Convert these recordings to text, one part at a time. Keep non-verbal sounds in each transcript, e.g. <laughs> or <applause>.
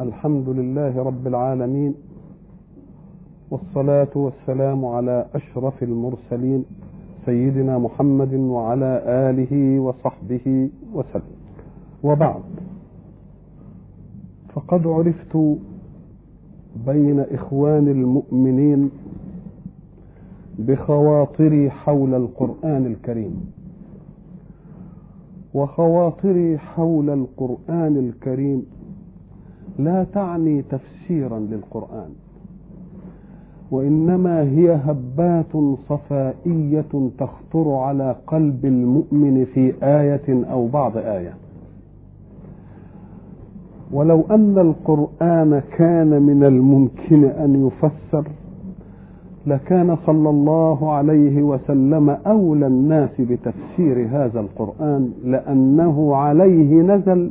الحمد لله رب العالمين والصلاة والسلام على أشرف المرسلين سيدنا محمد وعلى آله وصحبه وسلم. وبعد فقد عرفت بين إخوان المؤمنين بخواطري حول القرآن الكريم. وخواطري حول القرآن الكريم لا تعني تفسيرا للقرآن وإنما هي هبات صفائية تخطر على قلب المؤمن في آية أو بعض آية. ولو أن القرآن كان من الممكن أن يفسر لكان صلى الله عليه وسلم أولى الناس بتفسير هذا القرآن لأنه عليه نزل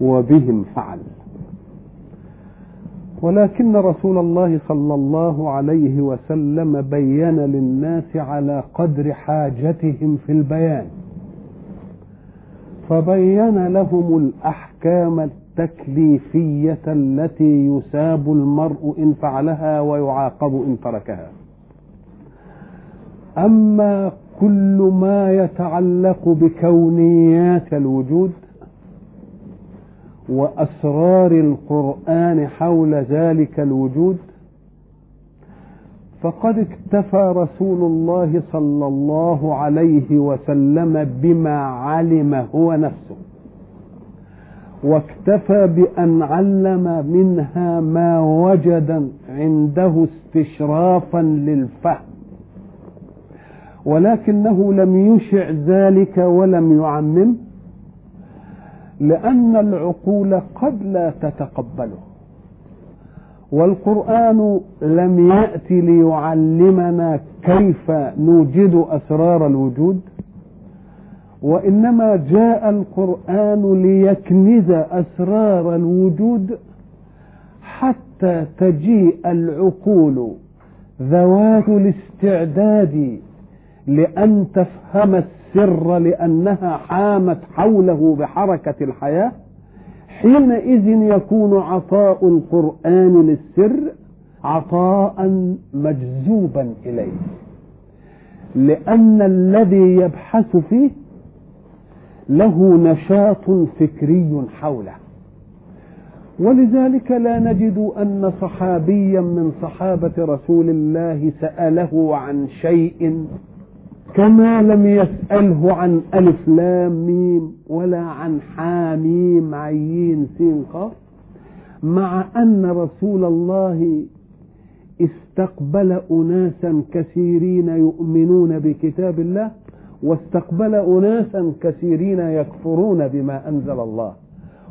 وبهم فعل. ولكن رسول الله صلى الله عليه وسلم بين للناس على قدر حاجتهم في البيان. فبين لهم الأحكام التكليفية التي يساب المرء إن فعلها ويعاقب إن تركها. أما كل ما يتعلق بكونيات الوجود وأسرار القرآن حول ذلك الوجود؟ فقد اكتفى رسول الله صلى الله عليه وسلم بما علم هو نفسه واكتفى بأن علم منها ما وجد عنده استشرافا للفهم ولكنه لم يشع ذلك ولم يعممه لأن العقول قد لا تتقبله. والقرآن لم يأتي ليعلمنا كيف نوجد أسرار الوجود وإنما جاء القرآن ليكنز أسرار الوجود حتى تجيء العقول. ذوات الاستعداد لأن تفهم السر لأنها حامت حوله بحركة الحياة حينئذ يكون عطاء القرآن للسر عطاء مجذوبا إليه. لأن الذي يبحث فيه له نشاط فكري حوله. ولذلك لا نجد أن صحابيا من صحابة رسول الله سأله عن شيء كما لم يسأله عن ألف لام ميم ولا عن حاميم عين سين قاف مع أن رسول الله استقبل أناسا كثيرين يؤمنون بكتاب الله واستقبل أناسا كثيرين يكفرون بما أنزل الله.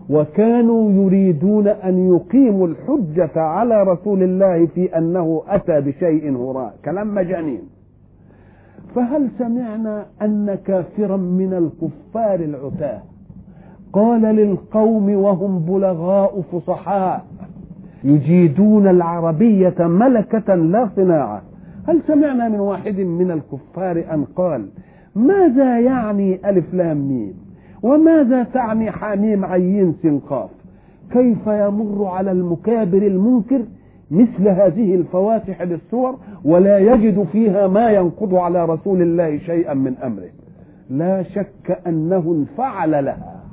وكانوا يريدون أن يقيموا الحجة على رسول الله في أنه أتى بشيء هراء كلام مجانين. فهل سمعنا أن كافرا من الكفار العتاة؟ قال للقوم وهم بلغاء فصحاء يجيدون العربية ملكة لا صناعة. هل سمعنا من واحد من الكفار أن قال ماذا يعني ألف لام ميم؟ وماذا تعني حاميم عين سنقاف؟ كيف يمر على المكابر المنكر مثل هذه الفواتح للسور ولا يجد فيها ما ينقض على رسول الله شيئا من أمره. لا شك أنه انفعل لها.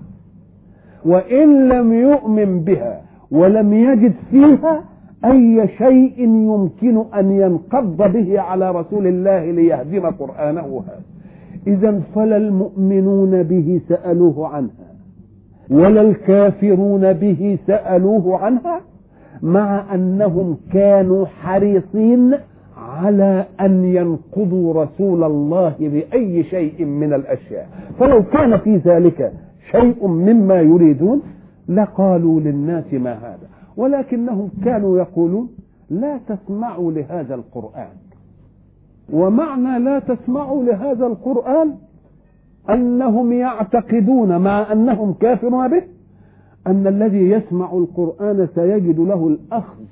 وإن لم يؤمن بها ولم يجد فيها أي شيء يمكن أن ينقض به على رسول الله ليهدم قرآنه هذا. اذا فلا المؤمنون به سألوه عنها. ولا الكافرون به سألوه عنها. مع أنهم كانوا حريصين على أن ينقضوا رسول الله بأي شيء من الأشياء. فلو كان في ذلك شيء مما يريدون لقالوا للناس ما هذا. ولكنهم كانوا يقولون لا تسمعوا لهذا القرآن. ومعنى لا تسمعوا لهذا القرآن أنهم يعتقدون مع أنهم كافرون به؟ أن الذي يسمع القرآن سيجد له الأخذ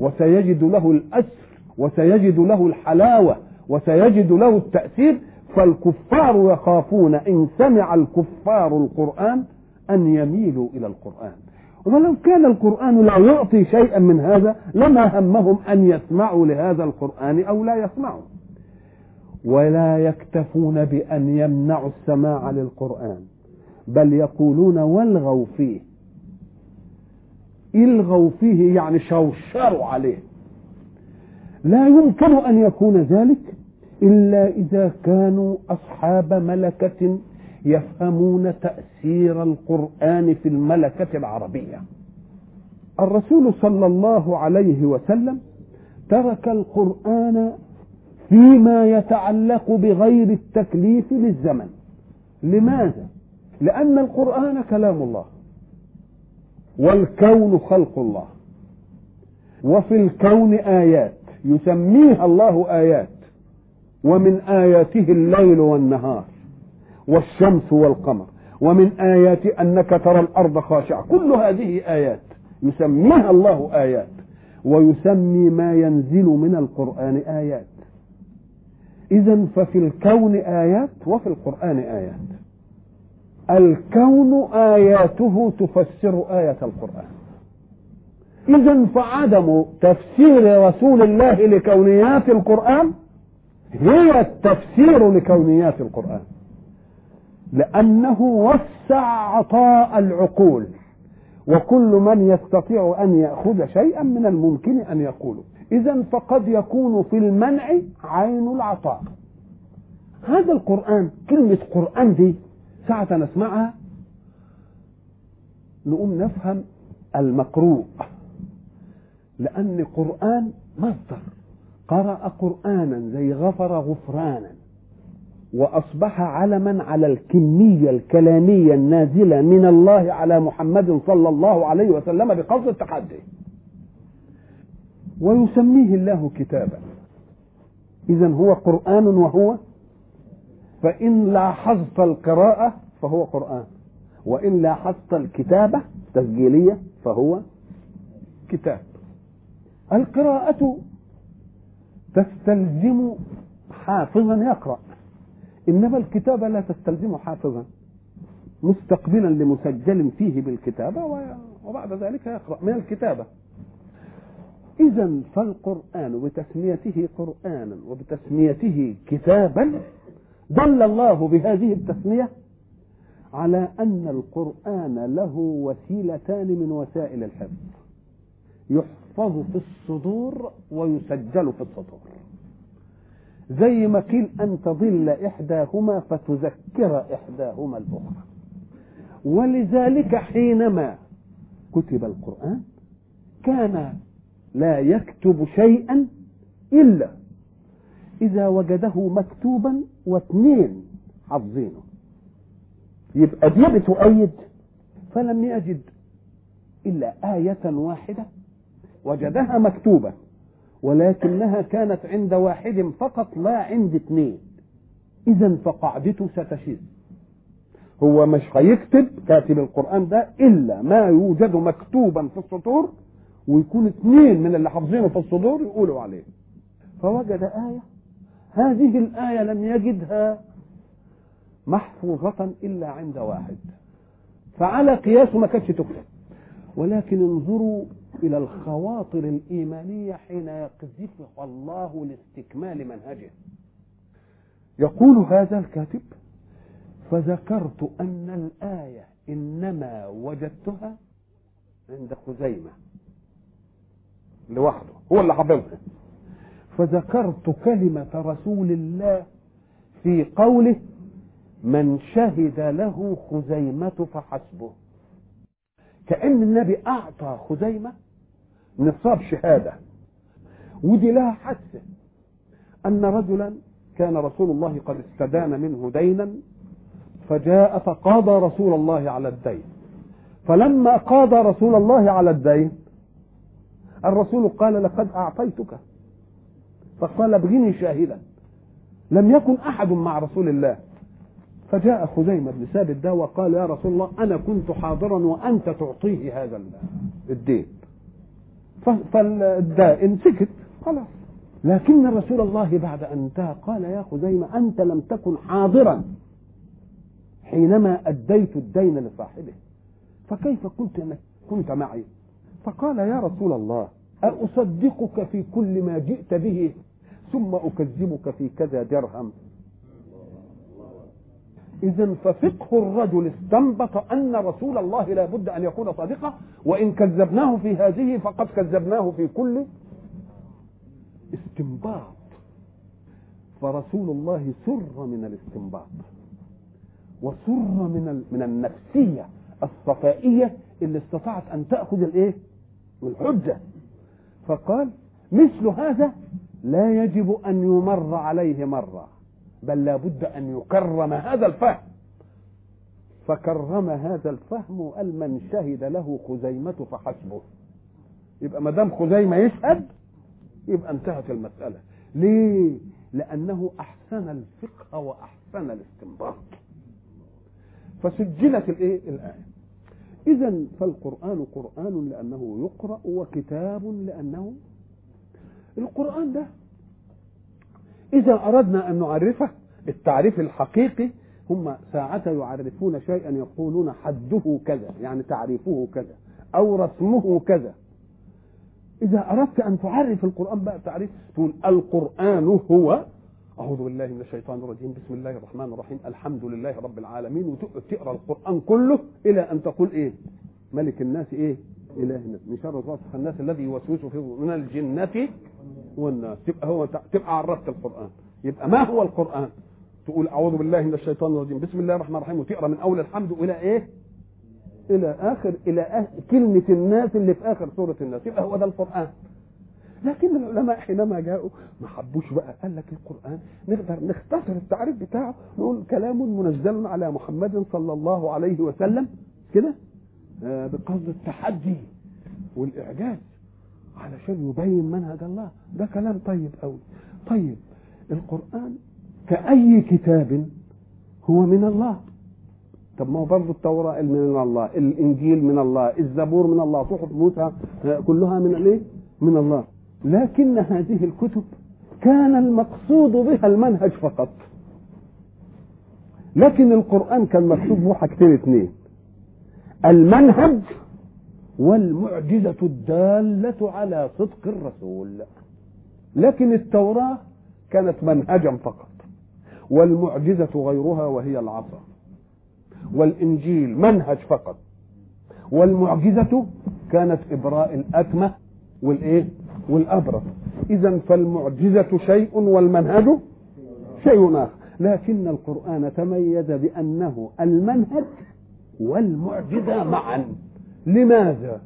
وسيجد له الأسر وسيجد له الحلاوة وسيجد له التأثير فالكفار يخافون إن سمع الكفار القرآن أن يميلوا إلى القرآن. ولو كان القرآن لا يعطي شيئا من هذا لما همهم أن يسمعوا لهذا القرآن أو لا يسمعوا. ولا يكتفون بأن يمنعوا السماع للقرآن. بل يقولون والغوا فيه. الغوا فيه يعني شوشروا عليه. لا يمكن أن يكون ذلك إلا إذا كانوا أصحاب ملكة يفهمون تأثير القرآن في الملكة العربية. الرسول صلى الله عليه وسلم ترك القرآن فيما يتعلق بغير التكليف للزمن. لماذا؟ لأن القرآن كلام الله والكون خلق الله وفي الكون آيات يسميها الله آيات ومن آياته الليل والنهار والشمس والقمر ومن آيات أنك ترى الأرض خاشعة كل هذه آيات يسميها الله آيات ويسمي ما ينزل من القرآن آيات إذا ففي الكون آيات وفي القرآن آيات الكون آياته تفسر آية القرآن. إذا فعدم تفسير رسول الله لكونيات القرآن هي التفسير لكونيات القرآن. لأنه وسع عطاء العقول وكل من يستطيع أن يأخذ شيئا من الممكن أن يقوله. إذا فقد يكون في المنع عين العطاء. هذا القرآن كلمة قرآن دي ساعة نسمعها نقوم نفهم المقروء. لأن قرآن مصدر. قرأ قرآنا زي غفر غفرانا. وأصبح علما على الكمية الكلامية النازلة من الله على محمد صلى الله عليه وسلم بقصد التحدي. ويسميه الله كتابا. إذا هو قرآن وهو فإن لاحظت القراءة فهو قرآن وإن لاحظت الكتابة تسجيلية فهو كتاب. القراءة تستلزم حافظا يقرأ إنما الكتابة لا تستلزم حافظا مستقبلا لمسجل فيه بالكتابة وبعد ذلك يقرأ من الكتابة. إذا فالقرآن بتسميته قرآنا وبتسميته كتابا دل الله بهذه التسمية على أن القرآن له وسيلتان من وسائل الحفظ. يحفظ في الصدور ويسجل في السطور. زي ما قيل أن تضل إحداهما فتذكر إحداهما الأخرى. ولذلك حينما كتب القرآن كان لا يكتب شيئا إلا إذا وجده مكتوبا واثنين حافظينه. يبقى دي بتؤيد فلم يجد إلا آية واحدة وجدها مكتوبة ولكنها كانت عند واحد فقط لا عند اثنين. إذا فقاعدته ستشذ هو مش هيكتب كاتب القرآن ده إلا ما يوجد مكتوبا في السطور ويكون اثنين من اللي حافظينه في الصدور يقولوا عليه. فوجد آية هذه الآية لم يجدها محفوظة إلا عند واحد. فعلى قياسه ما كانتش تكتب ولكن انظروا إلى الخواطر الإيمانية حين يقذفها الله لاستكمال منهجه. يقول هذا الكاتب فذكرت أن الآية إنما وجدتها عند خزيمة. لوحده. هو اللي حافظها. فذكرت كلمة رسول الله في قوله من شهد له خزيمة فحسبه كأن النبي أعطى خزيمة نصاب شهادة. ودي لها حادثة أن رجلا كان رسول الله قد استدان منه دينا فجاء فقاضى رسول الله على الدين. فلما قاضى رسول الله على الدين الرسول قال لقد أعطيتك فقال ابغني شاهدا. لم يكن أحد مع رسول الله. فجاء خزيمة بن ثابت ده وقال يا رسول الله أنا كنت حاضرا وأنت تعطيه هذا الدين. فالدائن سكت خلاص. لكن رسول الله بعد أن انتهى قال يا خزيمة أنت لم تكن حاضرا. حينما أديت الدين لصاحبه. فكيف قلت كنت معي؟ فقال يا رسول الله أصدقك في كل ما جئت به ثم أكذبك في كذا درهم. إذا ففقه الرجل استنبط أن رسول الله لا بد أن يكون صادقا وإن كذبناه في هذه فقد كذبناه في كل استنباط. فرسول الله سر من الاستنباط وسر من من النفسية الصفائية اللي استطاعت أن تأخذ الإيه؟ الحجة. فقال مثل هذا لا يجب أن يمر عليه مرة بل لا بد أن يكرم هذا الفهم. فكرم هذا الفهم وقال من شهد له خزيمة فحسبه. يبقى ما دام خزيمة يشهد يبقى انتهت المسألة. ليه؟ لأنه أحسن الفقه وأحسن الاستنباط. فسجلت الإيه؟ الآية. إذا فالقرآن قرآن لأنه يقرأ وكتاب لأنه القرآن ده. إذا أردنا أن نعرفه التعريف الحقيقي هم ساعة يعرفون شيئا يقولون حده كذا يعني تعريفه كذا أو رسمه كذا. إذا أردت أن تعرف القرآن بقى تعريف تقول القرآن هو أعوذ بالله من الشيطان الرجيم. بسم الله الرحمن الرحيم. الحمد لله رب العالمين. وتقرأ القرآن كله إلى أن تقول إيه؟ ملك الناس إيه؟ إله الناس. من شر وسوسة الناس الذي يوسوس في من الجنة والناس. تبقى هو تبقى عرفت القرآن. يبقى ما هو القرآن؟ تقول أعوذ بالله من الشيطان الرجيم. بسم الله الرحمن الرحيم. وتقرأ من أول الحمد إلى إيه؟ إلى آخر. إلى آخر كلمة الناس اللي في آخر سورة الناس. يبقى هو ده القرآن. لكن العلماء حينما جاءوا ما حبوش بقى. قال لك القرآن نقدر نختصر التعريف بتاعه نقول كلام منزل على محمد صلى الله عليه وسلم كده آه بقصد التحدي والإعجاز علشان يبين منهج الله. ده كلام طيب قوي طيب القرآن كأي كتاب هو من الله. طب ما هو برضه التوراة من الله الإنجيل من الله الزبور من الله صحف موسى كلها من الايه من الله. لكن هذه الكتب كان المقصود بها المنهج فقط. لكن القرآن كان مكتوب به حاجتين اثنين. المنهج والمعجزة الدالة على صدق الرسول. لكن التوراة كانت منهجا فقط والمعجزة غيرها وهي العصا. والإنجيل منهج فقط والمعجزة كانت إبراء الأكمة والإيه؟ والأبرص. إذا فالمعجزة شيء والمنهج شيء آخر. لكن القرآن تميز بأنه المنهج والمعجزة معا. لماذا؟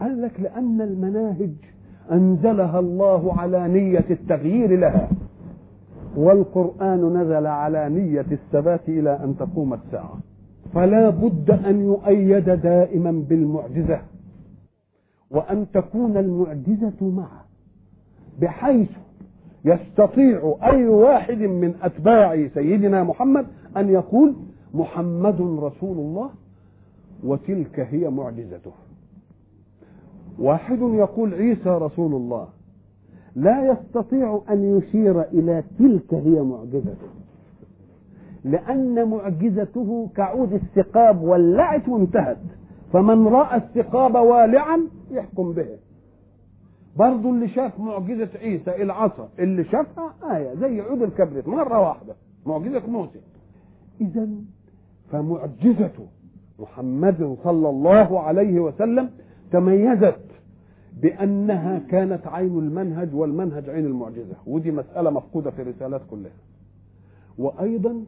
قال لك لأن المناهج أنزلها الله على نية التغيير لها. والقرآن نزل على نية الثبات إلى أن تقوم الساعة. فلا بد أن يؤيد دائما بالمعجزة. وأن تكون المعجزة معه بحيث يستطيع أي واحد من أتباع سيدنا محمد أن يقول محمد رسول الله وتلك هي معجزته. واحد يقول عيسى رسول الله لا يستطيع أن يشير إلى تلك هي معجزته لأن معجزته كعود الثقاب ولعت وانتهت فمن رأى الثقاب والعا يحكم به. برضه اللي شاف معجزة عيسى العصا اللي شافها آية زي عود الكبريت مرة واحدة معجزة موسى. إذا فمعجزة محمد صلى الله عليه وسلم تميزت بأنها كانت عين المنهج والمنهج عين المعجزة. ودي مسألة مفقودة في الرسالات كلها. وأيضا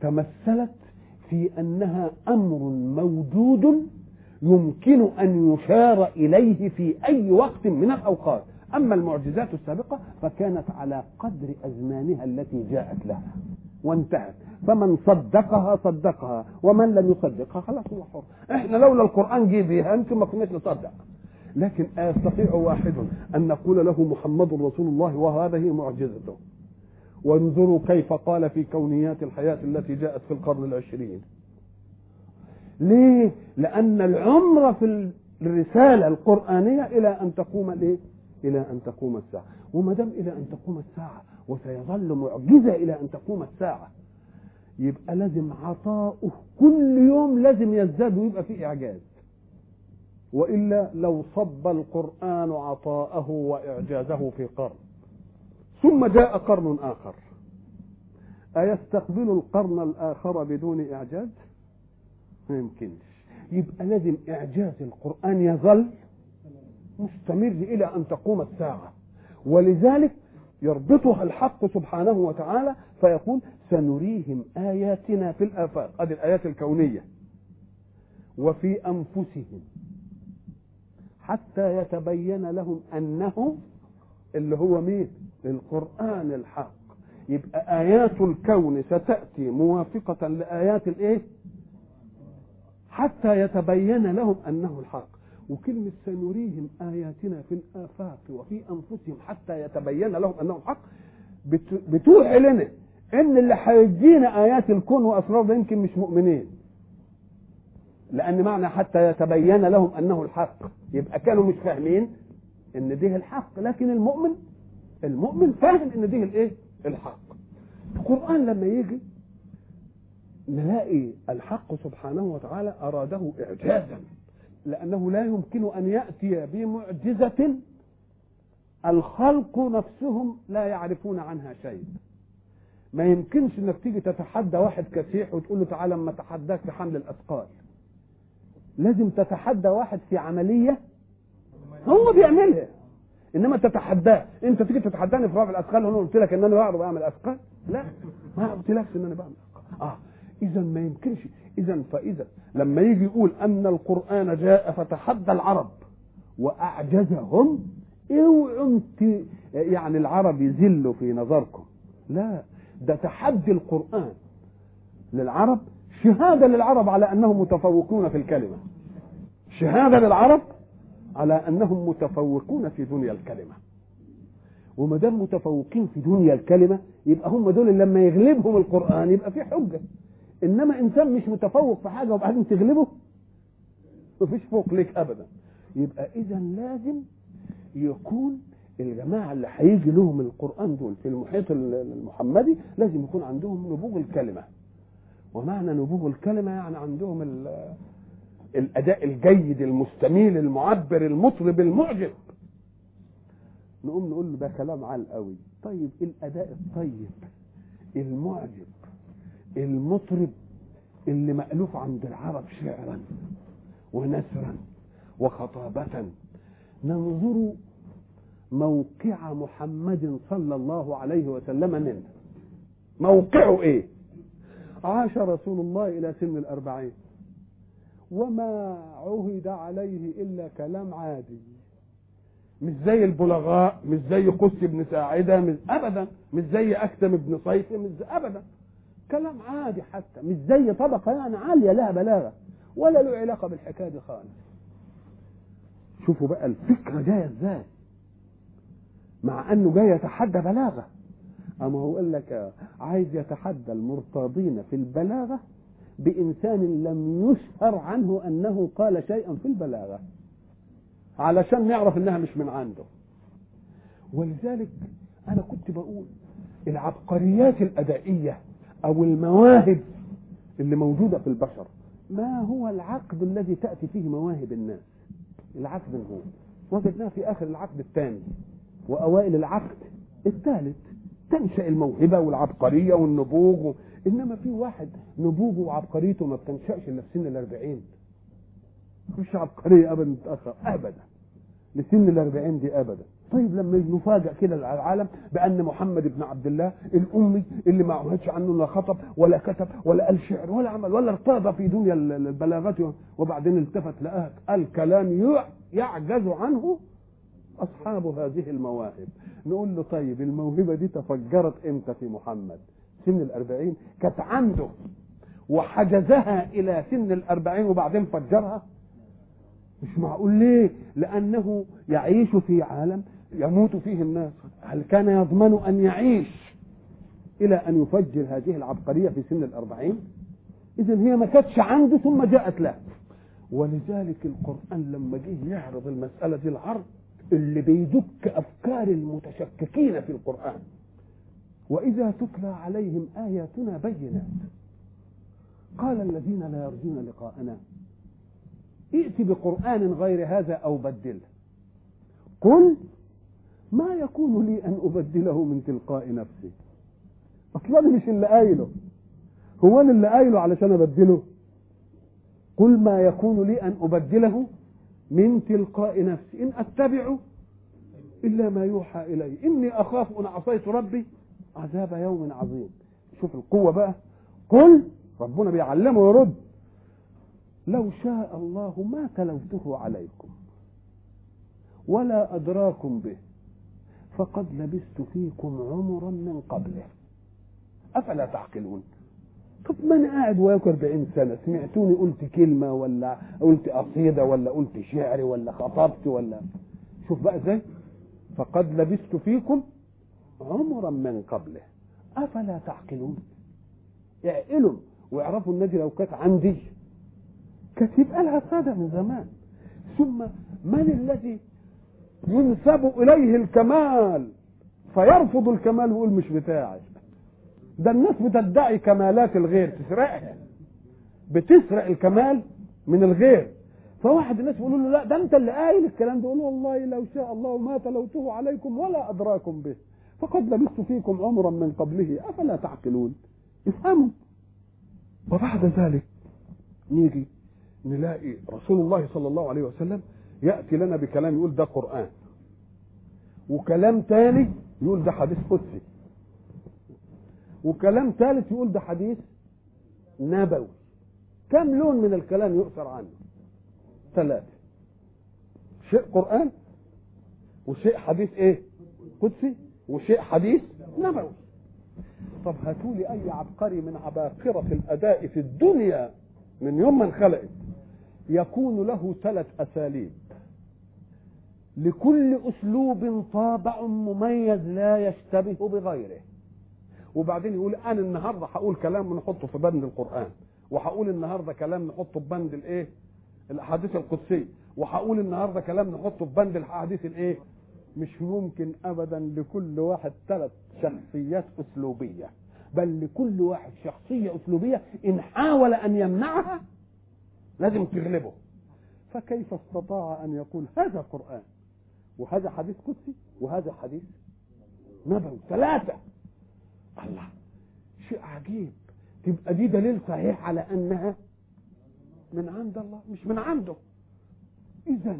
تمثلت في أنها أمر موجود يمكن أن يشار إليه في أي وقت من الأوقات. أما المعجزات السابقة فكانت على قدر أزمانها التي جاءت لها وانتهت. فمن صدقها صدقها. ومن لم يصدقها خلاص هو حر. إحنا لولا القرآن جه بيها أنتم ما كناش نصدق. لكن يستطيع واحد أن نقول له محمد رسول الله وهذه معجزته. وانظروا كيف قال في كونيات الحياة التي جاءت في القرن العشرين. ليه؟ لأن العمر في الرسالة القرآنية إلى أن تقوم الإيه؟ إلى أن تقوم الساعة. وما دام إلى أن تقوم الساعة وسيظل معجزة إلى أن تقوم الساعة يبقى لازم عطاؤه كل يوم لازم يزداد ويبقى فيه إعجاز. وإلا لو صب القرآن عطاءه وإعجازه في قرن ثم جاء قرن آخر. أيستقبل القرن الآخر بدون إعجاز؟ ما يمكنش. يبقى لازم إعجاز القرآن يظل مستمر إلى أن تقوم الساعة. ولذلك يربطها الحق سبحانه وتعالى فيقول سنريهم آياتنا في الآفاق. هذه الآيات الكونية. وفي أنفسهم. حتى يتبين لهم أنه اللي هو مين؟ القرآن الحق. يبقى آيات الكون ستأتي موافقة لآيات الإيه؟ حتى يتبين لهم أنه الحق. وكلمة سنريهم آياتنا في الآفاق وفي أنفسهم حتى يتبين لهم أنه الحق بتوحي لنا إن اللي هيدينا آيات الكون وأسرار ده يمكن مش مؤمنين. لأن معنى حتى يتبين لهم أنه الحق. يبقى كانوا مش فاهمين إن ده الحق لكن المؤمن المؤمن فاهم إن ده الإيه؟ الحق. القرآن لما يجي نلاقي الحق سبحانه وتعالى أراده إعجازا لأنه لا يمكن أن يأتي بمعجزة الخلق نفسهم لا يعرفون عنها شيء. ما يمكنش إنك تيجي تتحدى واحد كسيح وتقول له تعالى أما اتحداك في حمل الأثقال. لازم تتحدى واحد في عملية هو بيعملها. إنما تتحداه. أنت تيجي تتحداني في رفع الأثقال وأنا قلت لك إن أنا بعرف أعمل أثقال؟ لا ما قلتلكش إن أنا بعمل أثقال. آه اذا ما يمكنش. اذا فإذا لما يجي يقول أن القرآن جاء فتحدى العرب وأعجزهم اوعوا يعني العرب يذلوا في نظركم؟ لا ده تحدي القرآن للعرب شهادة للعرب على أنهم متفوقون في الكلمة. شهادة للعرب على أنهم متفوقون في دنيا الكلمة. وما دام متفوقين في دنيا الكلمة يبقى هم دول لما يغلبهم القرآن يبقى في حجة. إنما إنسان مش متفوق في حاجة وبعدين تغلبه مفيش فوق ليك ابدا. يبقى اذا لازم يكون الجماعة اللي هيجي لهم القرآن دول في المحيط المحمدي لازم يكون عندهم نبوغ الكلمة. ومعنى نبوغ الكلمة يعني عندهم الأداء الجيد المستميل المعبر المطرب المعجب. نقوم نقول له ده كلام عال قوي. طيب الأداء الطيب المعجب المطرب اللي مألوف عند العرب شعرا ونثرا وخطابة. ننظر موقع محمد صلى الله عليه وسلم منه موقعه إيه؟ عاش رسول الله إلى سن الأربعين. وما عهد عليه إلا كلام عادي. مش زي البلغاء مش زي قس بن ساعدة مش ابدا. مش زي أكتم بن صيف مش ابدا. كلام عادي حتى مش زي طبقة يعني عالية لها بلاغة ولا له علاقة بالحكاية دي خالص. شوفوا بقى الفكرة جاية إزاي. مع إنه جاي يتحدى بلاغة. أما هو قال لك عايز يتحدى المرتاضين في البلاغة بإنسان لم يشهر عنه أنه قال شيئا في البلاغة علشان نعرف أنها مش من عنده. ولذلك أنا كنت بقول العبقريات الأدائية أو المواهب اللي موجودة في البشر. ما هو العقد الذي تأتي فيه مواهب الناس؟ العقد هو وجدناه في آخر العقد الثاني. وأوائل العقد الثالث. تنشأ الموهبة والعبقرية والنبوغ. و... إنما في واحد نبوغه وعبقريته ما بتنشأش إلا في سن الأربعين. مش عبقرية أبدا متأخر. أبدا. لسن الأربعين دي أبدا. طيب لما نفاجأ كده العالم بأن محمد بن عبد الله الأمي اللي ما عهدش عنه لا خطب ولا كتب ولا قال شعر ولا عمل ولا ارتضى في دنيا البلاغات وبعدين التفت لقاه قال كلام يعجز عنه أصحاب هذه المواهب. نقول له طيب الموهبة دي تفجرت إمتى في محمد؟ سن الأربعين كانت عنده وحجزها إلى سن الأربعين وبعدين فجرها؟ مش معقول ليه؟ لأنه يعيش في عالم يموت فيه الناس. هل كان يضمن أن يعيش إلى أن يفجر هذه العبقرية في سن الأربعين؟ إذا هي ما كانتش عنده ثم جاءت له ولذلك القرآن لما جه يعرض المسألة دي العرض اللي بيدك أفكار المتشككين في القرآن. وإذا تتلى عليهم آياتنا بينات. قال الذين لا يرجون لقاءنا ائت بقرآن غير هذا أو بدله. قل ما يكون لي أن أبدله من تلقاء نفسي. أصلا مش اللي قايله. هو أنا اللي قايله علشان أبدله. قل ما يكون لي أن أبدله من تلقاء نفسي. إن أتبع إلا ما يوحى إلي. إني أخاف أن عصيت ربي. عذاب يوم عظيم. شوف القوة بقى. قل ربنا بيعلمه ويرد لو شاء الله ما تلوته عليكم. ولا أدراكم به. فقد لبثت فيكم عمرا من قبله. أفلا تعقلون؟ طب ما أنا قاعد وياكم 40 سنة؟ سمعتوني قلت كلمة ولا قلت قصيدة ولا قلت شعر ولا خطبت ولا؟ شوف بقى إزاي. فقد لبثت فيكم عمرا من قبله. أفلا تعقلون؟ اعقلوا واعرفوا النادي لو كانت عندي. كانت يبقى لها سادة من زمان. ثم من الذي ينسب إليه الكمال فيرفض الكمال ويقول مش بتاعي. ده الناس بتدعي كمالات الغير تسرقها. بتسرق الكمال من الغير. فواحد الناس يقولوا له لا ده أنت اللي قايل الكلام ده. يقول والله لو شاء الله ما تلوته عليكم ولا أدراكم به. فقد لبثت فيكم عمرا من قبله. أفلا تعقلون؟ افهموا. وبعد ذلك نيجي نلاقي رسول الله صلى الله عليه وسلم يأتي لنا بكلام يقول ده قرآن. وكلام تاني يقول ده حديث قدسي. وكلام ثالث يقول ده حديث نبوي. كم لون من الكلام يؤثر عنه؟ ثلاثة. شيء قرآن وشيء حديث إيه؟ قدسي وشيء حديث نبوي. طب هاتوا لي أي عبقري من عباقرة الأداء في الدنيا من يوم ما انخلقت يكون له ثلاث أساليب. لكل أسلوب طابع مميز لا يشتبه بغيره. وبعدين يقول أنا النهارده هقول كلام نحطه في بند القرآن وهقول النهارده كلام نحطه في بند الإيه؟ الأحاديث القدسية وهقول النهارده كلام نحطه في بند الأحاديث الإيه؟ مش ممكن ابدا لكل واحد ثلاث شخصيات أسلوبية بل لكل واحد شخصية أسلوبية إن حاول أن يمنعها لازم تغلبه. فكيف استطاع أن يقول هذا قران وهذا حديث قدسي وهذا حديث نبوي. ثلاثة. الله شيء عجيب. تبقى دي دليل صحيح على أنها من عند الله مش من عنده. اذا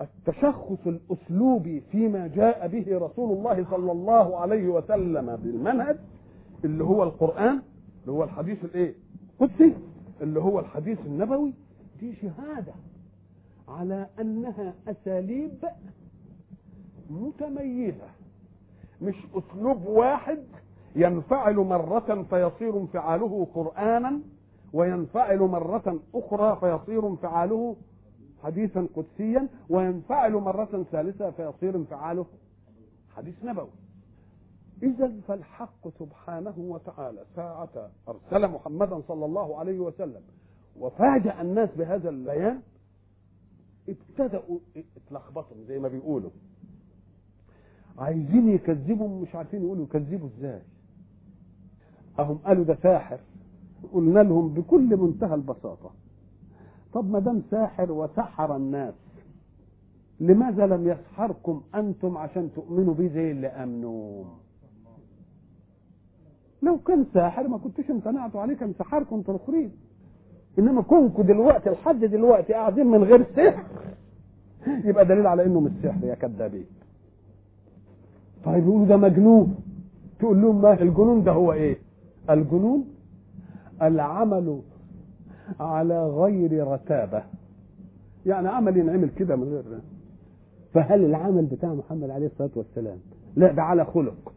التشخص الاسلوبي فيما جاء به رسول الله صلى الله عليه وسلم بالمنهج اللي هو القرآن اللي هو الحديث الإيه؟ قدسي اللي هو الحديث النبوي دي شهادة. على أنها أساليب متميزة. مش أسلوب واحد ينفعل مرة فيصير انفعاله قرآنا وينفعل مرة أخرى فيصير انفعاله حديثا قدسيا وينفعل مرة ثالثة فيصير انفعاله حديث نبوي. إذا فالحق سبحانه وتعالى ساعة أرسل محمدا صلى الله عليه وسلم وفاجأ الناس بهذا البيان ابتدأوا اتلخبطوا زي ما بيقولوا. عايزين يكذبوا مش عارفين يقولوا يكذبوا إزاي. أهم قالوا ده ساحر. قلنا لهم بكل منتهى البساطة طب ما دام ساحر وسحر الناس لماذا لم يسحركم أنتم عشان تؤمنوا بيه زي اللي امنوا لو كان ساحر ما كنتوش امتنعتوا عليه كان سحركم الاخرين إنما كونكم دلوقتي لحد دلوقتي قاعدين من غير سحر. يبقى دليل على إنه مش سحر يا كذابين. طيب يقولوا ده مجنون. تقول لهم ما الجنون ده هو إيه؟ الجنون؟ العمل على غير رتابة. يعني عمل ينعمل كده من غير فهل العمل بتاع محمد عليه الصلاة والسلام لا ده على خلق؟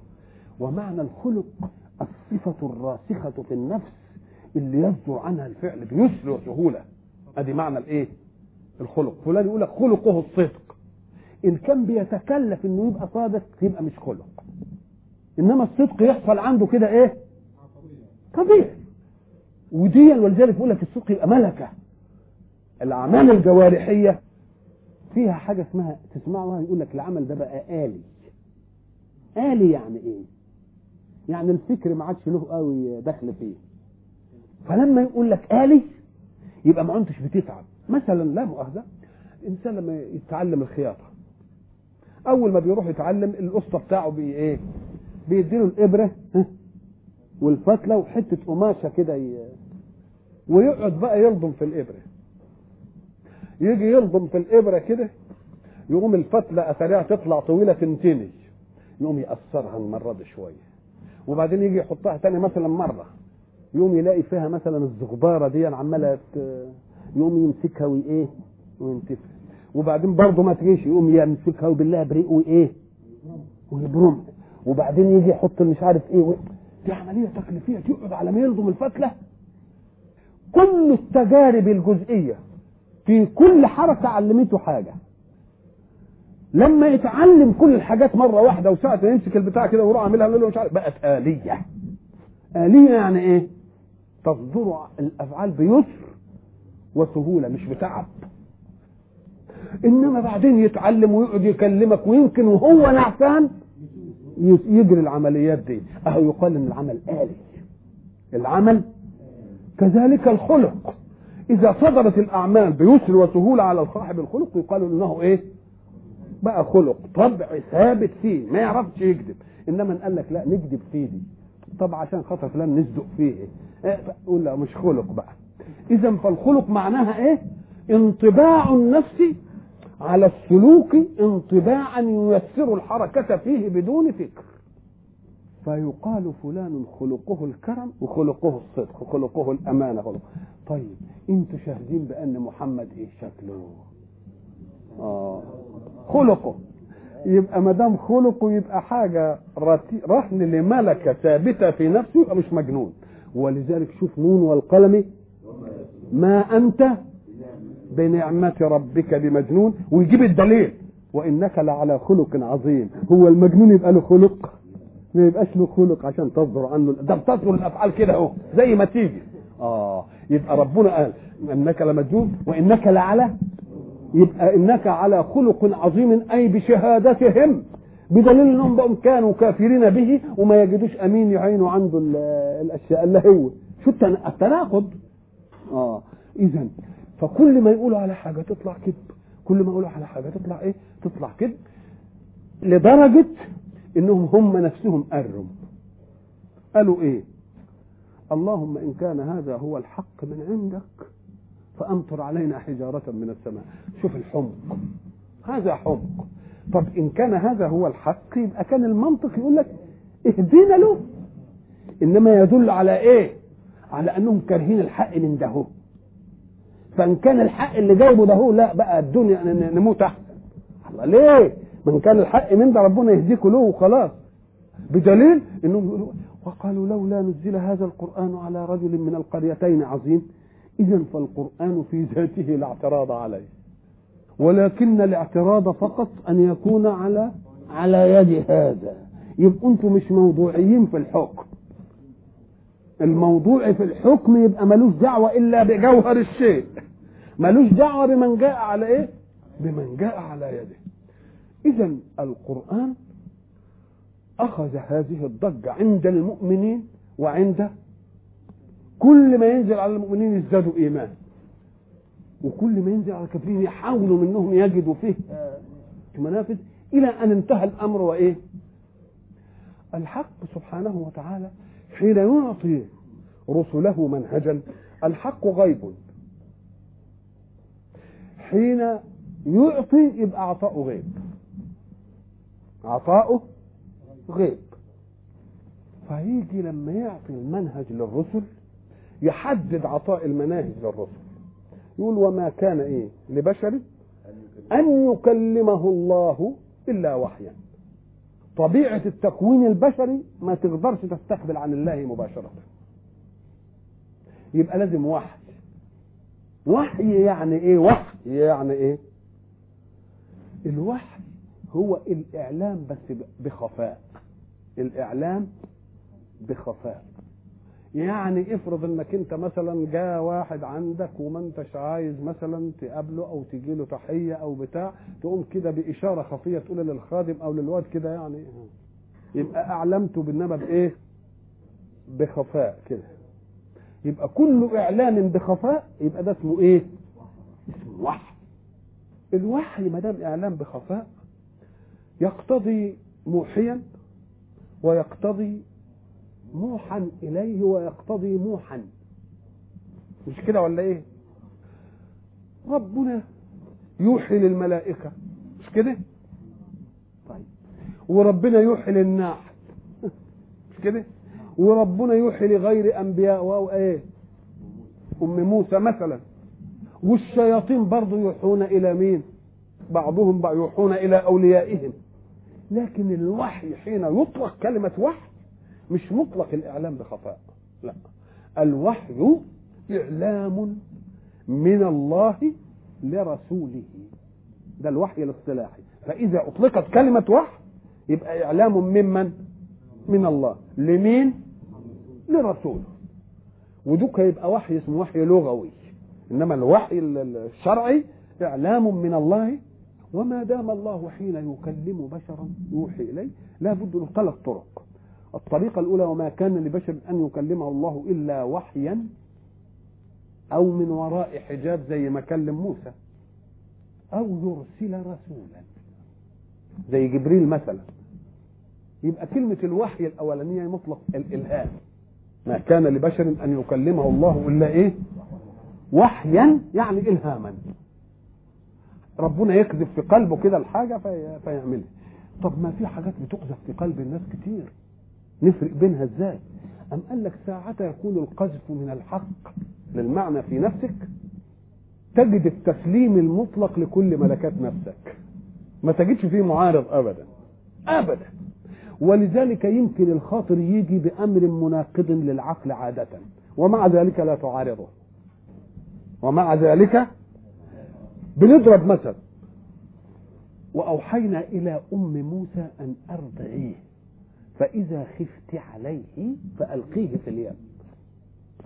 ومعنى الخلق الصفة الراسخة في النفس اللي يصدر عنها الفعل بيسر وسهولة ادي معنى الايه؟ الخلق. فلان يقول لك خلقه الصدق. إن كان بيتكلف إنه يبقى صادق يبقى مش خلق. إنما الصدق يحصل عنده كده إيه؟ طبيعي. ودي ولذلك يقول لك الصدق يبقى ملكة. الأعمال الجوارحية فيها حاجة اسمها تسمعوها يقول لك العمل ده بقى آلي. آلي يعني إيه؟ يعني الفكر ما عادش له قوي دخل فيه. فلما يقول لك آلي يبقى ما انتش بتتعب. مثلا لا مؤاخذة الإنسان لما يتعلم الخياطة أول ما بيروح يتعلم القسطه بتاعه بي إيه؟ بيديله الإبرة ها، والفتلة وحتة قماشة كده ي... ويقعد بقى يلضم في الإبرة. يجي يلضم في الإبرة كده يقوم الفتلة اثرها تطلع طويلة تنتني يقوم يقصرها المرة دي شوية وبعدين يجي يحطها تاني مثلا مرة. يقوم يلاقي فيها مثلا الزغبارة دي عمالة يقوم يمسكها وإيه؟ وينتفها وبعدين برضه ما تجيش يقوم يمسكها وبالله بريق وإيه؟ ويبرمها وبعدين يجي يحط مش عارف إيه. دي عملية تكليفيه تقعد على ما يلضم الفتلة. كل التجارب الجزئية في كل حركة علمته حاجة. لما يتعلم كل الحاجات مرة واحدة وساعة يمسك البتاع كده ويروح عاملها له مش عارف بقت آلية. آلية يعني إيه؟ تصدر الأفعال بيسر وسهولة مش بتعب. إنما بعدين يتعلم ويقعد يكلمك ويمكن وهو نعسان يجري العمليات دي. أهو يقال إن العمل آلي. العمل كذلك الخلق. إذا صدرت الأعمال بيسر وسهولة على صاحب الخلق يقال إنه إيه؟ بقى خلق. طبع ثابت فيه ما يعرفش يكذب. إنما قال لك لا نكذب فيه دي. طب عشان خاطر فلان نصدق فيه إيه؟ قول لا مش خلق بقى. إذا فالخلق معناها إيه؟ انطباع النفس على السلوك انطباعا ييسر الحركة فيه بدون فكر. فيقال فلان خلقه الكرم وخلقه الصدق وخلقه الأمانة خلقه. طيب أنتوا شاهدين بأن محمد إيه شكله؟ آه. خلقه. يبقى ما دام خلقه يبقى رتي- رهن لملكة ثابتة في نفسه يبقى مش مجنون. ولذلك شوف نون والقلم ما أنت بنعمة ربك بمجنون ويجيب الدليل. وإنك لعلى خلق عظيم. هو المجنون يبقى له خلق ما يبقاش له خلق عشان تصدر عنه. ده بتصدر الأفعال كده أهو زي ما تيجي. آه يبقى ربنا قال إنك لمجنون وإنك لعلى يبقى إنك على خلق عظيم أي بشهادتهم. بدليل انهم بقوا كانوا كافرين به وما يجدوش امين يعينوا عنده ال- الاشياء اللي هو. شو التنا- التناقض؟ آه. اذا فكل ما يقولوا على حاجة تطلع كذب. كل ما يقولوا على حاجة تطلع إيه؟ تطلع كذب. لدرجة إنهم هم نفسهم قروا. قالوا إيه؟ اللهم إن كان هذا هو الحق من عندك فأمطر علينا حجارة من السماء. شوف الحمق. هذا حمق. طب إن كان هذا هو الحق يبقى كان المنطق يقول لك اهدينا له. إنما يدل على إيه؟ على أنهم كارهين الحق من ده. هو. فإن كان الحق اللي جايبه ده هو لا بقى الدنيا نموت أحسن. الله ليه؟ من كان الحق من ده ربنا يهديكوا له وخلاص. بدليل إنهم يقولوا وقالوا لولا نزل هذا القرآن على رجل من القريتين عظيم. اذا فالقرآن في ذاته لا اعتراض عليه. ولكن الاعتراض فقط أن يكون على على يد هذا. يبقوا أنتم مش موضوعيين في الحكم. الموضوع في الحكم يبقى ملوش دعوة إلا بجوهر الشيء. ملوش دعوة بمن جاء على إيه؟ بمن جاء على يده. إذا القرآن أخذ هذه الضجة عند المؤمنين وعند كل ما ينزل على المؤمنين يزدادوا ايمان وكل ما ينزل على الكافرين يحاولوا منهم يجدوا فيه منافذ إلى أن انتهى الأمر وإيه؟ الحق سبحانه وتعالى حين يعطي رسله منهجا الحق غيب. حين يعطي يبقى عطاؤه غيب. عطاؤه غيب. فيجي لما يعطي المنهج للرسل يحدد عطاء المناهج للرسل. يقول وما كان إيه؟ لبشر أن يكلمه الله إلا وحيا. طبيعة التكوين البشري ما تقدرش تستقبل عن الله مباشرة. يبقى لازم وحي. وحي يعني إيه؟ وحي يعني إيه؟ الوحي هو الإعلام بس بخفاء. الإعلام بخفاء. يعني افرض انك انت مثلا جاء واحد عندك وما انتش عايز مثلا تقابله أو تجي له تحية أو بتاع تقوم كده بإشارة خفية تقول للخادم أو للواد كده يعني يبقى أعلمته بالنبى بإيه؟ بخفاء كده يبقى كل إعلان بخفاء يبقى ده اسمه إيه؟ اسمه وحي الوحي ما دام اعلام بخفاء يقتضي موحيا ويقتضي موحا إليه ويقتضي موحا. مش كده ولا إيه؟ ربنا يوحي للملائكة. مش كده؟ طيب. وربنا يوحي للناحل <laughs> مش كده؟ وربنا يوحي لغير أنبياء واو إيه؟ أم موسى مثلا. والشياطين برضه يوحون إلى مين؟ بعضهم يوحون إلى أوليائهم. لكن الوحي حين يطلق كلمة وحي مش مطلق الإعلام بخفاء لا. الوحي إعلام من الله لرسوله. ده الوحي الاصطلاحي. فإذا أطلقت كلمة وحي يبقى إعلام ممن من؟ الله. لمين؟ لرسوله. ودوك يبقى وحي اسمه وحي لغوي. إنما الوحي الشرعي إعلام من الله. وما دام الله حين يكلم بشرا يوحي إليه لا بد له ثلاث طرق. الطريقة الأولى وما كان لبشر أن يكلمه الله إلا وحيا أو من وراء حجاب زي ما كلم موسى أو يرسل رسولا. زي جبريل مثلا. يبقى كلمة الوحي الأولانية مطلق الإلهام. ما كان لبشر أن يكلمه الله إلا إيه؟ وحيا يعني إلهاما. ربنا يكذب في قلبه كده الحاجة في فيعملها. طب ما في حاجات بتقذف في قلب الناس كتير. نفرق بينها إزاي؟ أم قال لك ساعة يكون القذف من الحق للمعنى في نفسك؟ تجد التسليم المطلق لكل ملكات نفسك. ما تجدش فيه معارض أبدا. أبدا. ولذلك يمكن الخاطر يجي بأمر مناقض للعقل عادة. ومع ذلك لا تعارضه. ومع ذلك بنضرب مثل. وأوحينا إلى أم موسى أن أرضعيه. فإذا خفت عليه فألقيه في اليم.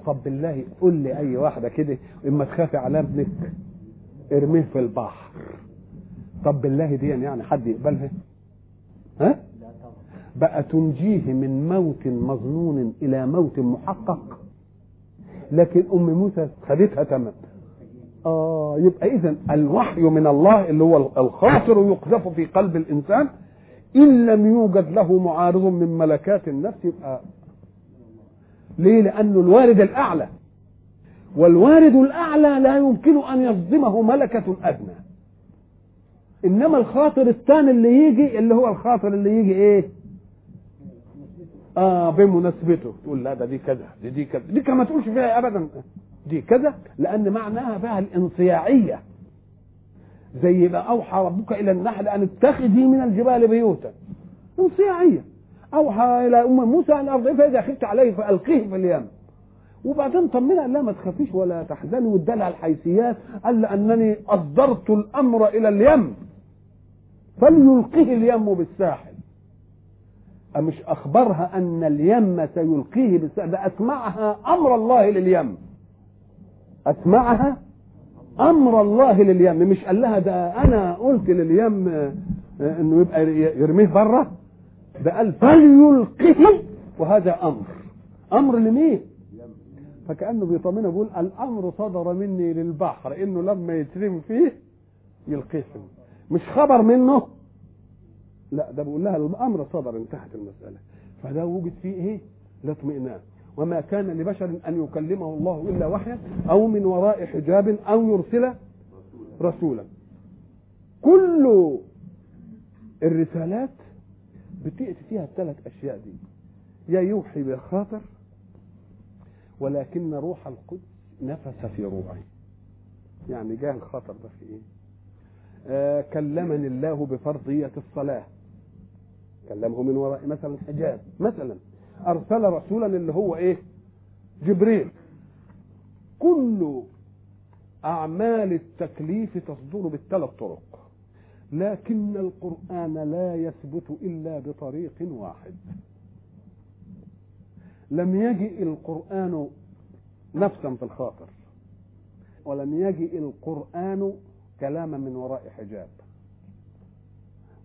طب بالله قول لي أي واحدة كده إما تخافي على ابنك ارميه في البحر. طب بالله دي يعني حد يقبلها؟ ها؟ بقى تنجيه من موت مظنون إلى موت محقق. لكن أم موسى خدتها تمام. آه يبقى إذا الوحي من الله اللي هو الخاطر يقذف في قلب الإنسان إن لم يوجد له معارض من ملكات النفس يبقى ليه؟ لأنه الوارد الأعلى. والوارد الأعلى لا يمكن أن يصدمه ملكة أدنى. إنما الخاطر الثاني اللي يجي اللي هو الخاطر اللي يجي إيه؟ آه بمناسبته. تقول لا ده دي كذا دي دي كذا. دي كما تقولش فيها ابدا. دي كذا لأن معناها فيها الانصياعية. زي ما أوحى ربك إلى النحل أن اتخذي من الجبال بيوتا. انصياعيه أوحى إلى أم موسى أن ارضيه فإذا خفت عليه فألقيه في اليم. وبعدين طمنها لا ما تخافيش ولا تحزني. وادالها الحيثيات قال لانني أصدرت الأمر إلى اليم. فليلقيه اليم بالساحل. مش أخبرها أن اليم سيلقيه بالساحل؟ ده أسمعها أمر الله لليم. أسمعها أمر الله لليم مش قال لها ده أنا قلت لليم إنه يبقى يرميه بره ده قال فليلقه وهذا أمر. أمر لمين؟ فكأنه بيطمنه بيقول الأمر صدر مني للبحر إنه لما يترمي فيه يلقيه. مش خبر منه؟ لا ده بيقول لها الأمر صدر انتهت المسألة. فده وجد فيه إيه؟ الاطمئنان. وما كان لبشر أن يكلمه الله إلا وحيا أو من وراء حجاب أو يرسل رسولا. كل الرسالات بتأتي فيها الثلاث أشياء دي. يا يوحي بالخاطر ولكن روح القدس نفس في روعي يعني جاء الخاطر ده في إيه؟ آه كلمني الله بفرضية الصلاة. كلمه من وراء مثلا حجاب مثلا. أرسل رسولا اللي هو إيه؟ جبريل. كل أعمال التكليف تصدر بالثلاث طرق. لكن القرآن لا يثبت إلا بطريق واحد. لم يجئ القرآن نفسا في الخاطر ولم يجئ القرآن كلاما من وراء حجاب.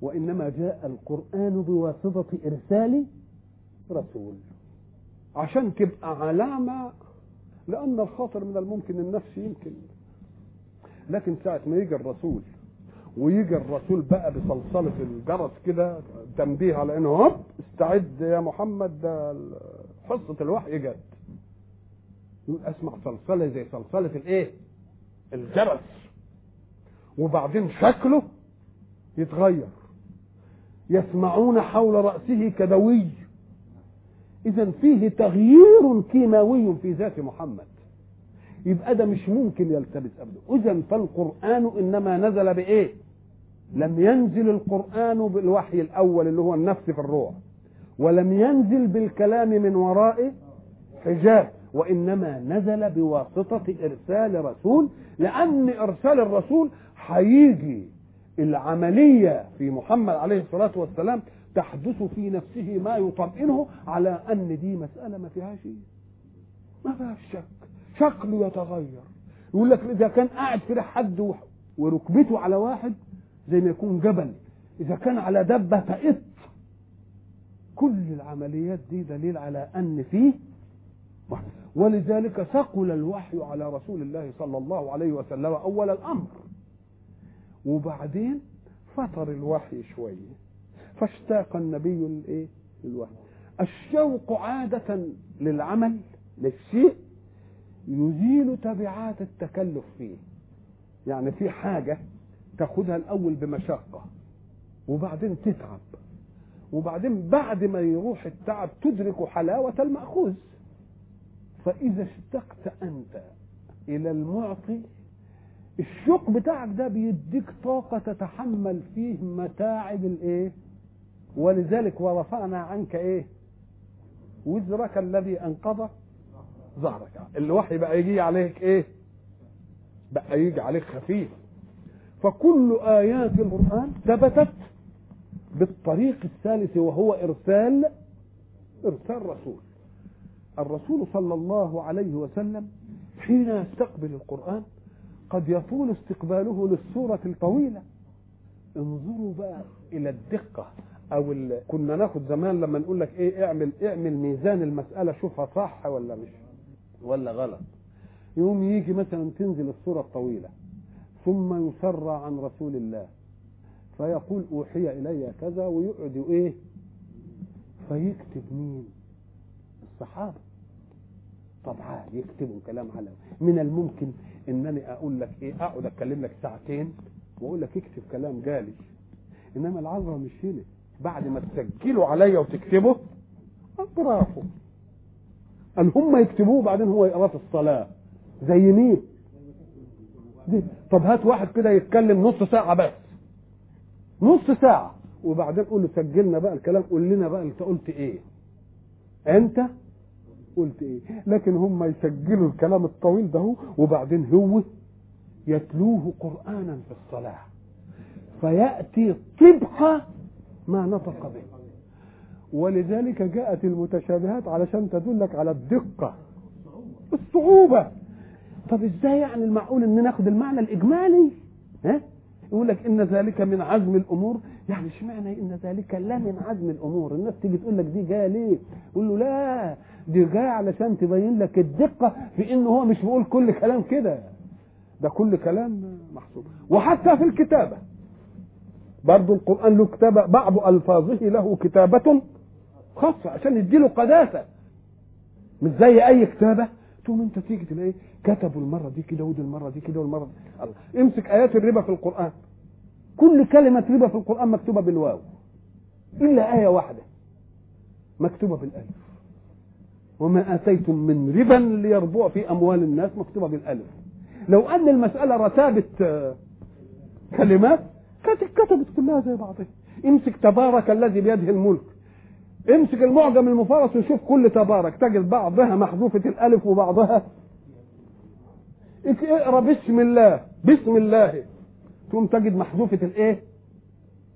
وإنما جاء القرآن بواسطة إرسال رسول. عشان تبقى علامة لأن الخاطر من الممكن النفس يمكن. لكن ساعة ما يجي الرسول ويجي الرسول بقى بصلصلة الجرس كده تنبيه على إنه هوب استعد يا محمد ده حصة الوحي جت. يقول أسمع صلصلة زي صلصلة الإيه؟ الجرس. وبعدين شكله يتغير. يسمعون حول رأسه كدوي. إذا فيه تغيير كيماوي في ذات محمد. يبقى ده مش ممكن يلتبس أبدا. إذا فالقرآن إنما نزل بإيه؟ لم ينزل القرآن بالوحي الأول اللي هو النفس في الروح ولم ينزل بالكلام من وراء حجاب وإنما نزل بواسطة إرسال رسول لأن إرسال الرسول هيجي العملية في محمد عليه الصلاة والسلام تحدث في نفسه ما يطمئنه على أن دي مسألة ما فيهاش ما فيهاش شك. شكله يتغير. يقول لك إذا كان قاعد كده حد وركبته على واحد زي ما يكون جبل. إذا كان على دبة تقط كل العمليات دي دليل على أن فيه ولذلك ثقل الوحي على رسول الله صلى الله عليه وسلم أول الأمر. وبعدين فتر الوحي شوية. فاشتاق النبي الإيه؟ للوحي. الشوق عادة للعمل للشيء يزيل تبعات التكلف فيه. يعني في حاجة تاخدها الأول بمشقة وبعدين تتعب وبعدين بعد ما يروح التعب تدرك حلاوة المأخوذ. فإذا اشتقت أنت إلى المعطي الشوق بتاعك ده بيديك طاقة تتحمل فيه متاعب الإيه؟ ولذلك ورفعنا عنك إيه؟ وزرك الذي أنقض ظهرك. الوحي بقى يجي عليك إيه؟ بقى يجي عليك خفيف. فكل آيات القرآن ثبتت بالطريق الثالث وهو إرسال إرسال رسول. الرسول صلى الله عليه وسلم حين يستقبل القرآن قد يطول استقباله للصورة الطويلة. انظروا بقى إلى الدقة. أو ال... كنا ناخد زمان لما نقول لك إيه اعمل اعمل ميزان المسألة شوفها صح ولا مش. ولا غلط. يوم يجي مثلا تنزل الصورة الطويلة ثم يسرى عن رسول الله فيقول أوحي إلي كذا ويقعد إيه؟ فيكتب مين؟ الصحابة. طبعا يكتبوا كلام على من الممكن إنني أقول لك إيه؟ أقعد أتكلم لك ساعتين وأقول لك اكتب كلام جالي إنما العذراء مش هنا. بعد ما تسجلوا عليا وتكتبه برافو قال هم يكتبوه وبعدين هو يقراه في الصلاة. زي مين. طب هات واحد كده يتكلم نص ساعة بس. نص ساعة. وبعدين قول له سجلنا بقى الكلام قول لنا بقى أنت قلت إيه. أنت قلت إيه. لكن هم يسجلوا الكلام الطويل ده وبعدين هو يتلوه قرآنا في الصلاة. فيأتي طبق ما نطق به. ولذلك جاءت المتشابهات علشان تدلك على الدقة الصعوبة. طب إزاي يعني المعقول إن ناخد المعنى الإجمالي؟ ها؟ يقول لك إن ذلك من عزم الأمور. يعني إشمعنى إن ذلك لا من عزم الأمور؟ الناس تيجي تقول لك دي جاية ليه؟ يقول له لا دي جاية علشان تبين لك الدقة في إن هو مش بيقول كل كلام كده. ده كل كلام محسوب. وحتى في الكتابة. برضو القرآن له كتابه بعض ألفاظه له كتابة خاصة عشان يديله قداسة. مش زي أي كتابة. تقوم أنت تيجي تلاقي كتبوا المرة دي كده ودي المرة دي كده والمرة دي. الله. امسك آيات الربا في القرآن. كل كلمة ربا في القرآن مكتوبة بالواو. إلا آية واحدة. مكتوبة بالألف. وما آتيتم من ربا ليربوع في أموال الناس مكتوبة بالألف. لو أن المسألة رتابة كلمات كانت اتكتبت كلها زي بعضها. امسك تبارك الذي بيده الملك. امسك المعجم المفرس وشوف كل تبارك. تجد بعضها محذوفة الألف وبعضها. اقرأ بسم الله. بسم الله. تقوم تجد محذوفة الإيه؟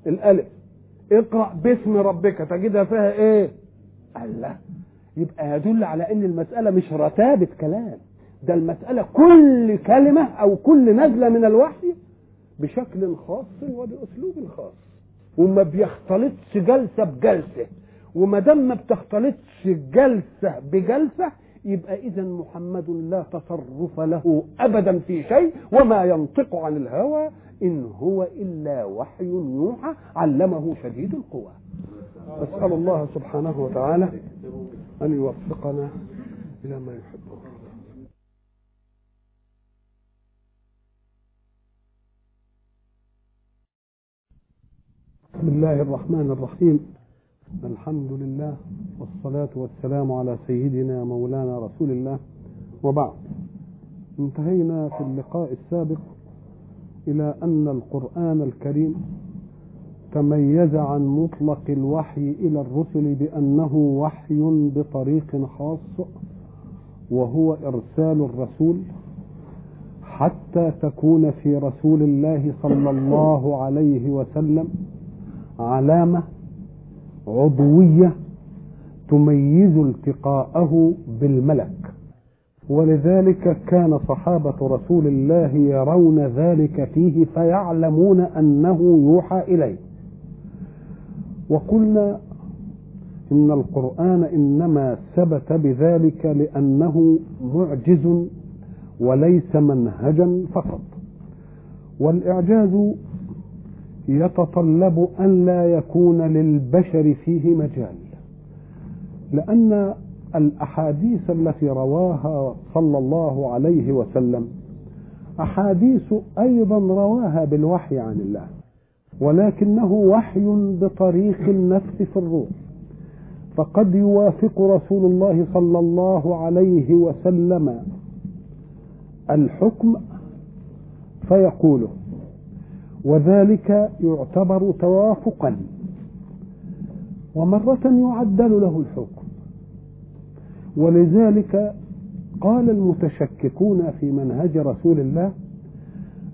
الألف. اقرأ باسم ربك. تجدها فيها إيه؟ الله. يبقى يدل على إن المسألة مش رتابة كلام. ده المسألة كل كلمة أو كل نزلة من الوحي بشكل خاص وبأسلوب خاص. وما بيختلطش جلسة بجلسة. وما دام ما بتختلطش جلسة بجلسة يبقى إذا محمد لا تصرف له أبدا في شيء وما ينطق عن الهوى إن هو إلا وحي يوحى علمه شديد القوى. أسأل الله سبحانه وتعالى أن يوفقنا إلى ما يحبه. بسم الله الرحمن الرحيم. الحمد لله والصلاة والسلام على سيدنا مولانا رسول الله. وبعد. انتهينا في اللقاء السابق إلى أن القرآن الكريم تميز عن مطلق الوحي إلى الرسل بأنه وحي بطريق خاص وهو إرسال الرسول حتى تكون في رسول الله صلى الله عليه وسلم علامة عضوية تميز التقاءه بالملك. ولذلك كان صحابة رسول الله يرون ذلك فيه فيعلمون أنه يوحى إليه. وقلنا إن القرآن إنما ثبت بذلك لأنه معجز وليس منهجا فقط. والإعجاز يتطلب أن لا يكون للبشر فيه مجال. لأن الأحاديث التي رواها صلى الله عليه وسلم أحاديث أيضا رواها بالوحي عن الله ولكنه وحي بطريق النفس في الروح. فقد يوافق رسول الله صلى الله عليه وسلم الحكم فيقوله وذلك يعتبر توافقا. ومرة يعدل له الحكم. ولذلك قال المتشككون في منهج رسول الله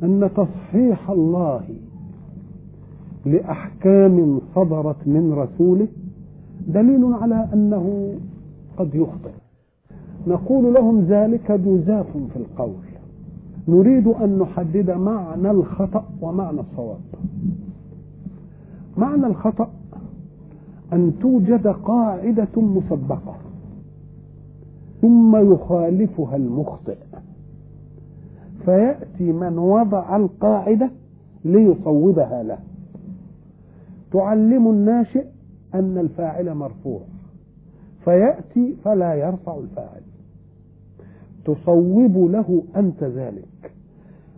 أن تصحيح الله لأحكام صدرت من رسوله دليل على أنه قد يخطئ. نقول لهم ذلك جزاف في القول. نريد أن نحدد معنى الخطأ ومعنى الصواب. معنى الخطأ أن توجد قاعدة مسبقة ثم يخالفها المخطئ. فيأتي من وضع القاعدة ليصوبها له. تعلم الناشئ أن الفاعل مرفوع. فيأتي فلا يرفع الفاعل. تصوب له أنت ذلك.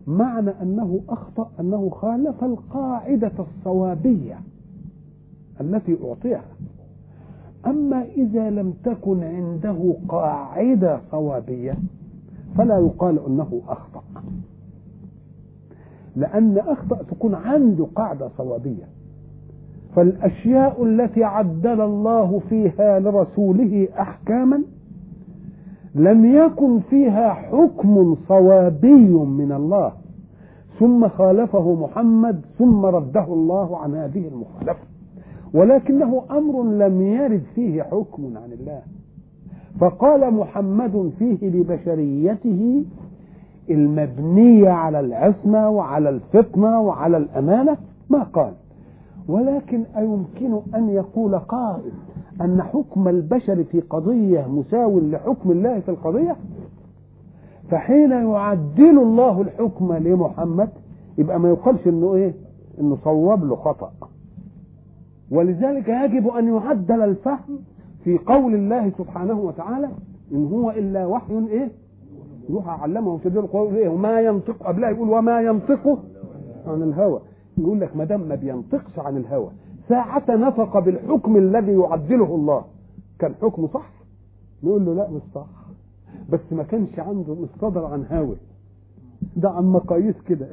معنى أنه أخطأ أنه خالف القاعدة الصوابية التي أعطيها. أما إذا لم تكن عنده قاعدة صوابية فلا يقال أنه أخطأ. لأن أخطأ تكون عنده قاعدة صوابية. فالأشياء التي عدل الله فيها لرسوله أحكاما لم يكن فيها حكم صوابي من الله. ثم خالفه محمد ثم رده الله عن هذه المخالفة. ولكنه أمر لم يرد فيه حكم عن الله. فقال محمد فيه لبشريته المبنية على العصمة وعلى الفطنة وعلى الأمانة ما قال. ولكن أيمكن أن يقول قائل أن حكم البشر في قضية مساو لحكم الله في القضية فحين يعدل الله الحكم لمحمد يبقى ما يقالش إنه إيه؟ إنه صوب له خطأ. ولذلك يجب أن يعدل الفهم في قول الله سبحانه وتعالى إن هو إلا وحي إيه؟ يوحى علمه شديد القول إيه؟ وما ينطق قبلها يقول وما ينطق عن الهوى. يقول لك ما دام ما بينطقش عن الهوى ساعة نطق بالحكم الذي يعدله الله. كان حكمه صح؟ نقول له لا مش صح. بس ما كانش عنده مصدر عن هوى ده عن مقاييس كده.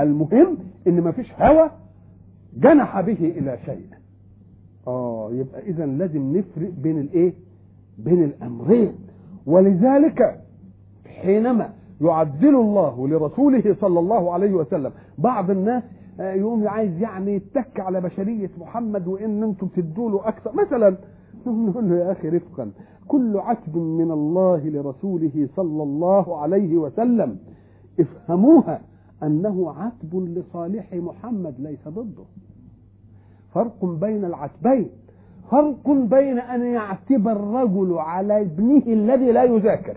المهم إن ما فيش هوى جنح به إلى شيء. آه يبقى اذا لازم نفرق بين الإيه؟ بين الأمرين. ولذلك حينما يعدل الله لرسوله صلى الله عليه وسلم بعض الناس يقوم عايز يعني يتك على بشرية محمد وإن أنتم تدوا له أكثر. مثلا <laughs> نقول له يا أخي رفقا كل عتب من الله لرسوله صلى الله عليه وسلم افهموها أنه عتب لصالح محمد ليس ضده. فرق بين العتبين فرق بين أن يعتب الرجل على ابنه الذي لا يذاكر.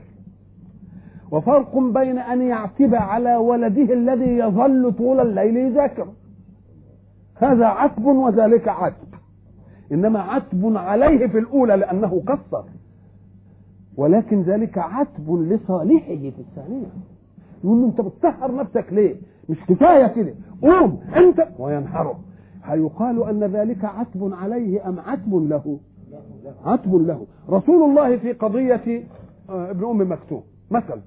وفرق بين أن يعتب على ولده الذي يظل طول الليل يذاكر. هذا عتب وذلك عتب. إنما عتب عليه في الأولى لأنه قصر. ولكن ذلك عتب لصالحه في الثانية. يقول له أنت بتسهر نفسك ليه؟ مش كفاية كده. قوم أنت. وينحره هيقال أن ذلك عتب عليه أم عتب له؟ عتب له. رسول الله في قضية ابن أم مكتوم مثلا.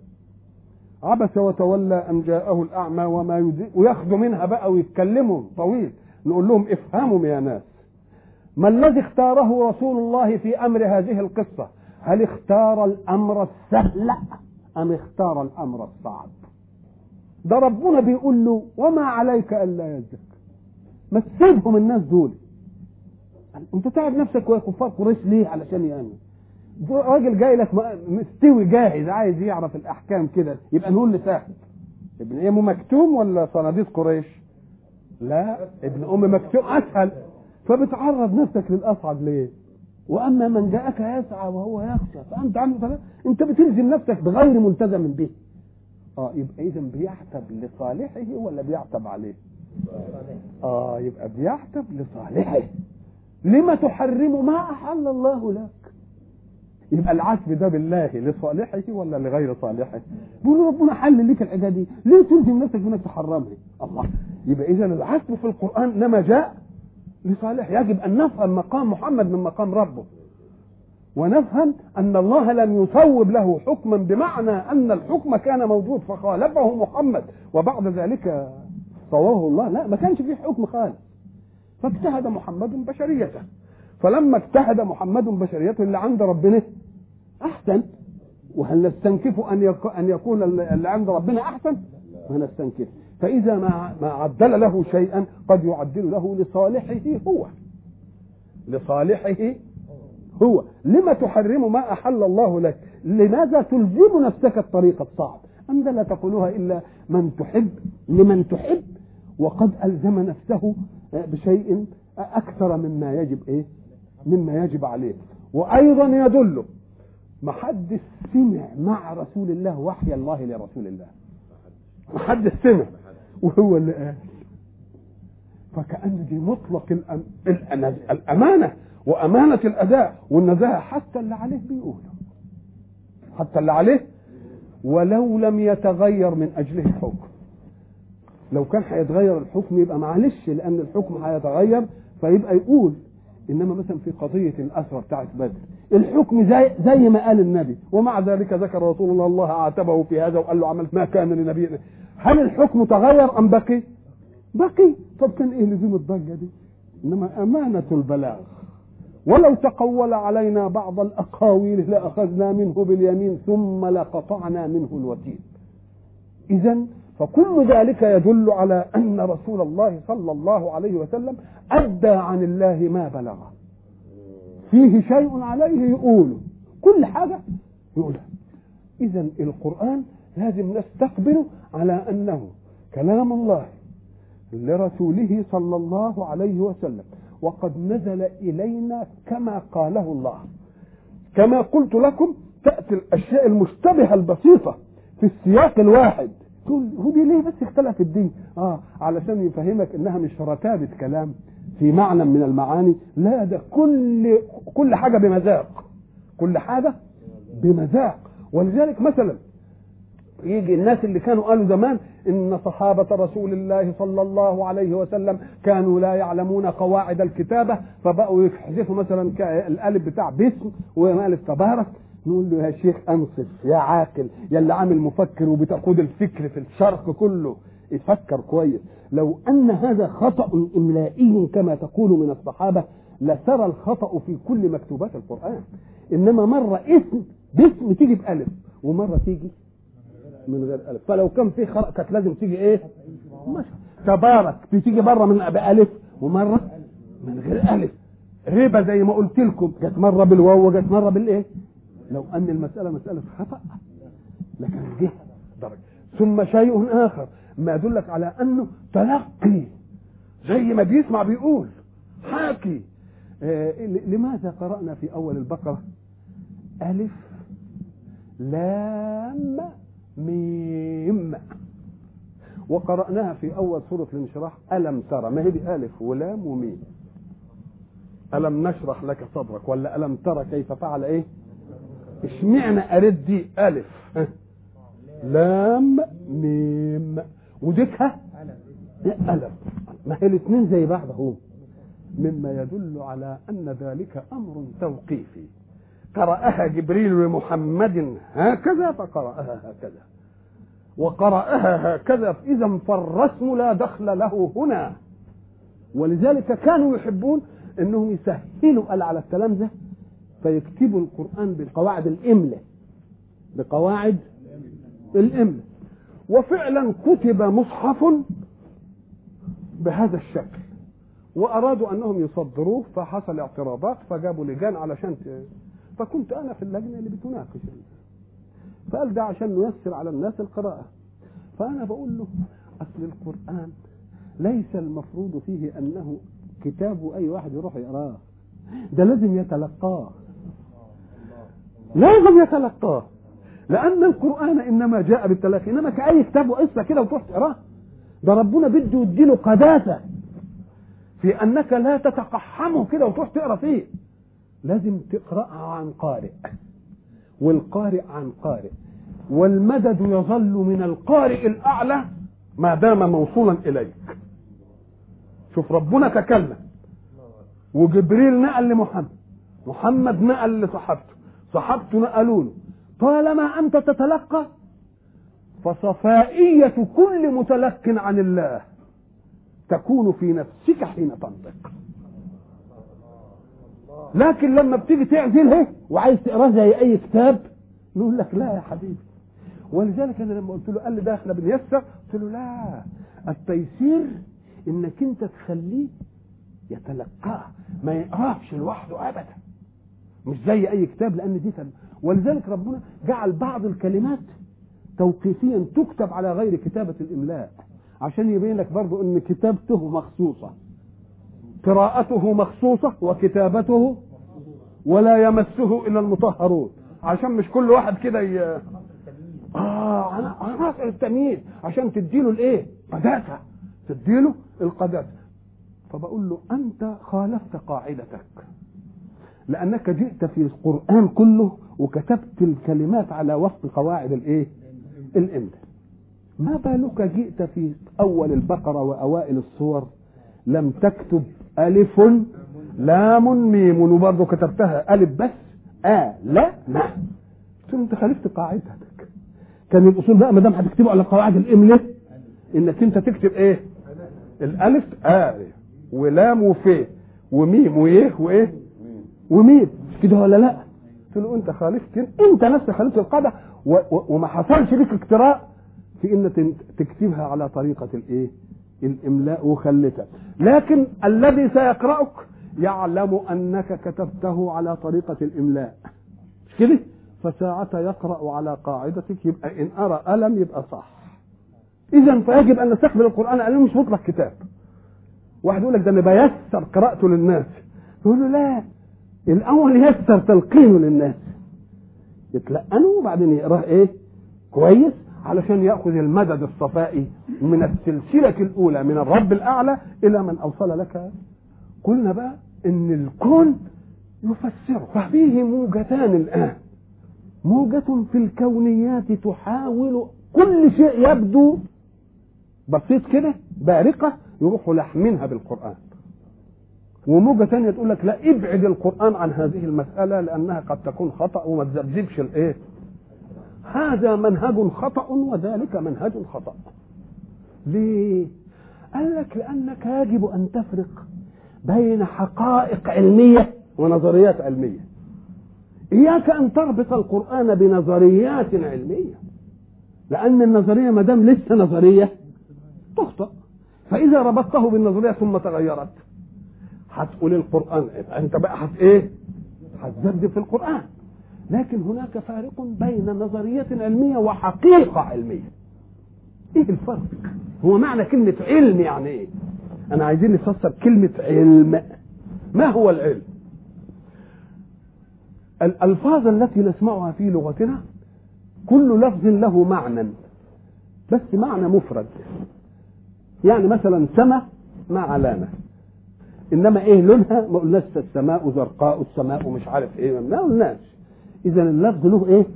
عبس وتولى أن جاءه الأعمى وما يدري وياخدوا منها بقى ويتكلموا طويل. نقول لهم افهموا يا ناس. ما الذي اختاره رسول الله في أمر هذه القصة؟ هل اختار الأمر السهل؟ أم اختار الأمر الصعب؟ ده ربنا بيقول له وما عليك ألا يزك ما تسيبهم الناس دول. أنت تعب نفسك ويا كفار قريش ليه؟ علشان يامن راجل جاي لك مستوي جاهز عايز يعرف الأحكام كده يبقى نقول لساحب ابن ام مكتوم ولا صناديق قريش؟ لا ابن أم مكتوم أسهل. فبتعرض نفسك للأصعب ليه؟ وأما من جاءك يسعى وهو يخشى فأنت عنه أنت بتلزم نفسك بغير ملتزم به. آه يبقى اذا بيعتب لصالحه ولا بيعتب عليه؟ آه يبقى بيعتب لصالحه. لما تحرم ما أحل الله لك؟ يبقى العتب ده بالله لصالحه ولا لغير صالحه؟ بيقول ربنا حل لك الحاجة دي. ليه تلزم نفسك بإنك تحرمها؟ الله. يبقى اذا العتب في القرآن انما جاء لصالح يجب أن نفهم مقام محمد من مقام ربه. ونفهم أن الله لم يصوب له حكما بمعنى أن الحكم كان موجود فخالفه محمد وبعد ذلك صوابه الله. لا ما كانش فيه حكم خالص. فاجتهد محمد بشريته. فلما اجتهد محمد بشريته اللي عند ربنا أحسن. وهل نستنكف أن أن يكون اللي عند ربنا أحسن؟ ما نستنكف. فإذا ما ما عدل له شيئا قد يعدل له لصالحه هو. لصالحه هو. لما تحرم ما أحل الله لك؟ لماذا تلزم نفسك الطريق الصعب؟ أنت لا تقولها إلا من تحب لمن تحب؟ وقد ألزم نفسه بشيء أكثر مما يجب. إيه؟ مما يجب عليه. وأيضا يدل ما حد سمع مع رسول الله وحي الله لرسول الله. ما حد سمع وهو اللي قال فكأن دي مطلق الأمانة وأمانة الأداء والنزاهة حتى اللي عليه بيقوله. حتى اللي عليه. ولو لم يتغير من أجله الحكم. لو كان هيتغير الحكم يبقى معلش لأن الحكم هيتغير فيبقى يقول إنما مثلا في قضية الأسرة بتاعت بدر الحكم زي, زي ما قال النبي ومع ذلك ذكر رسول الله الله عاتبه في هذا وقال له عملت ما كان لنبي هل الحكم تغير أم بقي؟ بقي طب كان إيه لزوم الضجة دي؟ إنما أمانة البلاغ ولو تقول علينا بعض الأقاويل لأخذنا منه باليمين ثم لقطعنا منه الوتين إذا فكل ذلك يدل على أن رسول الله صلى الله عليه وسلم أدى عن الله ما بلغ. فيه شيء عليه يقوله كل حاجة يقولها. إذا القرآن لازم نستقبله على أنه كلام الله لرسوله صلى الله عليه وسلم. وقد نزل إلينا كما قاله الله. كما قلت لكم تأتي الأشياء المشتبهة البسيطة في السياق الواحد. هو دي ليه بس اختلف الدين؟ آه علشان يفهمك إنها مش رتابة كلام في معنى من المعاني. لا ده كل كل حاجة بمذاق. كل حاجة بمذاق. ولذلك مثلا يجي الناس اللي كانوا قالوا زمان إن صحابة رسول الله صلى الله عليه وسلم كانوا لا يعلمون قواعد الكتابة فبقوا يحذفوا مثلا الالف بتاع باسم والف تبارك نقول له يا شيخ انصف يا عاقل يا اللي عامل مفكر وبتقود الفكر في الشرق كله. يفكر كويس. لو أن هذا خطأ املائي كما تقول من الصحابة لسرى الخطأ في كل مكتوبات القرآن. إنما مره اسم باسم تيجي بألف ومرة تيجي من غير ألف. فلو كان في خرق كانت لازم تيجي إيه؟ تبارك بتيجي بره من بالف ومرة من غير ألف. ربا زي ما قلت لكم جت مرة بالواو وجت مرة بالإيه؟ لو أن المسألة مسألة خطأ لكن جه درجة. ثم شيء آخر ما يدلك على أنه تلقي زي ما بيسمع بيقول حاكي. آه، لماذا قرأنا في أول البقرة؟ ألف لام ميم. وقرأناها في أول سورة الانشراح ألم ترى ما هي ألف ولام وميم. ألم نشرح لك صدرك ولا ألم ترى كيف فعل إيه؟ اشمعنى أريد دي ها؟ لام ميم. وديكها؟ ألم ما هي الاثنين زي بعض أهو. مما يدل على أن ذلك أمر توقيفي. قرأها جبريل لمحمد هكذا فقرأها هكذا. وقرأها هكذا إذا فالرسم لا دخل له هنا. ولذلك كانوا يحبون إنهم يسهلوا قال على الكلام ده. فيكتبوا القرآن بقواعد الإملة. بقواعد الإملة. وفعلا كتب مصحف بهذا الشكل. وأرادوا أنهم يصدروه فحصل اعتراضات فجابوا لجان علشان. فكنت أنا في اللجنة اللي بتناقش. فقال ده عشان نيسر على الناس القراءة. فأنا بقول له أصل القرآن ليس المفروض فيه أنه كتاب أي واحد يروح يقراه. ده لازم يتلقاه. لازم يتلقاه لأن القرآن إنما جاء بالتلقي إنما كأي كتاب وقصة كده وتروح تقراه ده ربنا بده يديله قداسة في أنك لا تتقحمه كده وتروح تقرأ فيه. لازم تقرأها عن قارئ. والقارئ عن قارئ. والمدد يظل من القارئ الأعلى ما دام موصولا إليك. شوف ربنا تكلم. وجبريل نقل لمحمد. محمد نقل لصحابته. صحابته نقلوا له طالما أنت تتلقى فصفائية كل متلق عن الله تكون في نفسك حين تنطق. لكن لما بتيجي تعزلها وعايز تقراه زي أي كتاب نقول لك لا يا حبيبي. ولذلك أنا لما قلت له قال لي ده إحنا بنيسر قلت له لا. التيسير إنك أنت تخليه يتلقاه ما يقراش لوحده ابدا. مش زي أي كتاب لأن دي تل... ولذلك ربنا جعل بعض الكلمات توقيفيا تكتب على غير كتابة الإملاء. عشان يبين لك برضو إن كتابته مخصوصة. قراءته مخصوصة وكتابته ولا يمسه إلا المطهرون. عشان مش كل واحد كده ي... آه عناصر التمييز. عشان تديله الإيه؟ قداسة. تديله القداسة. فبقول له أنت خالفت قاعدتك. لأنك جئت في القرآن كله وكتبت الكلمات على وفق قواعد الإيه؟ الاملاء ما بالك جئت في أول البقرة وأوائل الصور لم تكتب ألف لام ميم وبرضه كتبتها ألف بس. آ لا نعم قلت له أنت خالفت قاعدتك؟ كان الأصول بقى ما دام هتكتبه على قواعد الاملاء إنك أنت تكتب إيه؟ الألف آ ولام وفي وميم وايه وإيه؟ وميم مش كده ولا لا؟ قلت له أنت خالفت أنت نفسك خالفت القاعدة. وما حصلش لك اقتراء في إن تكتبها على طريقة الإيه؟ الإملاء وخلتها. لكن الذي سيقرأك يعلم أنك كتبته على طريقة الإملاء. مش كده؟ فساعة يقرأ على قاعدتك يبقى إن أرى ألم يبقى صح. إذا فيجب أن نستقبل القرآن لأنه مش مطلق كتاب. واحد يقول لك ده أنا بيسر قراءته للناس. يقول له لا الأول يسر تلقينه للناس. يتلقنه وبعدين يقراه إيه؟ كويس علشان يأخذ المدد الصفائي من السلسلة الأولى من الرب الأعلى إلى من أوصل لك. قلنا بقى إن الكون يفسره ففيه موجتان الآن. موجة في الكونيات تحاول كل شيء يبدو بسيط كده بارقة يروحوا لحمينها بالقرآن. وموجة ثانية تقول لك لا ابعد القرآن عن هذه المسألة لأنها قد تكون خطأ وما تذبذبش الإيه؟ هذا منهج خطأ وذلك منهج خطأ. ليه؟ قال لك لأنك يجب أن تفرق بين حقائق علمية ونظريات علمية. إياك أن تربط القرآن بنظريات علمية. لأن النظرية ما دام لسه نظرية تخطأ. فإذا ربطته بالنظرية ثم تغيرت. هتقول القرآن. أنت بقى هت إيه؟ هتزبد في القرآن. لكن هناك فارق بين نظرية علمية وحقيقة علمية. إيه الفرق؟ هو معنى كلمة علم يعني إيه؟ أنا عايزين نفسر كلمة علم. ما هو العلم؟ الألفاظ التي نسمعها في لغتنا كل لفظ له معنى بس معنى مفرد. يعني مثلا سما مع علامة إنما إيه لونها؟ ما قلناش السماء زرقاء السماء مش عارف إيه ما قلناش. إذا اللفظ له إيه؟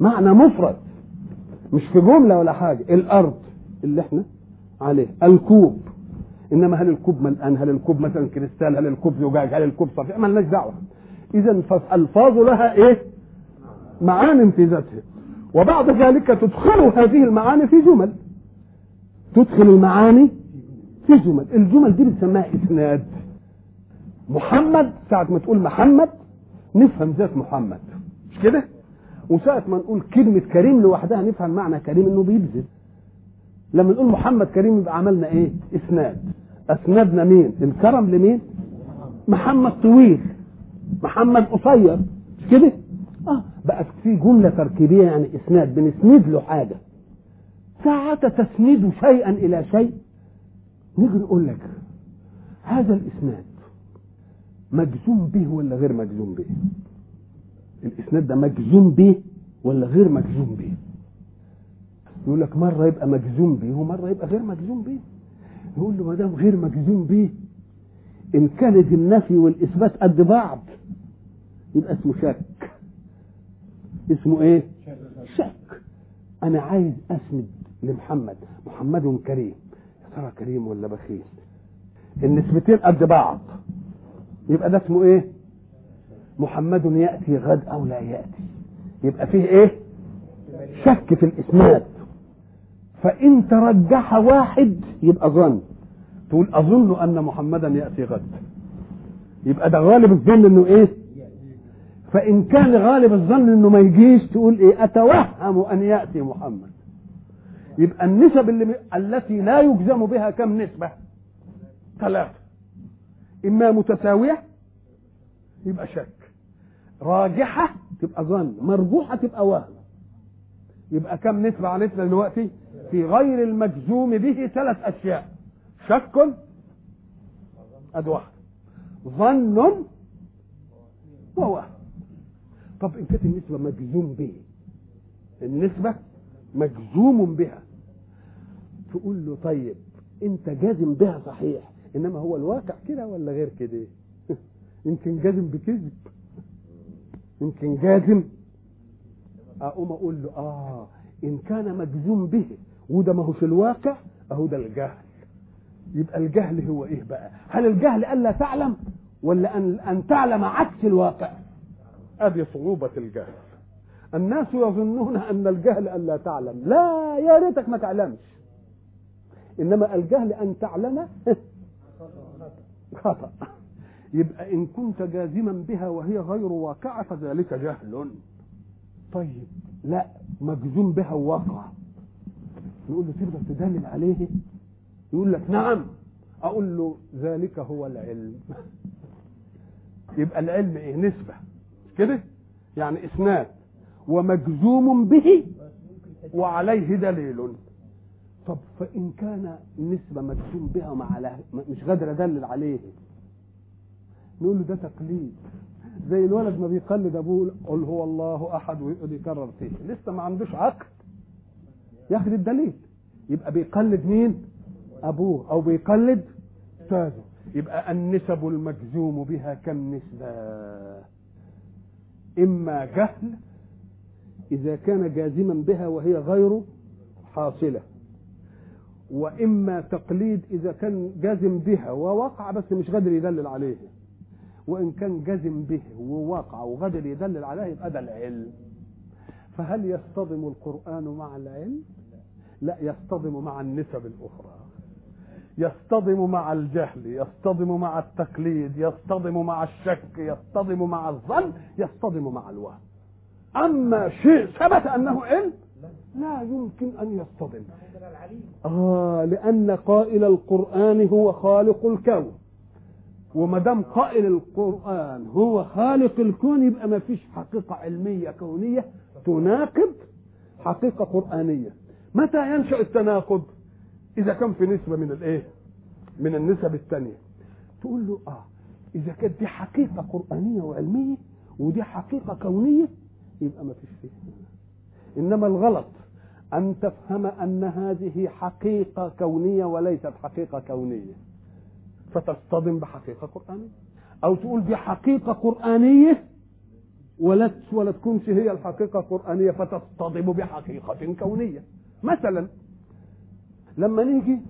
معنى مفرد. مش في جملة ولا حاجة. الأرض اللي إحنا عليه الكوب. إنما هل الكوب ملآن هل الكوب مثلا كريستال؟ هل الكوب زجاج؟ هل الكوب صفيح مالناش دعوة. إذا فالألفاظ لها إيه؟ معان في ذاتها. وبعد ذلك تدخل هذه المعاني في جمل. تدخل المعاني في جمل الجمل دي بنسميها إسناد. محمد ساعة ما تقول محمد نفهم ذات محمد. مش كده؟ وساعة ما نقول كلمة كريم لوحدها نفهم معنى كريم إنه بيبذل. لما نقول محمد كريم يبقى عملنا إيه؟ إسناد. أسندنا مين؟ الكرم لمين؟ محمد طويل. محمد قصير. مش كده؟ آه بقت في جملة تركيبية يعني إسناد بنسند له حاجة. ساعة تسند شيئا إلى شيء نيجي نقول لك هذا الإسناد مجزوم به ولا غير مجزوم به؟ الإسناد ده مجزوم به ولا غير مجزوم به؟ يقول لك مرة يبقى مجزوم به ومرة يبقى غير مجزوم به. يقول له ما دام غير مجزوم به إن كانت النفي والإثبات قد بعض يبقى اسمه شك. اسمه إيه؟ شك. أنا عايز أسند لمحمد. محمد كريم. ترى كريم ولا بخيل؟ النسبتين قد بعض. يبقى ده اسمه إيه؟ محمد يأتي غد أو لا يأتي. يبقى فيه إيه؟ شك في الإسناد. فإن ترجح واحد يبقى ظن. تقول أظن أن محمدا يأتي غد. يبقى ده غالب الظن إنه إيه؟ فإن كان غالب الظن إنه ما يجيش تقول إيه؟ أتوهم أن يأتي محمد. يبقى النسب اللي التي لا يجزم بها كم نسبة؟ ثلاثة. إما متساوية يبقى شك. راجحة تبقى ظن. مرجوحة تبقى وهم يبقى كم نسبة عرفنا دلوقتي؟ في غير المجزوم به ثلاث أشياء. شك أد ظن ووهم طب إن كانت النسبة مجزوم به النسبة مجزوم بها تقول له طيب انت جازم بها صحيح انما هو الواقع كده ولا غير كده؟ <laughs> يمكن جازم بكذب. يمكن جازم. اقوم أقول له آه إن كان مجزوم به وده ما هوش الواقع أهو ده الجهل. يبقى الجهل هو إيه بقى؟ هل الجهل الا تعلم ولا أن أن تعلم عكس الواقع؟ ادي صعوبة الجهل. الناس يظنون أن الجهل الا تعلم. لا يا ريتك ما تعلمش. إنما الجهل أن تعلم <laughs> خطأ. يبقى إن كنت جازما بها وهي غير واقعة فذلك جهل. طيب لا مجزوم بها وواقع نقول له تقدر تدلل عليه؟ يقول لك نعم. أقول له ذلك هو العلم. <laughs> يبقى العلم إيه؟ نسبة. كده؟ يعني إسناد. ومجزوم به وعليه دليل. طب فإن كان النسبة مجزوم بها مع مش قادر أدلل عليه. نقول له ده تقليد. زي الولد ما بيقلد أبوه قل هو الله أحد ويقعد يكرر فيه. لسه ما عندوش عقل. ياخد الدليل. يبقى بيقلد مين؟ أبوه. أو بيقلد أستاذه. يبقى النسب المجزوم بها كم نسبة؟ إما جهل إذا كان جازما بها وهي غير حاصلة. وإما تقليد إذا كان جازم بها ووقع بس مش قادر يدلل عليه. وإن كان جازم به ووقع وقادر يدلل عليه يبقى ده العلم. فهل يصطدم القرآن مع العلم؟ لا يصطدم مع النسب الأخرى. يصطدم مع الجهل يصطدم مع التقليد يصطدم مع الشك يصطدم مع الظن يصطدم مع الوهم. أما شيء ثبت أنه علم لا يمكن أن يصطدم. آه لأن قائل القرآن هو خالق الكون. وما دام قائل القرآن هو خالق الكون يبقى ما فيش حقيقة علمية كونية تناقض حقيقة قرآنية. متى ينشأ التناقض؟ إذا كان في نسبة من الإيه؟ من النسب الثانية. تقول له آه إذا كانت دي حقيقة قرآنية وعلمية ودي حقيقة كونية يبقى ما فيش فيه إنما الغلط أن تفهم أن هذه حقيقة كونية وليست حقيقة كونية. فتصطدم بحقيقة قرآنية. أو تقول دي حقيقه قرآنية ولا ولا تكونش هي الحقيقة القرانيه فتصطدم بحقيقة كونية. مثلا لما نيجي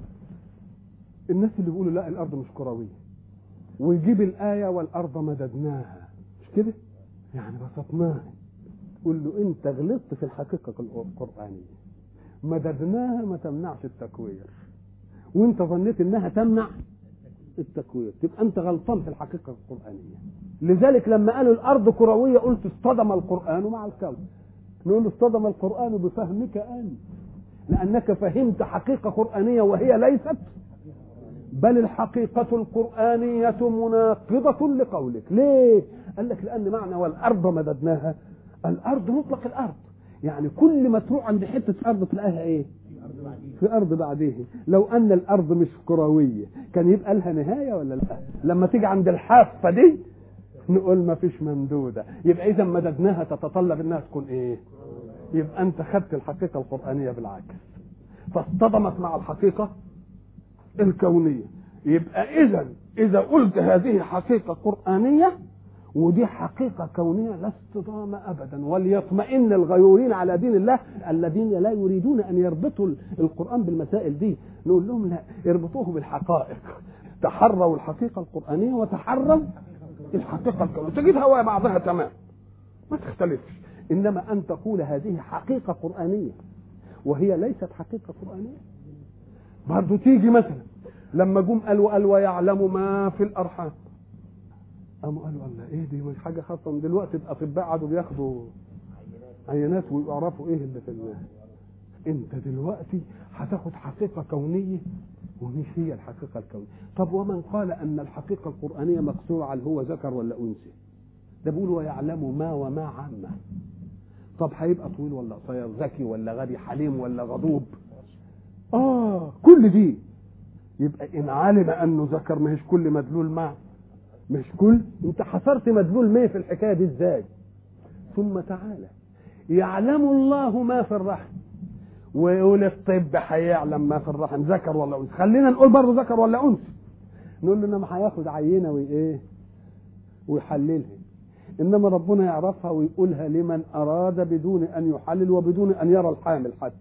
الناس اللي بيقولوا لا الأرض مش كروية. ويجيب الآية والأرض مددناها. مش كده؟ يعني بسطناها. تقول له أنت غلطت في الحقيقة القرآنية. مددناها ما تمنعش التكوير. وانت ظنيت إنها تمنع التكوير. تبقى أنت غلطان في الحقيقة القرآنية. لذلك لما قالوا الأرض كروية قلت اصطدم القرآن مع الكون. نقول اصطدم القرآن بفهمك أنت. لأنك فهمت حقيقة قرآنية وهي ليست بل الحقيقة القرآنية مناقضة لقولك. ليه؟ قال لك لأن معنى والأرض مددناها الأرض مطلق الأرض. يعني كل ما تروح عند حتة أرض تلاقيها إيه؟ في أرض بعديه. لو أن الأرض مش كروية كان يبقى لها نهاية ولا لا؟ لما تيجي عند الحافة دي نقول ما فيش ممدودة. يبقى إذا مددناها تتطلب إنها تكون إيه؟ يبقى أنت خدت الحقيقة القرآنية بالعكس. فاصطدمت مع الحقيقة الكونية. يبقى إذا إذا قلت هذه حقيقة قرآنية ودي حقيقة كونية لا اصطدام أبدا وليطمئن الغيورين على دين الله الذين لا يريدون أن يربطوا القرآن بالمسائل دي. نقول لهم لا اربطوه بالحقائق. تحروا الحقيقة القرآنية وتحروا الحقيقة الكونية. تجدها ويا بعضها تمام. ما تختلفش. إنما أن تقول هذه حقيقة قرآنية وهي ليست حقيقة قرآنية. برضه تيجي مثلا لما جم قالوا قال ويعلم ما في الأرحام. قاموا قالوا الله إيه دي مش حاجة خاصة؟ من دلوقتي الاطباء قعدوا بياخدوا عينات ويعرفوا إيه اللي في الله أنت دلوقتي هتاخد حقيقة كونية ومش هي الحقيقة الكونية. طب ومن قال أن الحقيقة القرآنية على هو ذكر ولا أنثى؟ ده بيقول ويعلم ما وما عامه طب هيبقى طويل ولا قصير؟ ذكي ولا غبي؟ حليم ولا غضوب؟ آه كل دي. يبقى إن علم أنه ذكر مش كل مدلول مع مش كل انت حصرت مدلول ما في الحكاية دي إزاي؟ ثم تعالى يعلم الله ما في الرحم. ويقول الطب هيعلم ما في الرحم. ذكر ولا أنثى؟ خلينا نقول برضه ذكر ولا أنثى. نقول له إنما هياخد عينة وإيه؟ ويحللها. إنما ربنا يعرفها ويقولها لمن أراد بدون أن يحلل وبدون أن يرى الحامل حتى.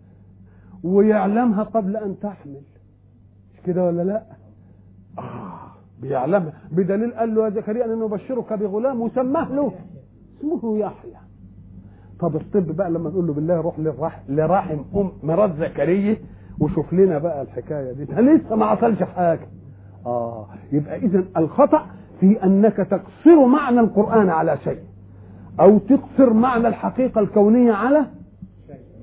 ويعلمها قبل أن تحمل. مش كده ولا لا؟ آه بيعلمها بدليل قال له يا زكريا ان نبشرك بغلام وسماه له اسمه يحيى. طب الطب بقى لما نقول له بالله روح للرحم لرحم أم مرات زكريا وشوف لنا بقى الحكاية دي. لسه ما حصلش حاجة. آه يبقى اذا الخطأ في أنك تقصر معنى القرآن على شيء أو تقصر معنى الحقيقة الكونية على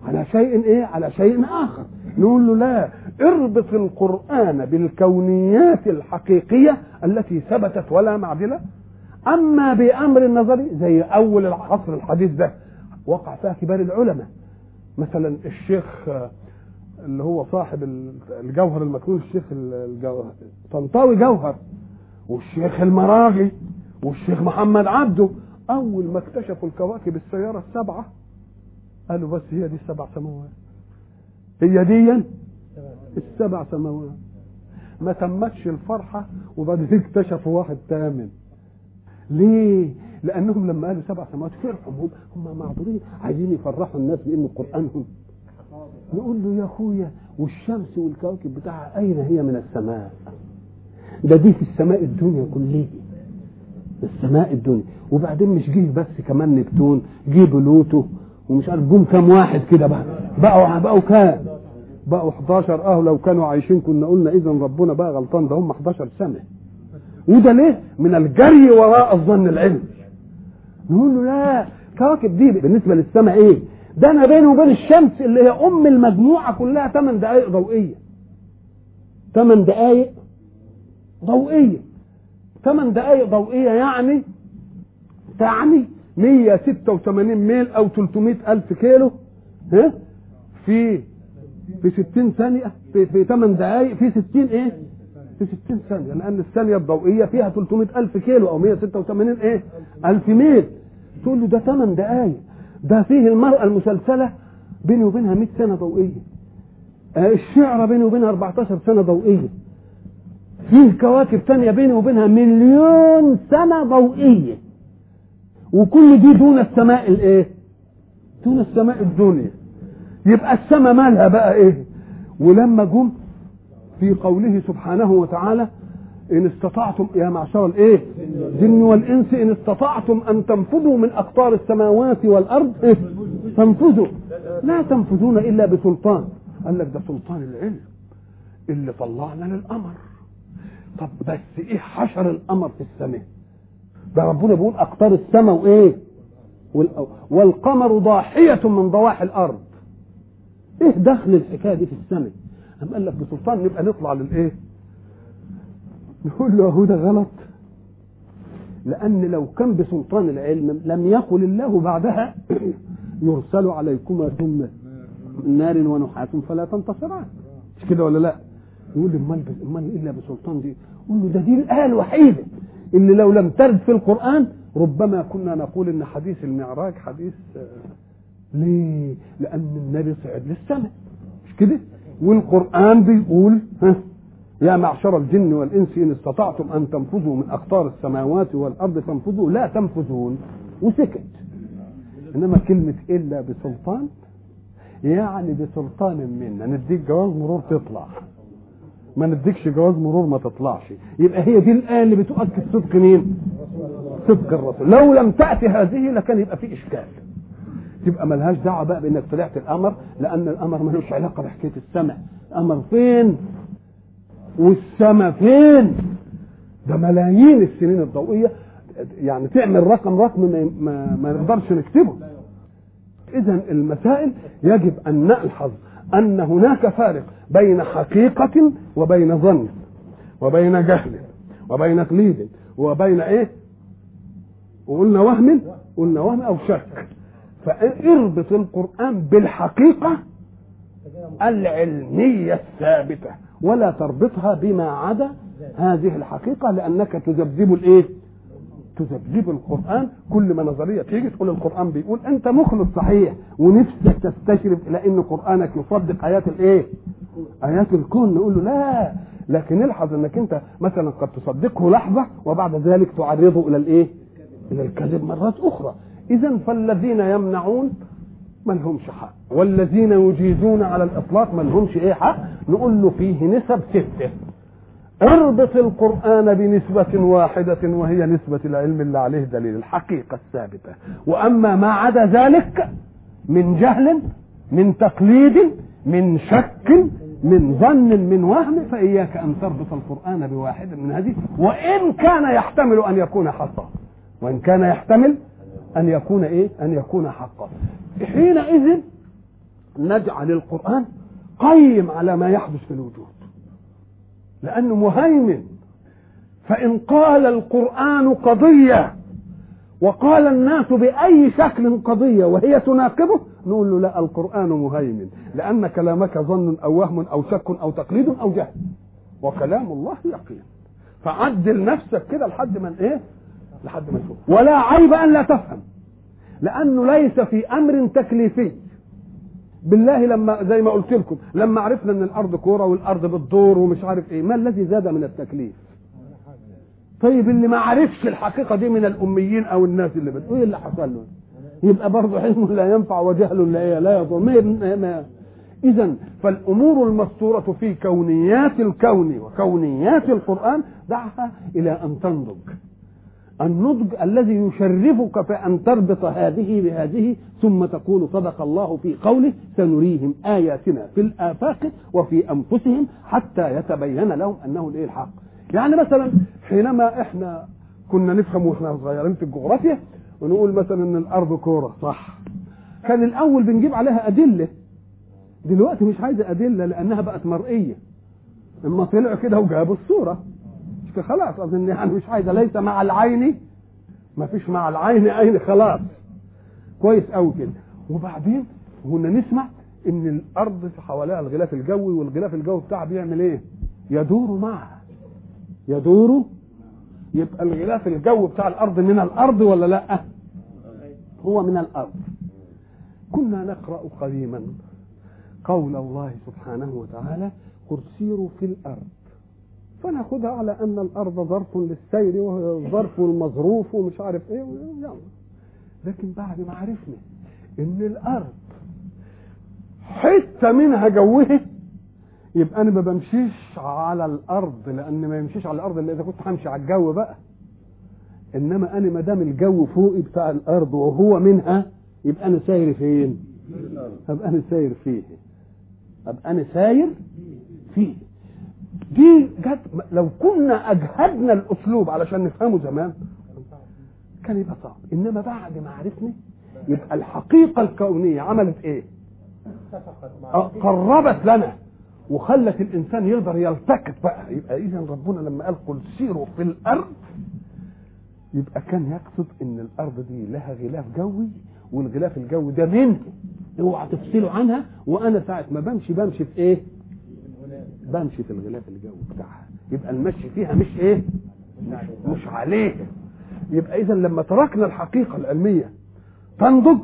على شيء إيه؟ على شيء آخر. نقول له لا اربط القرآن بالكونيات الحقيقية التي ثبتت ولا معدله أما بأمر النظري زي أول العصر الحديث ده وقع فيها كبار العلماء. مثلا الشيخ اللي هو صاحب الجوهر المكنون الشيخ الجوهر طنطاوي جوهر والشيخ المراغي والشيخ محمد عبده. أول ما اكتشفوا الكواكب السيارة السبعة قالوا بس هي دي السبع سماوات. هي دي السبع سماوات. ما تمتش الفرحة وبعدين اكتشفوا واحد ثامن ليه؟ لأنهم لما قالوا سبع سماوات فرحوا. هم هم معذورين عايزين يفرحوا الناس بأن قرآنهم نقول له يا أخويا والشمس والكواكب بتاعها أين هي من السماء؟ ده دي في السماء الدنيا كلها. السماء الدنيا. وبعدين مش جه بس كمان نبتون جه بلوتو ومش عارف جم كام واحد كده بقى. بقوا بقوا كام؟ بقوا 11 آه لو كانوا عايشين كنا قلنا اذا ربنا بقى غلطان ده هم 11 سنة. وده ليه؟ من الجري وراء الظن العلمي. نقول له لا كواكب دي بالنسبة للسماء إيه؟ ده أنا بيني وبين الشمس اللي هي أم المجموعة كلها 8 دقائق ضوئية. 8 دقائق ضوئية. 8 دقائق ضوئية يعني تعني 186 ميل أو 300 ألف كيلو ها؟ في في 60 ثانية في, في 8 دقائق في 60 إيه؟ في 60 ثانية لأن الثانية الضوئية فيها 300 ألف كيلو أو 186 إيه؟ ألف ميل. تقول له ده 8 دقايق. ده فيه المرأة المسلسلة بيني وبينها 100 سنة ضوئية. آه الشعرة بيني وبينها 14 سنة ضوئية. فيه كواكب تانية بيني وبينها مليون سنة ضوئية. وكل دي دون السماء الإيه؟ دون السماء الدنيا. يبقى السماء مالها بقى إيه؟ ولما جم في قوله سبحانه وتعالى إن استطعتم يا معشر الإيه؟ الجن والإنس إن استطعتم أن تنفذوا من أقطار السماوات والأرض إيه؟ فانفذوا. لا تنفذون إلا بسلطان. قال لك ده سلطان العلم اللي طلعنا للقمر. طب بس إيه حشر القمر في السماء؟ ده ربنا بيقول أقطار السماء وإيه؟ والقمر ضاحية من ضواحي الأرض. إيه دخل الحكاية دي في السماء قام قال لك بسلطان نبقى نطلع للإيه؟ نقول له هو ده غلط. لأن لو كان بسلطان العلم لم يقل الله بعدها <clears throat> يرسل عليكما ثم نار ونحاس فلا تنتصران. مش كده ولا لا؟ يقول لي أمال أمال إلا بسلطان دي؟ يقول له ده دي الآية الوحيدة. اللي لو لم ترد في القرآن ربما كنا نقول إن حديث المعراج حديث ليه؟ لأن النبي صعد للسماء. مش كده؟ والقرآن بيقول ها يا معشر الجن والإنس إن استطعتم أن تنفذوا من أقطار السماوات والأرض فانفذوا لا تنفذون. وسكت. إنما كلمة إلا بسلطان يعني بسلطان منا. نديك جواز مرور تطلع. ما نديكش جواز مرور ما تطلعش. يبقى هي دي الآية اللي بتؤكد صدق مين؟ صدق الرسول. لو لم تأتي هذه لكان يبقى في إشكال. تبقى ملهاش دعوة بقى بإنك طلعت القمر لأن القمر ملوش علاقة بحكاية السماء. القمر فين؟ والسماء فين؟ ده ملايين السنين الضوئية. يعني تعمل رقم رقم ما, ما, نقدرش نكتبه. اذا المسائل يجب أن نلحظ أن هناك فارق بين حقيقة وبين ظن وبين جهل وبين تقليد وبين إيه؟ وقلنا وهم قلنا وهم أو شك. فاربط القرآن بالحقيقة العلمية الثابتة ولا تربطها بما عدا هذه الحقيقة لأنك تذبذب الإيه؟ تذبذب القرآن. كل ما نظرية تيجي تقول القرآن بيقول أنت مخلص صحيح ونفسك تستشرف إلى إن قرآنك يصدق آيات الإيه؟ آيات الكون. نقول له لا لكن الحظ إنك أنت مثلا قد تصدقه لحظة وبعد ذلك تعرضه إلى الإيه؟ إلى الكذب مرات أخرى. اذا فالذين يمنعون ما لهمش حق والذين يجيزون على الإطلاق ما لهمش إيه حق نقول له فيه نسب ستة. اربط القرآن بنسبة واحدة وهي نسبة العلم اللي عليه دليل الحقيقة الثابتة. وأما ما عدا ذلك من جهل من تقليد من شك من ظن من وهم فإياك أن تربط القرآن بواحد من هذه. وإن كان يحتمل أن يكون حقا وإن كان يحتمل أن يكون إيه؟ أن يكون حقا. حينئذ نجعل القرآن قيم على ما يحدث في الوجود. لأنه مهيمن. فإن قال القرآن قضية وقال الناس بأي شكل قضية وهي تناقضه نقول له لا القرآن مهيمن. لأن كلامك ظن أو وهم أو شك أو تقليد أو جهل. وكلام الله يقين. فعدل نفسك كده لحد من إيه؟ لحد ما تشوف ولا عيب أن لا تفهم. لأنه ليس في أمر تكليفي. بالله لما زي ما قلت لكم لما عرفنا إن الأرض كورة والأرض بتدور ومش عارف إيه ما الذي زاد من التكليف؟ طيب اللي ما عرفش الحقيقة دي من الأميين أو الناس اللي بتقول إيه اللي حصل له؟ يبقى برضه علم لا ينفع وجهل لا لا يضر. اذا فالأمور المسطوره في كونيات الكون وكونيات القرآن دعها إلى أن تنضج. النضج الذي يشرفك في أن تربط هذه بهذه ثم تقول صدق الله في قوله سنريهم آياتنا في الآفاق وفي أنفسهم حتى يتبين لهم أنه الإيه الحق. يعني مثلا حينما إحنا كنا نفهم وإحنا صغيرين في الجغرافيا ونقول مثلا إن الأرض كورة صح. كان الأول بنجيب عليها أدلة دلوقتي مش عايزة أدلة لأنها بقت مرئية. اما طلعوا كده وجابوا الصورة خلاص أظن يعني مش عايزه ليس مع العين. ما فيش مع العين عين خلاص. كويس قوي كده. وبعدين كنا نسمع إن الأرض حواليها الغلاف الجوي والغلاف الجوي بتاعها بيعمل إيه؟ يدور معها. يدور؟ يبقى الغلاف الجو بتاع الأرض من الأرض ولا لأ؟ هو من الأرض. كنا نقرأ قديما قول الله سبحانه وتعالى قل سيروا في الأرض. فناخدها على أن الأرض ظرف للسير وظرف المظروف ومش عارف إيه. يلا. لكن بعد ما عرفنا إن الأرض حتة منها جوه يبقى أنا ما بمشيش على الأرض لأن ما يمشيش على الأرض الا إذا كنت همشي على الجو بقى. إنما أنا ما دام الجو فوقي بتاع الأرض وهو منها يبقى أنا ساير فين؟ أبقى أنا ساير فيه. أبقى أنا ساير فيه. دي جت لو كنا أجهدنا الأسلوب علشان نفهمه زمان كان يبقى صعب إنما بعد ما عرفنا يبقى الحقيقة الكونية عملت إيه؟ قربت لنا وخلت الإنسان يقدر يلتقط بقى يبقى اذا ربنا لما قال قل سيروا في الأرض يبقى كان يقصد إن الأرض دي لها غلاف جوي والغلاف الجوي ده منه اوعى تفصلوا عنها وأنا ساعة ما بمشي بمشي في إيه؟ بمشي في الغلاف الجوي بتاعها. يبقى المشي فيها مش إيه؟ مش عليه. يبقى اذا لما تركنا الحقيقة العلمية تنضج.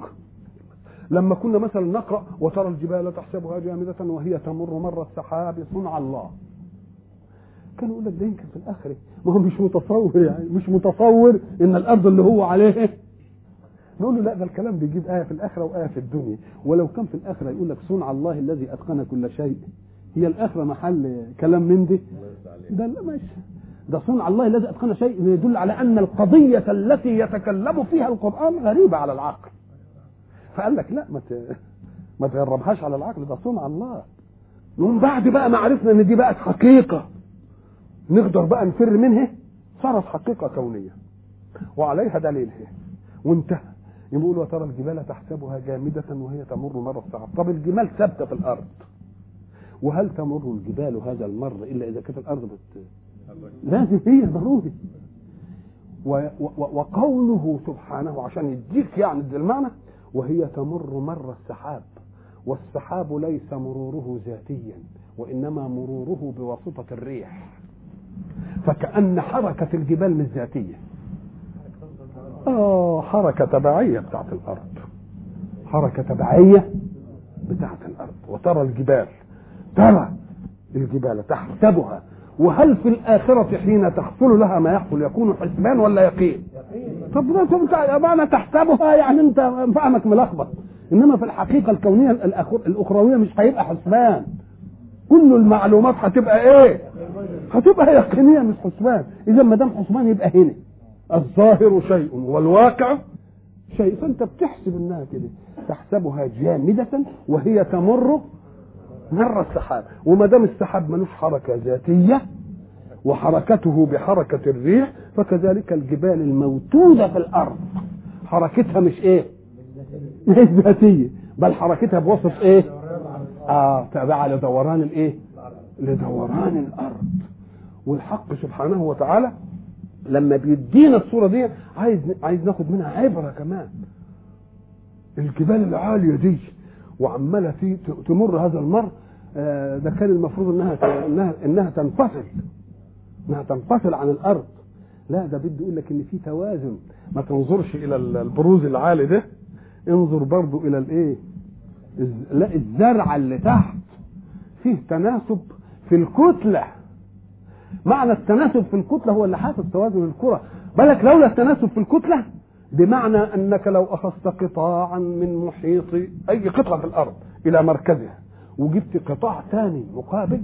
لما كنا مثلا نقرأ وترى الجبال تحسبها جامدة وهي تمر مر السحاب صنع الله. كان يقول لك ده يمكن في الآخرة. ما هو مش متصور يعني. مش متصور إن الأرض اللي هو عليه. نقول له لا ده الكلام بيجيب آية في الآخرة وآية في الدنيا. ولو كان في الآخرة يقول لك صنع الله الذي أتقن كل شيء. هي الآخرة محل كلام من دي. ده لا ماشي ده صنع الله الذي أتقن شيء يدل على أن القضية التي يتكلم فيها القرآن غريبة على العقل. فقال لك لا ما ما تجربهاش على العقل ده صنع الله. ومن بعد بقى ما عرفنا إن دي بقت حقيقة نقدر بقى نفر منها صارت حقيقة كونية. وعليها دليلها وانتهى. يقول وترى الجبال تحسبها جامدة وهي تمر مر السحاب طب الجمال ثابتة في الأرض. وهل تمر الجبال هذا المر إلا إذا كانت الأرض بت... لازم هي ضروري. و... و... وقوله سبحانه عشان يديك يعني المعنى وهي تمر مر السحاب والسحاب ليس مروره ذاتيا وإنما مروره بواسطة الريح. فكأن حركة الجبال مش ذاتية. آه حركة تبعية بتاعت الأرض. حركة تبعية بتاعت الأرض. وترى الجبال. ترى الجبال تحسبها وهل في الآخرة حين تحصل لها ما يحصل يكون حسبان ولا يقين؟ طب انت معنى تحسبها يعني أنت فهمك ملخبط. إنما في الحقيقة الكونية الأخروية مش هيبقى حسبان. كل المعلومات هتبقى إيه؟ هتبقى يقينية مش حسبان. إذا ما دام حسبان يبقى هنا الظاهر شيء والواقع شيء. فأنت بتحسب انها كده تحسبها جامدة وهي تمر مر السحاب وما دام السحاب ملوش حركة ذاتية وحركته بحركة الريح فكذلك الجبال الموجودة في الأرض حركتها مش إيه؟ مش ذاتية بل حركتها بوسط إيه؟ آه تابعة لدوران الإيه؟ لدوران الأرض والحق سبحانه وتعالى لما بيدينا الصورة دي عايز عايز ناخد منها عبرة كمان الجبال العالية دي وعمالة في تمر هذا المر آه ده كان المفروض إنها إنها إنها تنفصل. إنها تنفصل عن الأرض. لا ده بده يقول لك إن في توازن. ما تنظرش إلى البروز العالي ده انظر برضو إلى الإيه؟ لا الزرع اللي تحت. فيه تناسب في الكتلة. معنى التناسب في الكتلة هو اللي حاسس توازن الكرة. بالك لولا التناسب في الكتلة؟ بمعنى أنك لو أخذت قطاعا من محيط أي قطعة في الأرض إلى مركزها وجبت قطاع ثاني مقابل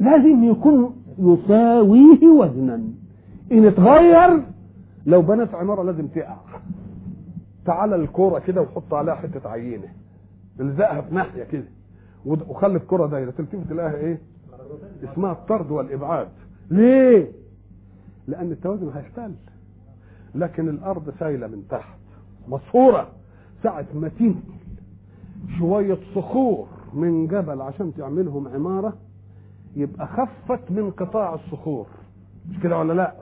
لازم يكون يساويه وزنا. إن اتغير لو بنت عمارة لازم تقع. تعال الكرة كده وحط عليها حتة عينة. الزقها في ناحية كده. وخلي الكرة دايرة. تلتفت تلاقيها إيه؟ اسمها الطرد والإبعاد. ليه؟ لأن التوازن هيختل. لكن الأرض سايلة من تحت مصفورة ساعة ما تنقل شوية صخور من جبل عشان تعملهم عمارة يبقى خفت من قطاع الصخور. مش كده ولا لا؟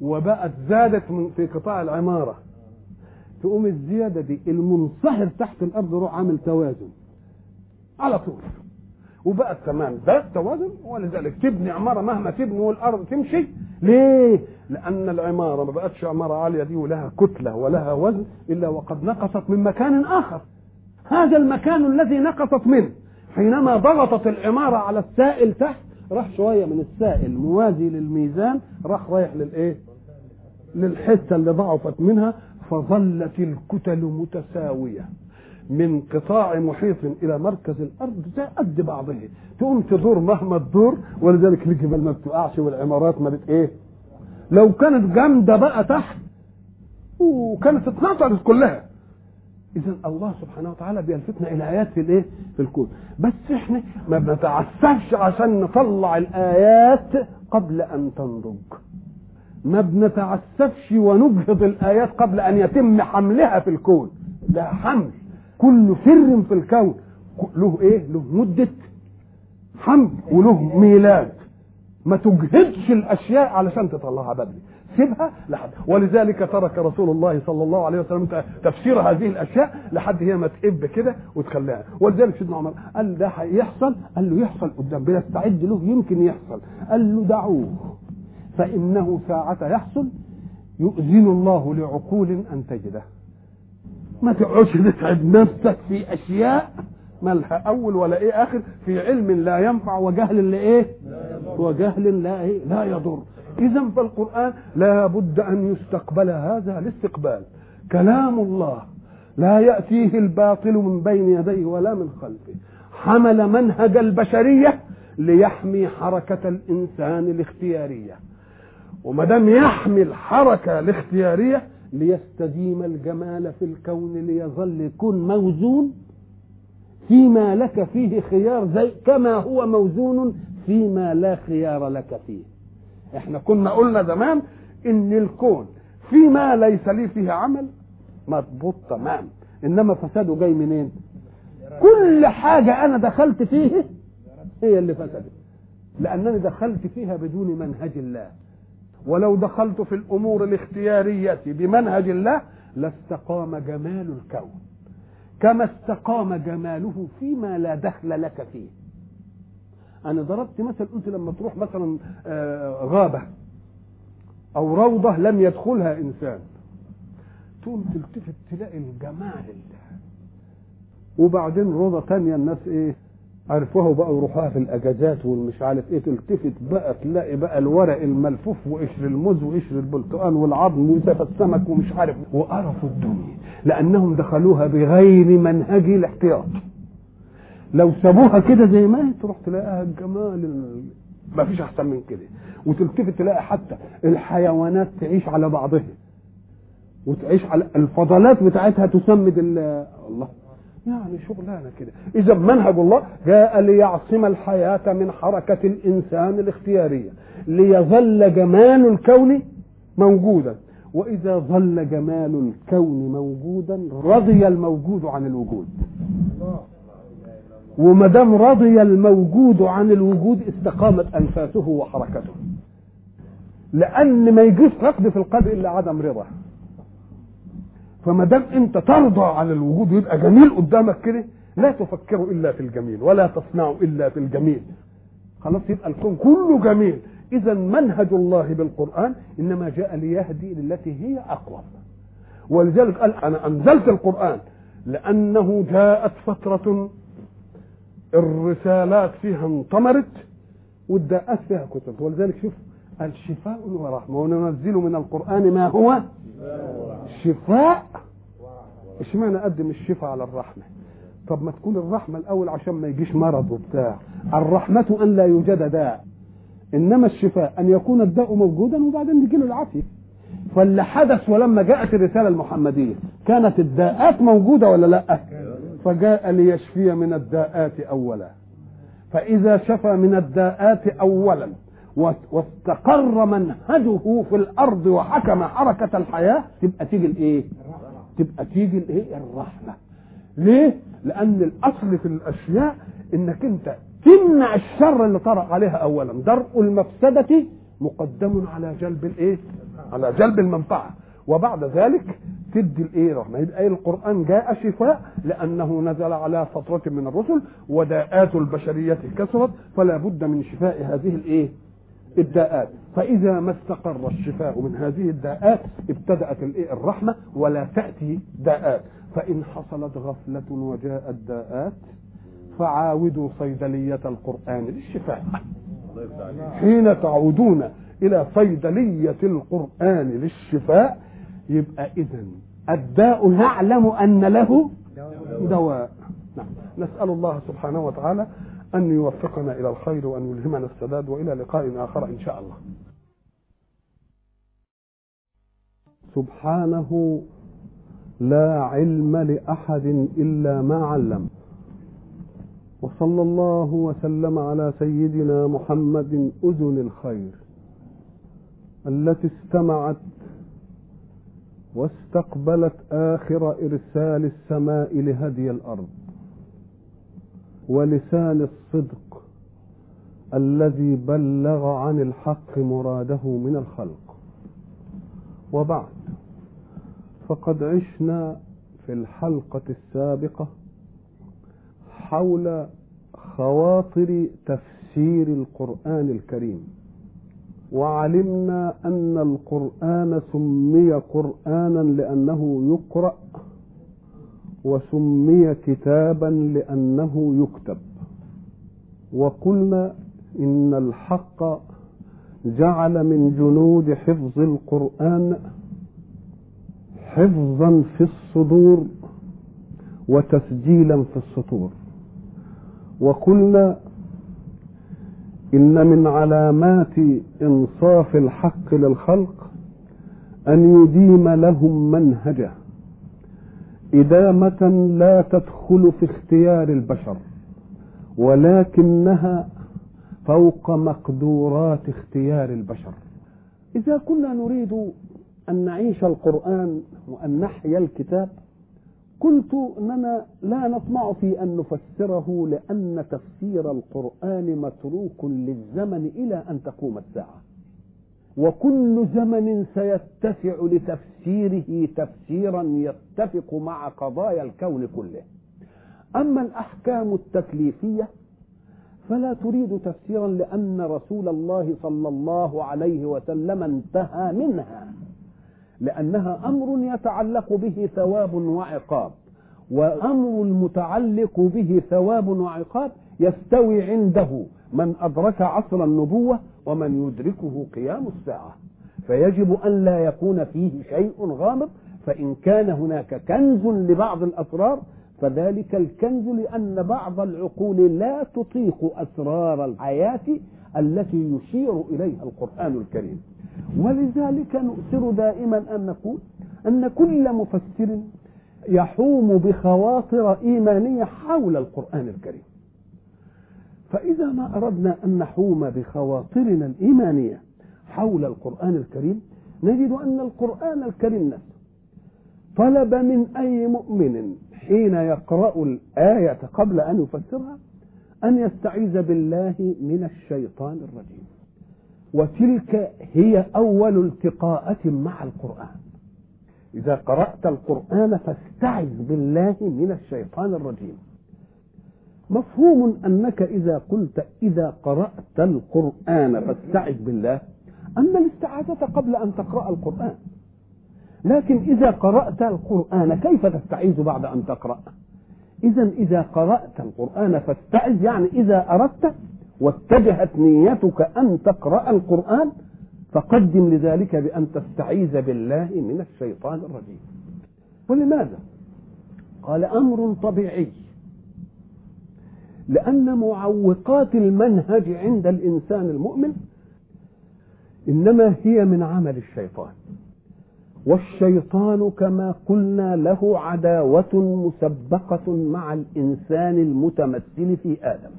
وبقت زادت من في قطاع العمارة. تقوم الزيادة دي المنصهر تحت الأرض يروح عامل توازن. على طول. وبقت تمام. ده توازن ولذلك تبني عمارة مهما تبني والأرض تمشي. ليه؟ لأن العمارة ما بقتش عمارة عالية دي ولها كتلة ولها وزن إلا وقد نقصت من مكان آخر. هذا المكان الذي نقصت منه. حينما ضغطت العمارة على السائل تحت راح شوية من السائل موازي للميزان راح رايح للإيه؟ للحتة اللي ضعفت منها فظلت الكتل متساوية. من قطاع محيط إلى مركز الأرض زي قد بعضها تقوم تدور مهما تدور ولذلك الجبال ما بتقعش والعمارات ما بت إيه؟ لو كانت جامدة بقى تحت وكانت اتنطرت كلها. اذا الله سبحانه وتعالى بيلفتنا إلى آيات في الإيه؟ في الكون. بس إحنا ما بنتعسفش عشان نطلع الآيات قبل أن تنضج. ما بنتعسفش ونجهض الآيات قبل أن يتم حملها في الكون. لا حمل. كل سر في الكون له إيه؟ له مدة حمل وله ميلاد. ما تجهدش الأشياء علشان تطلعها بدري. سيبها لحد. ولذلك ترك رسول الله صلى الله عليه وسلم تفسير هذه الأشياء لحد هي ما تئب كده وتخليها. ولذلك سيدنا عمر قال ده هيحصل قال له يحصل قدام. بنستعد له يمكن يحصل. قال له دعوه. فإنه ساعة يحصل يؤذن الله لعقول أن تجده. ما تقعدش تتعب نفسك في أشياء مالها أول ولا إيه آخر في علم لا ينفع وجهل لا إيه؟ وجهل لا إيه؟ لا يضر. اذا فالقرآن لا بد أن يستقبل هذا الاستقبال. كلام الله لا يأتيه الباطل من بين يديه ولا من خلفه. حمل منهج البشرية ليحمي حركة الإنسان الاختيارية. وما دام يحمي الحركه الاختيارية ليستديم الجمال في الكون ليظل يكون موزون فيما لك فيه خيار زي كما هو موزون فيما لا خيار لك فيه. إحنا كنا قلنا زمان إن الكون فيما ليس لي فيه عمل مضبوط تمام. إنما فساده جاي منين؟ كل حاجة أنا دخلت فيه هي اللي فسدت. لأنني دخلت فيها بدون منهج الله. ولو دخلت في الأمور الاختيارية بمنهج الله لاستقام جمال الكون. كما استقام جماله فيما لا دخل لك فيه. أنا ضربت مثل قلت لما تروح مثلا غابة أو روضة لم يدخلها إنسان تقوم تلتفت تلاقي الجمال. وبعدين روضة تانية الناس إيه؟ عرفوها وبقوا يروحوها في الأجازات والمش عارف إيه تلتفت بقى تلاقي بقى الورق الملفوف وقشر الموز وقشر البرتقال والعظم وسف السمك ومش عارف وقرفوا الدنيا لأنهم دخلوها بغير منهج الاحتياط. لو سابوها كده زي ما هي تروح تلاقيها الجمال ما فيش أحسن من كده. وتلتفت تلاقي حتى الحيوانات تعيش على بعضها وتعيش على الفضلات بتاعتها تسمد الله. يعني شغلانة كده. إذا منهج الله جاء ليعصم الحياة من حركة الإنسان الاختيارية ليظل جمال الكون موجودا. وإذا ظل جمال الكون موجودا رضي الموجود عن الوجود. وما دام رضي الموجود عن الوجود استقامت أنفاسه وحركته. لأن ما يجيش رقد في القلب إلا عدم رضا. فما دام انت ترضى على الوجود ويبقى جميل قدامك كده لا تفكر إلا في الجميل ولا تصنع إلا في الجميل. خلاص يبقى الكون كله جميل. اذا منهج الله بالقرآن إنما جاء ليهدي للتي هي اقوم ولذلك قال أنا أنزلت القرآن لأنه جاءت فترة الرسالات فيها انطمرت والداءات فيها كتب. ولذلك شوف الشفاء ورحمه وننزل من القرآن ما هو؟ شفاء اشمعنى أقدم الشفاء على الرحمة؟ طب ما تكون الرحمة الأول عشان ما يجيش مرض وبتاع. الرحمة أن لا يوجد داء. إنما الشفاء أن يكون الداء موجودا وبعدين يجي له العافية. فاللي حدث ولما جاءت الرسالة المحمدية كانت الداءات موجودة ولا لأ؟ فجاء ليشفي من الداءات أولا. فإذا شفى من الداءات أولا واستقر منهجه في الأرض وحكم حركة الحياة تبقى تيجي الإيه؟ تبقى تيجي الإيه؟ الرحمه ليه؟ لأن الأصل في الأشياء إنك أنت تمنع الشر اللي طرأ عليها اولا. درء المفسدة مقدم على جلب الإيه؟ على جلب المنفعة. وبعد ذلك تدي الإيه رحمة. يبقى القرآن جاء شفاء لأنه نزل على فترة من الرسل وداءات البشرية كثرت فلا بد من شفاء هذه الإيه؟ الداءات. فإذا ما استقر الشفاء من هذه الداءات ابتدأت الايه الرحمة ولا تأتي داءات. فإن حصلت غفلة وجاءت داءات فعاودوا صيدلية القرآن للشفاء. حين تعودون إلى صيدلية القرآن للشفاء يبقى اذا الداء نعلم أن له دواء. نعم. نسأل الله سبحانه وتعالى أن يوفقنا إلى الخير وأن يلهمنا السداد وإلى لقاء آخر إن شاء الله. سبحانه لا علم لأحد إلا ما علم. وصلى الله وسلم على سيدنا محمد أذن الخير التي استمعت واستقبلت آخر إرسال السماء لهدي الأرض. ولسان الصدق الذي بلغ عن الحق مراده من الخلق. وبعد فقد عشنا في الحلقة السابقة حول خواطر تفسير القرآن الكريم. وعلمنا أن القرآن سمي قرآنا لأنه يقرأ وسمي كتابا لأنه يكتب. وقلنا إن الحق جعل من جنود حفظ القرآن حفظا في الصدور وتسجيلا في السطور. وقلنا إن من علامات إنصاف الحق للخلق أن يديم لهم منهجه. إدامة لا تدخل في اختيار البشر ولكنها فوق مقدورات اختيار البشر. إذا كنا نريد أن نعيش القرآن وأن نحيا الكتاب قلت اننا لا نطمع في أن نفسره لأن تفسير القرآن متروك للزمن إلى أن تقوم الساعة. وكل زمن سيتسع لتفسيره تفسيرا يتفق مع قضايا الكون كله. أما الأحكام التكليفية فلا تريد تفسيرا لأن رسول الله صلى الله عليه وسلم انتهى منها لأنها أمر يتعلق به ثواب وعقاب وأمر المتعلق به ثواب وعقاب يستوي عنده من أدرك عصر النبوة ومن يدركه قيام الساعة فيجب أن لا يكون فيه شيء غامض فإن كان هناك كنز لبعض الأسرار فذلك الكنز لأن بعض العقول لا تطيق أسرار الحياة التي يشير إليها القرآن الكريم. ولذلك نؤثر دائما أن نقول أن كل مفسر يحوم بخواطر إيمانية حول القرآن الكريم. فإذا ما أردنا أن نحوم بخواطرنا الإيمانية حول القرآن الكريم نجد أن القرآن الكريم نفسه طلب من أي مؤمن حين يقرأ الآية قبل أن يفسرها أن يستعيذ بالله من الشيطان الرجيم. وتلك هي أول التقاءة مع القرآن. إذا قرأت القرآن فاستعذ بالله من الشيطان الرجيم. مفهوم أنك إذا قلت إذا قرأت القرآن فاستعذ بالله أن الاستعاذة قبل أن تقرأ القرآن. لكن إذا قرأت القرآن كيف تستعيذ بعد أن تقرأ؟ إذا إذا قرأت القرآن فاستعذ يعني إذا أردت واتجهت نيتك أن تقرأ القرآن فقدم لذلك بأن تستعيذ بالله من الشيطان الرجيم. ولماذا؟ قال أمر طبيعي. لأن معوقات المنهج عند الإنسان المؤمن إنما هي من عمل الشيطان. والشيطان كما قلنا له عداوة مسبقة مع الإنسان المتمثل في آدم.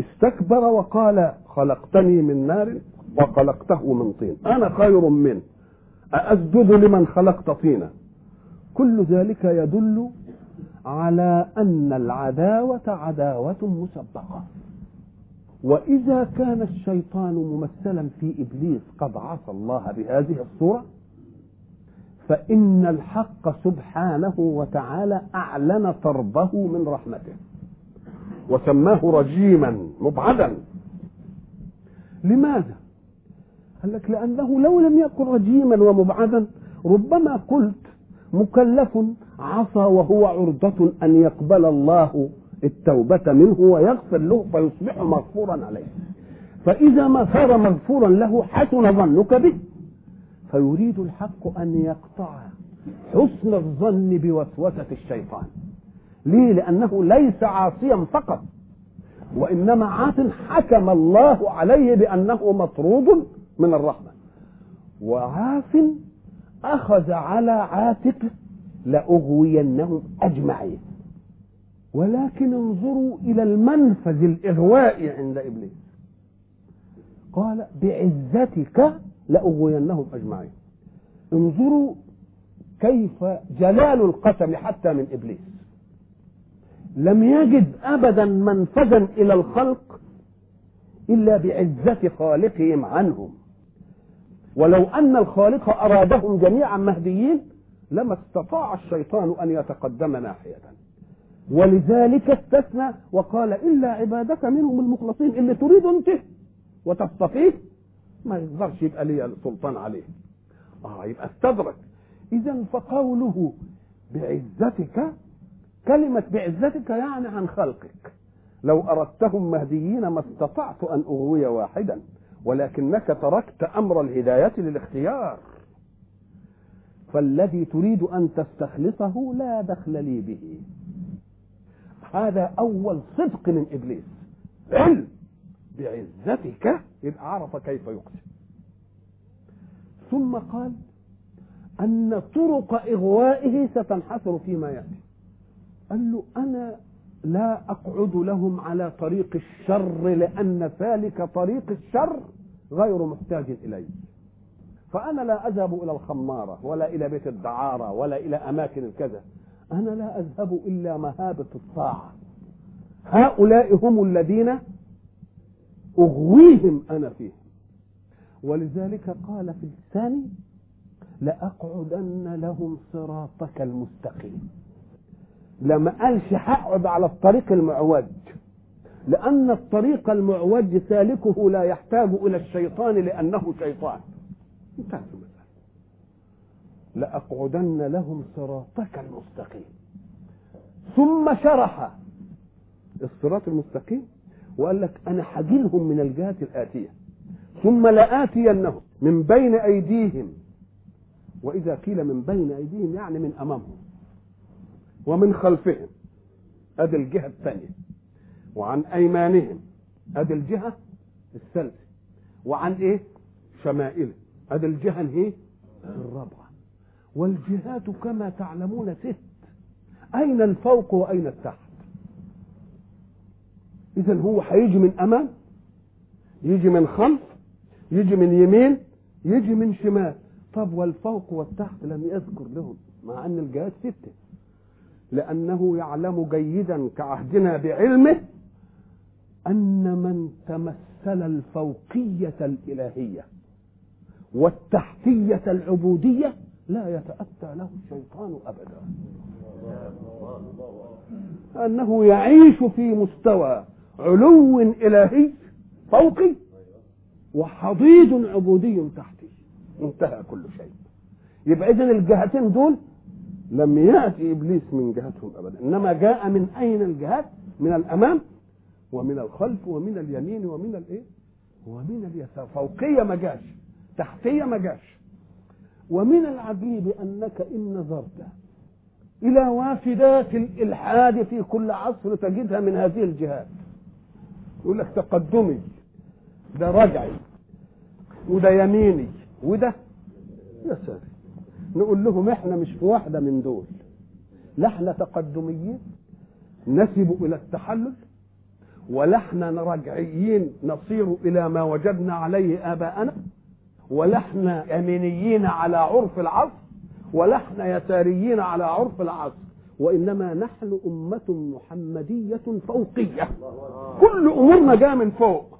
استكبر وقال خلقتني من نار وخلقته من طين. أنا خير منه أأسجد لمن خلقت طينا. كل ذلك يدل على أن العداوة عداوة مسبقة وإذا كان الشيطان ممثلا في إبليس قد عصى الله بهذه الصورة فإن الحق سبحانه وتعالى أعلن طربه من رحمته وسماه رجيما مبعدا لماذا؟ قال لك لأنه لو لم يكن رجيما ومبعدا ربما قلت مكلف عصى وهو عرضة أن يقبل الله التوبة منه ويغفر له فيصبح مغفورا عليه. فإذا ما صار مغفورا له حسن ظنك به. فيريد الحق أن يقطع حسن الظن بوسوسة الشيطان. ليه؟ لأنه ليس عاصيا فقط وإنما عاص حكم الله عليه بأنه مطرود من الرحمة. وعاص أخذ على عاتقه لأغوينهم أجمعين. ولكن انظروا إلى المنفذ الإغوائي عند إبليس. قال بعزتك لأغوينهم أجمعين. انظروا كيف جلال القسم حتى من إبليس. لم يجد أبدا منفذا إلى الخلق إلا بعزة خالقهم عنهم. ولو أن الخالق أرادهم جميعا مهديين لما استطاع الشيطان أن يتقدم ناحية. ولذلك استثنى وقال إلا عبادك منهم المخلصين اللي تريد أنت وتستطيع. ما يقدرش يبقى لي سلطان عليه. آه يبقى استدرك. اذا فقوله بعزتك كلمة بعزتك يعني عن خلقك. لو أردتهم مهديين ما استطعت أن أغوي واحدا. ولكنك تركت أمر الهداية للاختيار. فالذي تريد أن تستخلصه لا دخل لي به. هذا أول صدق من إبليس. علم بعزتك يبقى عرف كيف يقسم. ثم قال أن طرق إغوائه ستنحصر فيما يأتي. قال له أنا لا أقعد لهم على طريق الشر لأن ذلك طريق الشر غير محتاج إليه. فأنا لا أذهب إلى الخمارة ولا إلى بيت الدعارة ولا إلى أماكن الكذا. أنا لا أذهب إلا مهابة الطاعة. هؤلاء هم الذين أغويهم أنا فيهم. ولذلك قال في الثاني لأقعدن لهم صراطك المستقيم. لما قالش هقعد على الطريق المعوج لأن الطريق المعوج سالكه لا يحتاج إلى الشيطان لأنه شيطان. انتهت المسألة. لأقعدن لهم صراطك المستقيم. ثم شرح. الصراط المستقيم؟ وقال لك أنا هجيلهم من الجهات الآتية. ثم لآتينهم من بين أيديهم. وإذا قيل من بين أيديهم يعني من أمامهم. ومن خلفهم أدي الجهة الثانية. وعن أيمانهم أدي الجهة الثالثة. وعن إيه؟ شمائلهم. أدي الجهة الايه الرابعة. والجهات كما تعلمون ست. أين الفوق وأين التحت؟ اذا هو هيجي من أمام يجي من خلف يجي من يمين يجي من شمال. طب والفوق والتحت لم يذكر لهم مع أن الجهات ستة. لأنه يعلم جيدا كعهدنا بعلمه أن من تمثل الفوقية الإلهية والتحتية العبودية لا يتأتى له الشيطان أبدا. أنه يعيش في مستوى علو إلهي فوقي وحضيض عبودي تحتي. انتهى كل شيء. يبقى إذن الجهتين دول لم يأتي إبليس من جهتهم أبدا إنما جاء من أين الجهات؟ من الأمام ومن الخلف ومن اليمين ومن الإيه؟ ومن اليسار. فوقية ما جاش تحتية ما جاش. ومن العجيب أنك إن نظرت إلى وافدات الإلحاد في كل عصر تجدها من هذه الجهات. يقول لك تقدمي ده رجعي وده يميني وده يا ساتر نقول لهم إحنا مش في واحدة من دول. لا إحنا تقدميين نسب إلى التحلل ولا إحنا رجعيين نصير إلى ما وجدنا عليه آباءنا ولا إحنا يمينيين على عرف العصر ولا إحنا يساريين على عرف العصر وإنما نحن أمة محمدية فوقية. كل أمورنا جاية من فوق.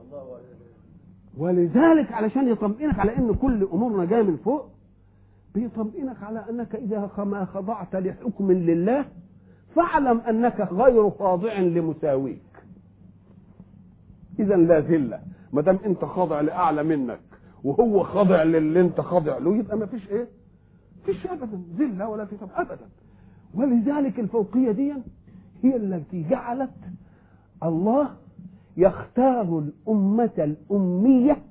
ولذلك علشان يطمئنك على إن كل أمورنا جاية من فوق بيطمئنك على أنك إذا ما خضعت لحكم لله فاعلم أنك غير خاضع لمساويك. اذا لا ذلة. ما دام أنت خاضع لأعلى منك وهو خاضع للي أنت خاضع له يبقى ما فيش إيه؟ فيش ابدا. ذلة ولا في ابدا. ولذلك الفوقية دي هي التي جعلت الله يختار الأمة الأمية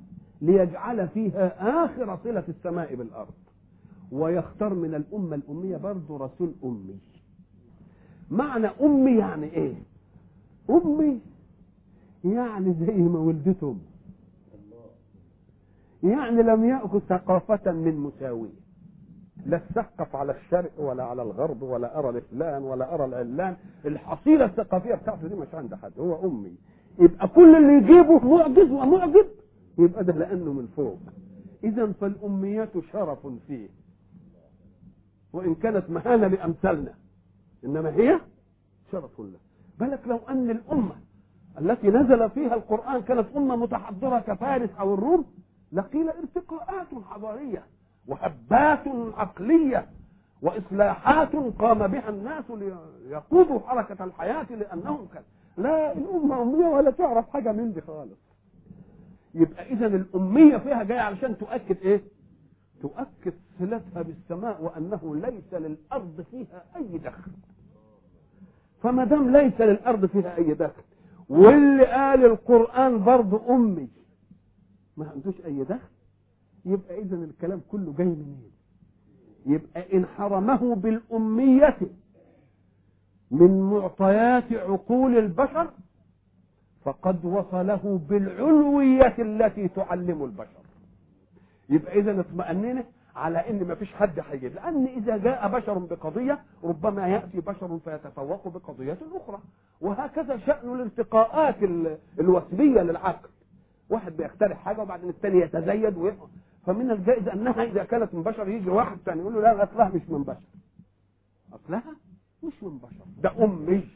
ليجعل فيها آخر صلة السماء بالأرض. ويختار من الأمة الأمية برضه رسول أمي. معنى أمي يعني إيه؟ أمي يعني زي ما ولدته يعني لم يأخذ ثقافة من مساويه لا تثقف على الشرق ولا على الغرب ولا أرى الفلان ولا أرى العلان. الحصيلة الثقافية بتاعته دي مش عند حد هو أمي. يبقى كل اللي يجيبه معجز ومعجب يبقى ده لأنه من فوق. اذا فالأميات شرف فيه. وإن كانت مهانة لأمثالنا. إنما هي شرف له بالك لو أن الأمة التي نزل فيها القرآن كانت أمة متحضرة كفارس أو الروم لقيل ارتقاءات حضارية وهبات عقلية وإصلاحات قام بها الناس ليقودوا حركة الحياة لأنهم كان. لا الأمة أمية ولا تعرف حاجة من دي خالص. يبقى إذا الأمية فيها جاية علشان تؤكد إيه؟ تؤكد صلتها بالسماء وأنه ليس للأرض فيها أي دخل. فما دام ليس للأرض فيها أي دخل واللي قال القرآن برضه أمي ما عندوش أي دخل؟ يبقى اذا الكلام كله جاي منين؟ يبقى إن حرمه بالأمية من معطيات عقول البشر فقد وصله بالعلوية التي تعلم البشر. يبقى إذا اطمأننا على إن ما فيش حد هيجيب لأن إذا جاء بشر بقضية ربما يأتي بشر فيتفوق بقضية أخرى. وهكذا شأن الارتقاءات الوثبيه للعقل. واحد بيخترع حاجة وبعدين الثاني يتزيد ويفهم فمن الجائز أنها إذا كانت من بشر يجي واحد ثاني يقول له لا أصلها مش من بشر. أصلها مش من بشر. ده أمي.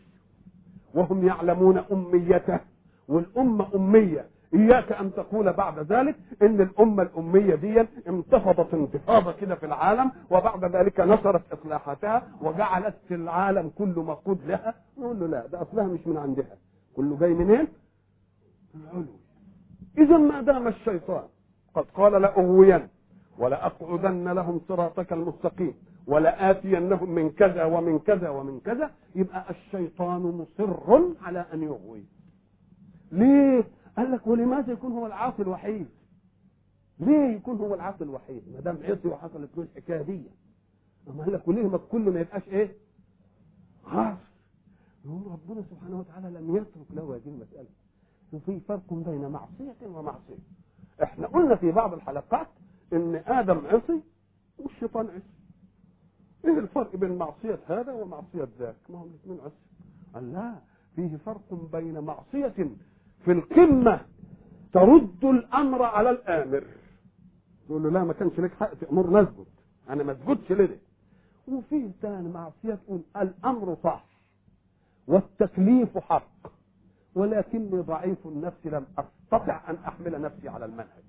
وهم يعلمون أميته. والأمة أمية. إياك أن تقول بعد ذلك إن الأمة الأمية دي انتفضت انتفاضة كده في العالم وبعد ذلك نشرت إصلاحاتها وجعلت العالم كله مفقود لها نقول له لا ده أصلها مش من عندها كله جاي منين؟ من العلو اذا ما دام الشيطان قد قال لأغوين ولأقعدن لهم صراطك المستقيم ولآتينهم من كذا ومن كذا ومن كذا يبقى الشيطان مصر على أن يغوي ليه؟ قال لك ولماذا يكون هو العاصي الوحيد؟ ليه يكون هو العاصي الوحيد؟ ما دام عصي وحصلت له الحكاية دي. قال لك وليه ما كل ما يبقاش إيه؟ عاصي. يقول ربنا سبحانه وتعالى لم يترك له هذه المسألة. وفي فرق بين معصية ومعصية. إحنا قلنا في بعض الحلقات إن آدم عصي والشيطان عصي إيه الفرق بين معصية هذا ومعصية ذاك ما هم الاثنين عصي قال لا فيه فرق بين معصية في القمة ترد الأمر على الآمر. تقول له لا ما كانش لك حق تأمر نسجد أنا ما أسجدش لده وفيه ثاني معصية تقول الأمر صح والتكليف حق ولكني ضعيف النفس لم أستطع أن أحمل نفسي على المنهج.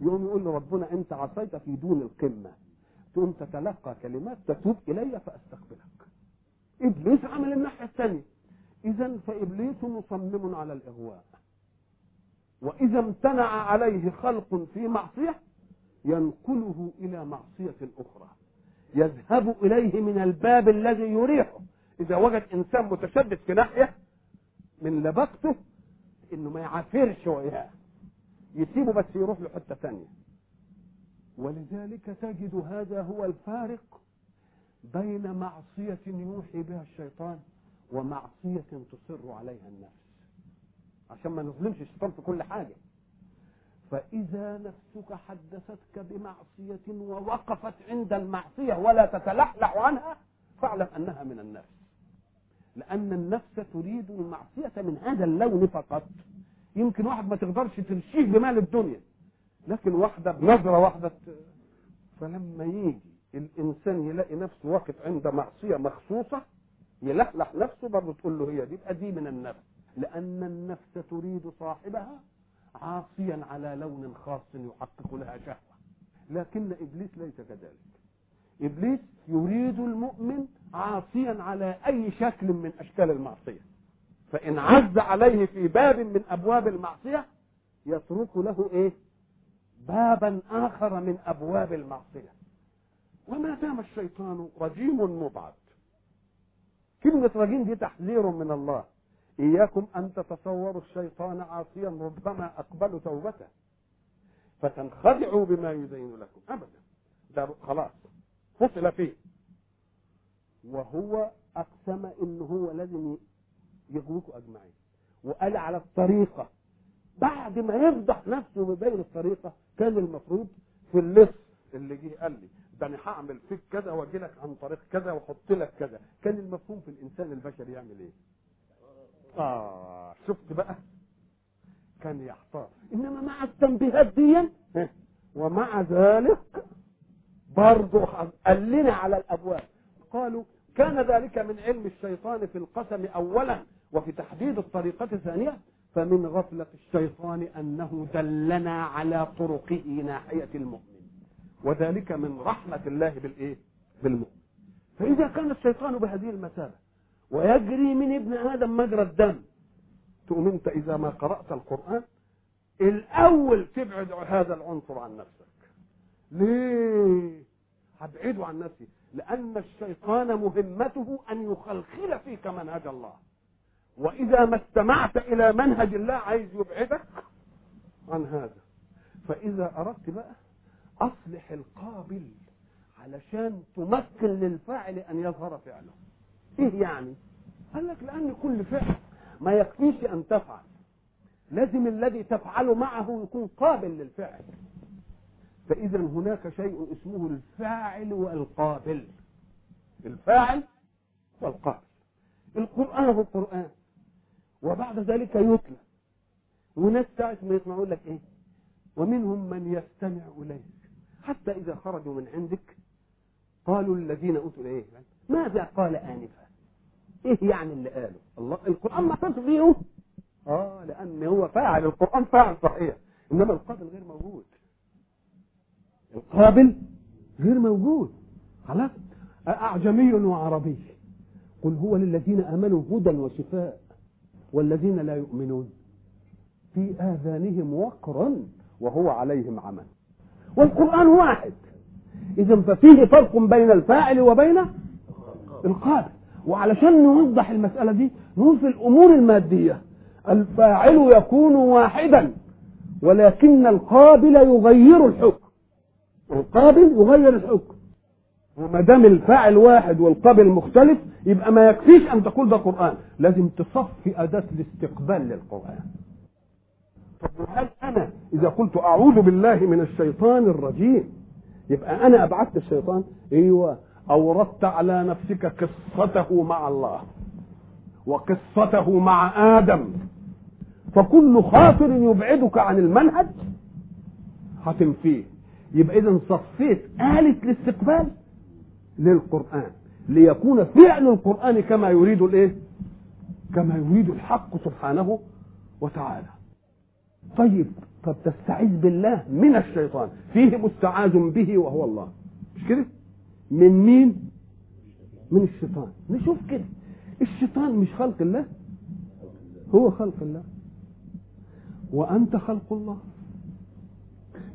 يقوم يقول ربنا أنت عصيت في دون القمة. تقوم تتلقى كلمات تتوب إلي فأستقبلك. إبليس عمل الناحية الثانية. اذا فإبليس مصمم على الإغواء. وإذا امتنع عليه خلق في معصية ينقله إلى معصية أخرى. يذهب إليه من الباب الذي يريحه. إذا وجد إنسان متشدد في ناحية من لبقته إنه ما يعافرش وياه. يسيبه بس يروح له حتة ثانية. ولذلك تجد هذا هو الفارق بين معصية يوحي بها الشيطان ومعصية تصر عليها النفس عشان ما نظلمش الشيطان في كل حاجة. فإذا نفسك حدثتك بمعصية ووقفت عند المعصية ولا تتلحلح عنها فاعلم أنها من النفس. لأن النفس تريد المعصية من هذا اللون فقط. يمكن واحد ما تقدرش ترشيه بمال الدنيا. لكن واحدة بنظرة واحدة فلما يجي الإنسان يلاقي نفسه واقف عند معصية مخصوصة يلحلح نفسه برضه تقول له هي دي يبقى دي من النفس. لأن النفس تريد صاحبها عاصيا على لون خاص يحقق لها شهوة. لكن إبليس ليس كذلك. إبليس يريد المؤمن عاصيا على أي شكل من أشكال المعصية. فإن عز عليه في باب من أبواب المعصية يترك له إيه؟ بابا آخر من أبواب المعصية. وما دام الشيطان رجيم مبعد. كلمة رجيم دي تحذير من الله. إياكم أن تتصوروا الشيطان عاصيا ربما أقبلوا توبته. فتنخدعوا بما يزين لكم. أبدا. ده خلاص. فصل فيه. وهو أقسم إن هو لازم يغويكم أجمعين. وقال على الطريقة. بعد ما يفضح نفسه ببين الطريقة كان المفروض في اللص اللي جه قال لي ده أنا هعمل فيك كذا واجي لك عن طريق كذا وأحط لك كذا. كان المفهوم في الإنسان البشري يعمل إيه؟ آه شفت بقى؟ كان يحتار. إنما مع التنبيهات دي ومع ذلك برضه قال لنا على الأبواب. قالوا كان ذلك من علم الشيطان في القسم اولا وفي تحديد الطريقة ثانية فمن غفلة الشيطان أنه دلنا على طرقه ناحية المؤمن. وذلك من رحمة الله بالإيه؟ بالمؤمن. فإذا كان الشيطان بهذه المثابة ويجري من ابن آدم مجرى الدم. تقوم أنت إذا ما قرأت القرآن؟ الأول تبعد هذا العنصر عن نفسك. ليه؟ هبعده عن نفسي. لأن الشيطان مهمته أن يخلخل فيك منهج الله. وإذا ما استمعت إلى منهج الله عايز يبعدك عن هذا. فإذا أردت بقى أصلح القابل علشان تمكن للفاعل أن يظهر فعله. إيه يعني؟ قال لك لأن كل فعل ما يكفيش أن تفعل. لازم الذي تفعل معه يكون قابل للفعل. فإذا هناك شيء اسمه الفاعل والقابل. الفاعل والقابل. القرآن هو القرآن. وبعد ذلك يتلى. وناس ساعة ما يسمعون لك إيه؟ ومنهم من يستمع إليك. حتى إذا خرجوا من عندك قالوا الذين أوتوا إيه ماذا قال آنفا؟ إيه يعني اللي قاله؟ الله القرآن ما اتصل بيه آه لأن هو فاعل القرآن فاعل صحيح. إنما القابل غير موجود. القابل غير موجود. خلاص؟ أعجمي وعربي. قل هو للذين آمنوا هدى وشفاء والذين لا يؤمنون. في آذانهم وقرا وهو عليهم عمى والقرآن واحد. إذا ففيه فرق بين الفاعل وبين القابل. وعلشان نوضح المسألة دي نقول في الأمور المادية. الفاعل يكون واحدا ولكن القابل يغير الحكم. القابل يغير الحكم. وما دام الفاعل واحد والقابل مختلف يبقى ما يكفيش أن تقول ده قرآن. لازم تصفي أداة الاستقبال للقرآن. طب هل أنا إذا قلت أعوذ بالله من الشيطان الرجيم يبقى أنا أبعدت الشيطان؟ أيوه. اوردت على نفسك قصته مع الله وقصته مع آدم. فكل خاطر يبعدك عن المنهج هتنفيه يبقى اذا صفيت آلة الاستقبال للقرآن ليكون فعل القرآن كما يريد الإيه؟ كما يريد الحق سبحانه وتعالى. طيب طب تستعيذ بالله من الشيطان فيه مستعاذ به وهو الله. مش كده؟ من مين؟ من الشيطان. نشوف كده. الشيطان مش خلق الله. هو خلق الله. وأنت خلق الله.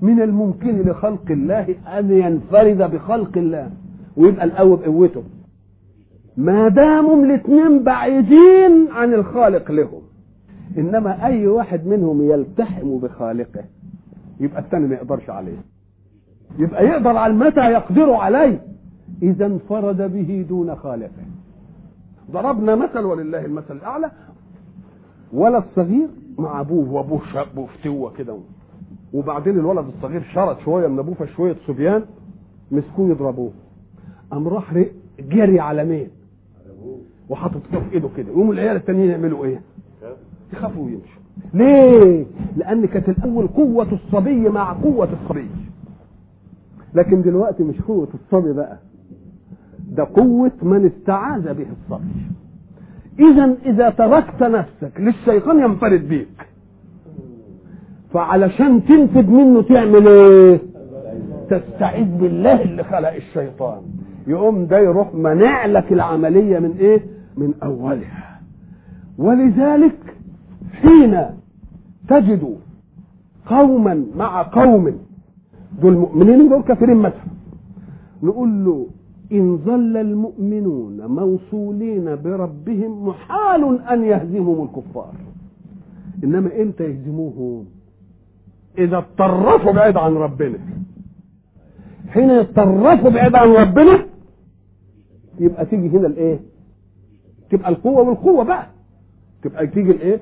من الممكن لخلق الله أن ينفرد بخلق الله ويبقى الأول بقوته. ما داموا الاثنين بعيدين عن الخالق لهم. إنما أي واحد منهم يلتحم بخالقه يبقى الثاني ما يقدرش عليه. يبقى يقدر على متى يقدر عليه. إذا انفرد به دون خالقه. ضربنا مثل ولله المثل الأعلى. ولد صغير مع أبوه وابوه شاب وفتوه كده. وبعدين الولد الصغير شرد شوية من أبوه فشوية صبيان مسكوه يضربوه. قام راح جري على مين؟ وحاطط في إيده كده. يقوموا العيال التانيين يعملوا إيه؟ يخافوا ويمشوا. ليه؟ لأن كانت الأول قوة الصبي مع قوة الصبي. لكن دلوقتي مش قوة الصبي بقى. ده قوة من استعاذ به الصبي اذا إذا تركت نفسك للشيطان ينفرد بيك. فعلشان تنفد منه تعمل إيه؟ تستعيذ بالله اللي خلق الشيطان. يقوم ده يروح منع لك العملية من إيه؟ من أولها. ولذلك حين تجد قوما مع قوم دول مؤمنين دول كافرين مثلا نقول له إن ظل المؤمنون موصولين بربهم محال أن يهزمهم الكفار. إنما إمتى يهزموهم؟ إذا اتطرفوا بعيد عن ربنا. حين يتطرفوا بعيد عن ربنا يبقى تيجي هنا الإيه؟ تبقى القوة والقوة بقى. تبقى تيجي الإيه؟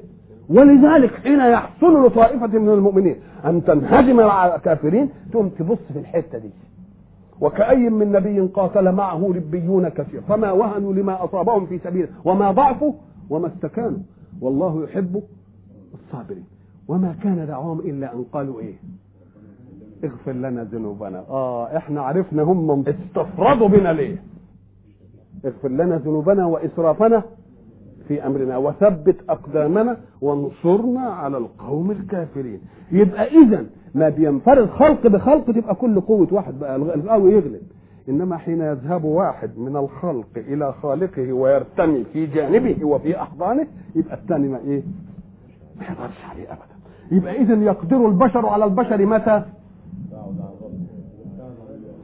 ولذلك حين يحصل لطائفة من المؤمنين أن تنهزم مع الكافرين تقوم تبص في الحتة دي. وكأي من نبي قاتل معه ربيون كثير. فما وهنوا لما أصابهم في سبيله وما ضعفوا وما استكانوا. والله يحب الصابرين. وما كان دعواهم إلا أن قالوا إيه؟ اغفر لنا ذنوبنا. آه إحنا عرفنا هم استفردوا بنا ليه؟ اغفر لنا ذنوبنا وإسرافنا في أمرنا. وثبت أقدامنا وانصرنا على القوم الكافرين. يبقى اذا ما بينفرد خلق بخلق تبقى كل قوة واحد بقى القوي يغلب. إنما حين يذهب واحد من الخلق إلى خالقه ويرتمي في جانبه وفي أحضانه يبقى الثاني ما إيه؟ ما يقدرش عليه ابدا. يبقى اذا يقدر البشر على البشر متى؟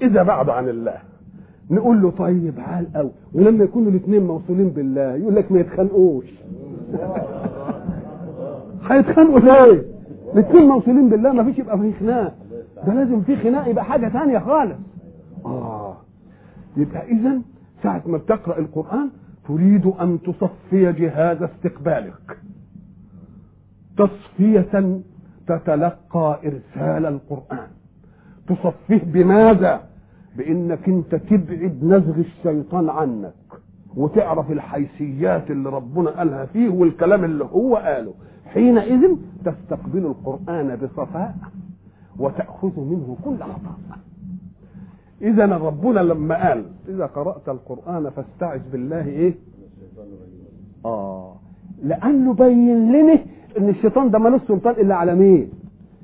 إذا بعد عن الله. نقول له طيب عال قوي ولما يكونوا الاثنين موصولين بالله يقول لك ما يتخانقوش. <laughs> هيتخانقوا ليه؟ الاثنين موصولين بالله ما فيش يبقى في خناق. ده لازم في خناق يبقى حاجة ثانية خالص. آه. يبقى اذا ساعة ما بتقرأ القرآن تريد أن تصفي جهاز استقبالك. تصفية تتلقى إرسال القرآن. تصفيه بماذا؟ بإنك أنت تبعد نزغ الشيطان عنك وتعرف الحيثيات اللي ربنا قالها فيه والكلام اللي هو قاله. حينئذ تستقبل القرآن بصفاء وتأخذ منه كل عطاء. إذا ربنا لما قال إذا قرأت القرآن فاستعذ بالله إيه؟ آه. لأنه بين لنا إن الشيطان ده ملوش سلطان إلا على مين؟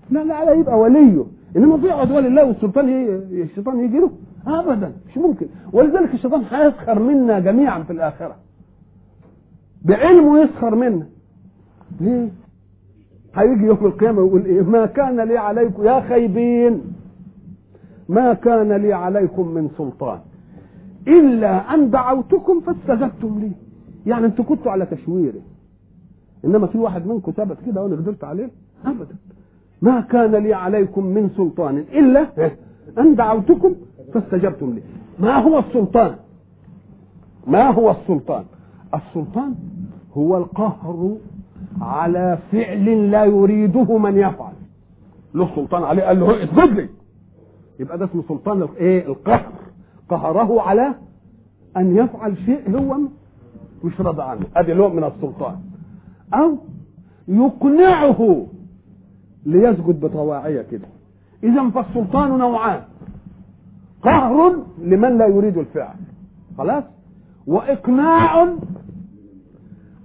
لا لا على يبقى وليه. إنما في عدوان الله والسلطان ي... الشيطان يجي له. ابدا مش ممكن. ولذلك الشيطان هيسخر منا جميعا في الآخرة. بعلمه يسخر منا. ليه؟ هيجي يوم القيامة ويقول إيه؟ ما كان لي عليكم يا خيبين. ما كان لي عليكم من سلطان. إلا أن دعوتكم فاستجبتم لي. يعني أنتوا كنتوا على تشويري. إنما في واحد منكم ثبت كده وأنا قدرت عليه؟ ابدا. ما كان لي عليكم من سلطان. إلا أن دعوتكم فاستجبتم لي. ما هو السلطان؟ ما هو السلطان؟ السلطان هو القهر على فعل لا يريده من يفعل. له سلطان عليه قال له اسجد لي. يبقى ده اسمه سلطان الايه القهر. قهره على أن يفعل شيء هو مش راضي عنه. أدي نوع من السلطان. أو يقنعه ليسجد بطواعية كده. إذا فالسلطان نوعان. قهر لمن لا يريد الفعل. خلاص؟ وإقناع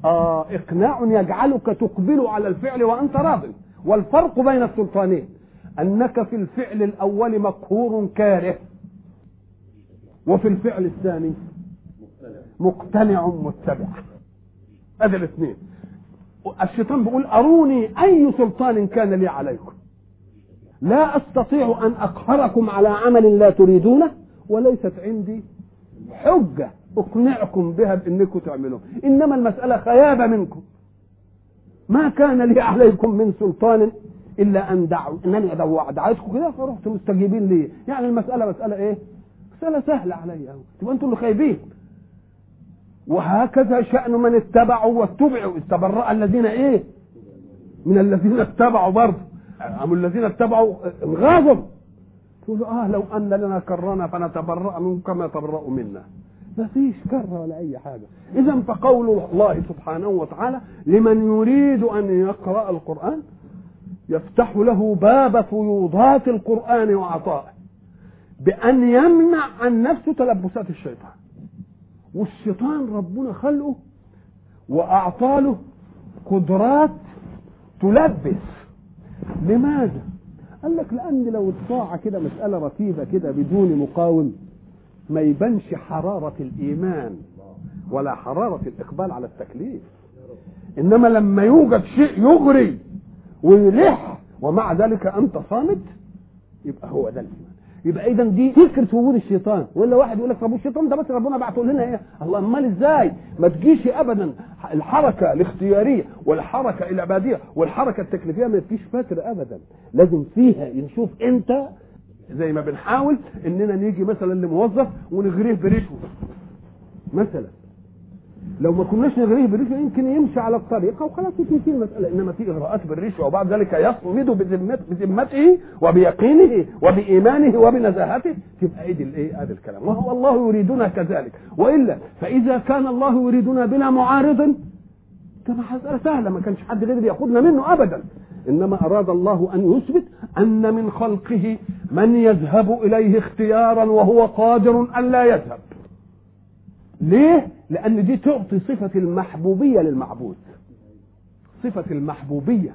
آه إقناع يجعلك تقبل على الفعل وأنت راض والفرق بين السلطانين أنك في الفعل الأول مقهور كاره وفي الفعل الثاني مقتنع متبع. هذا الاثنين. الشيطان بيقول أروني أي سلطان كان لي عليكم. لا أستطيع أن أقهركم على عمل لا تريدونه وليست عندي حجة. أقنعكم بها بأنكم تعملوه إنما المسألة خيابة منكم. ما كان لي عليكم من سلطان إلا أن دعوا. إنني دعيتكم كده؟ فرحتم مستجيبين لي. يعني المسألة مسألة إيه؟ مسألة سهلة علي. تبقى أنتم اللي خايبين. وهكذا شأن من اتبعوا واتبعوا. استبرأ الذين إيه؟ من الذين اتبعوا برضه. أم الذين اتبعوا غاضب. تقول آه لو أن لنا كرنا فنتبرأ منهم كما تبرأوا منا. ما فيش كرة ولا أي حاجة. اذا فقول الله سبحانه وتعالى لمن يريد أن يقرأ القرآن يفتح له باب فيوضات القرآن وعطائه بأن يمنع عن نفسه تلبسات الشيطان. والشيطان ربنا خلقه واعطى له قدرات تلبس. لماذا؟ قال لك لأن لو الطاعه كده مسألة رتيبه كده بدون مقاوم ما يبانش حرارة الإيمان ولا حرارة الإقبال على التكليف. إنما لما يوجد شيء يغري ويلح ومع ذلك أنت صامت يبقى هو ده الإيمان. يبقى اذا دي فكرة وجود الشيطان. ولا واحد يقول لك طب الشيطان ده بس ربنا بعته لنا إيه؟ الله أمال إزاي؟ ما تجيش ابدا. الحركة الاختيارية والحركة العبادية والحركة التكليفية ما تجيش فاتر ابدا. لازم فيها نشوف أنت زي ما بنحاول إننا نيجي مثلا لموظف ونغريه برشوه مثلا. لو ما كناش نغريه بالرشوه يمكن يمشي على الطريقة وخلاص تنتهي المساله إنما في إغراءات بالرشوه وبعد ذلك يصمد بذمت- بذمته وبيقينه وبإيمانه وبنزاهته. تبقى ايدي الإيه؟ هذا الكلام. وهو الله يريدنا كذلك. وإلا فإذا كان الله يريدنا بلا معارض كما سهلة. ما كانش حد غير ياخدنا منه أبدا. إنما أراد الله أن يثبت أن من خلقه من يذهب إليه اختيارا وهو قادر أن لا يذهب. ليه؟ لأن دي تعطي صفة المحبوبية للمعبود. صفة المحبوبية.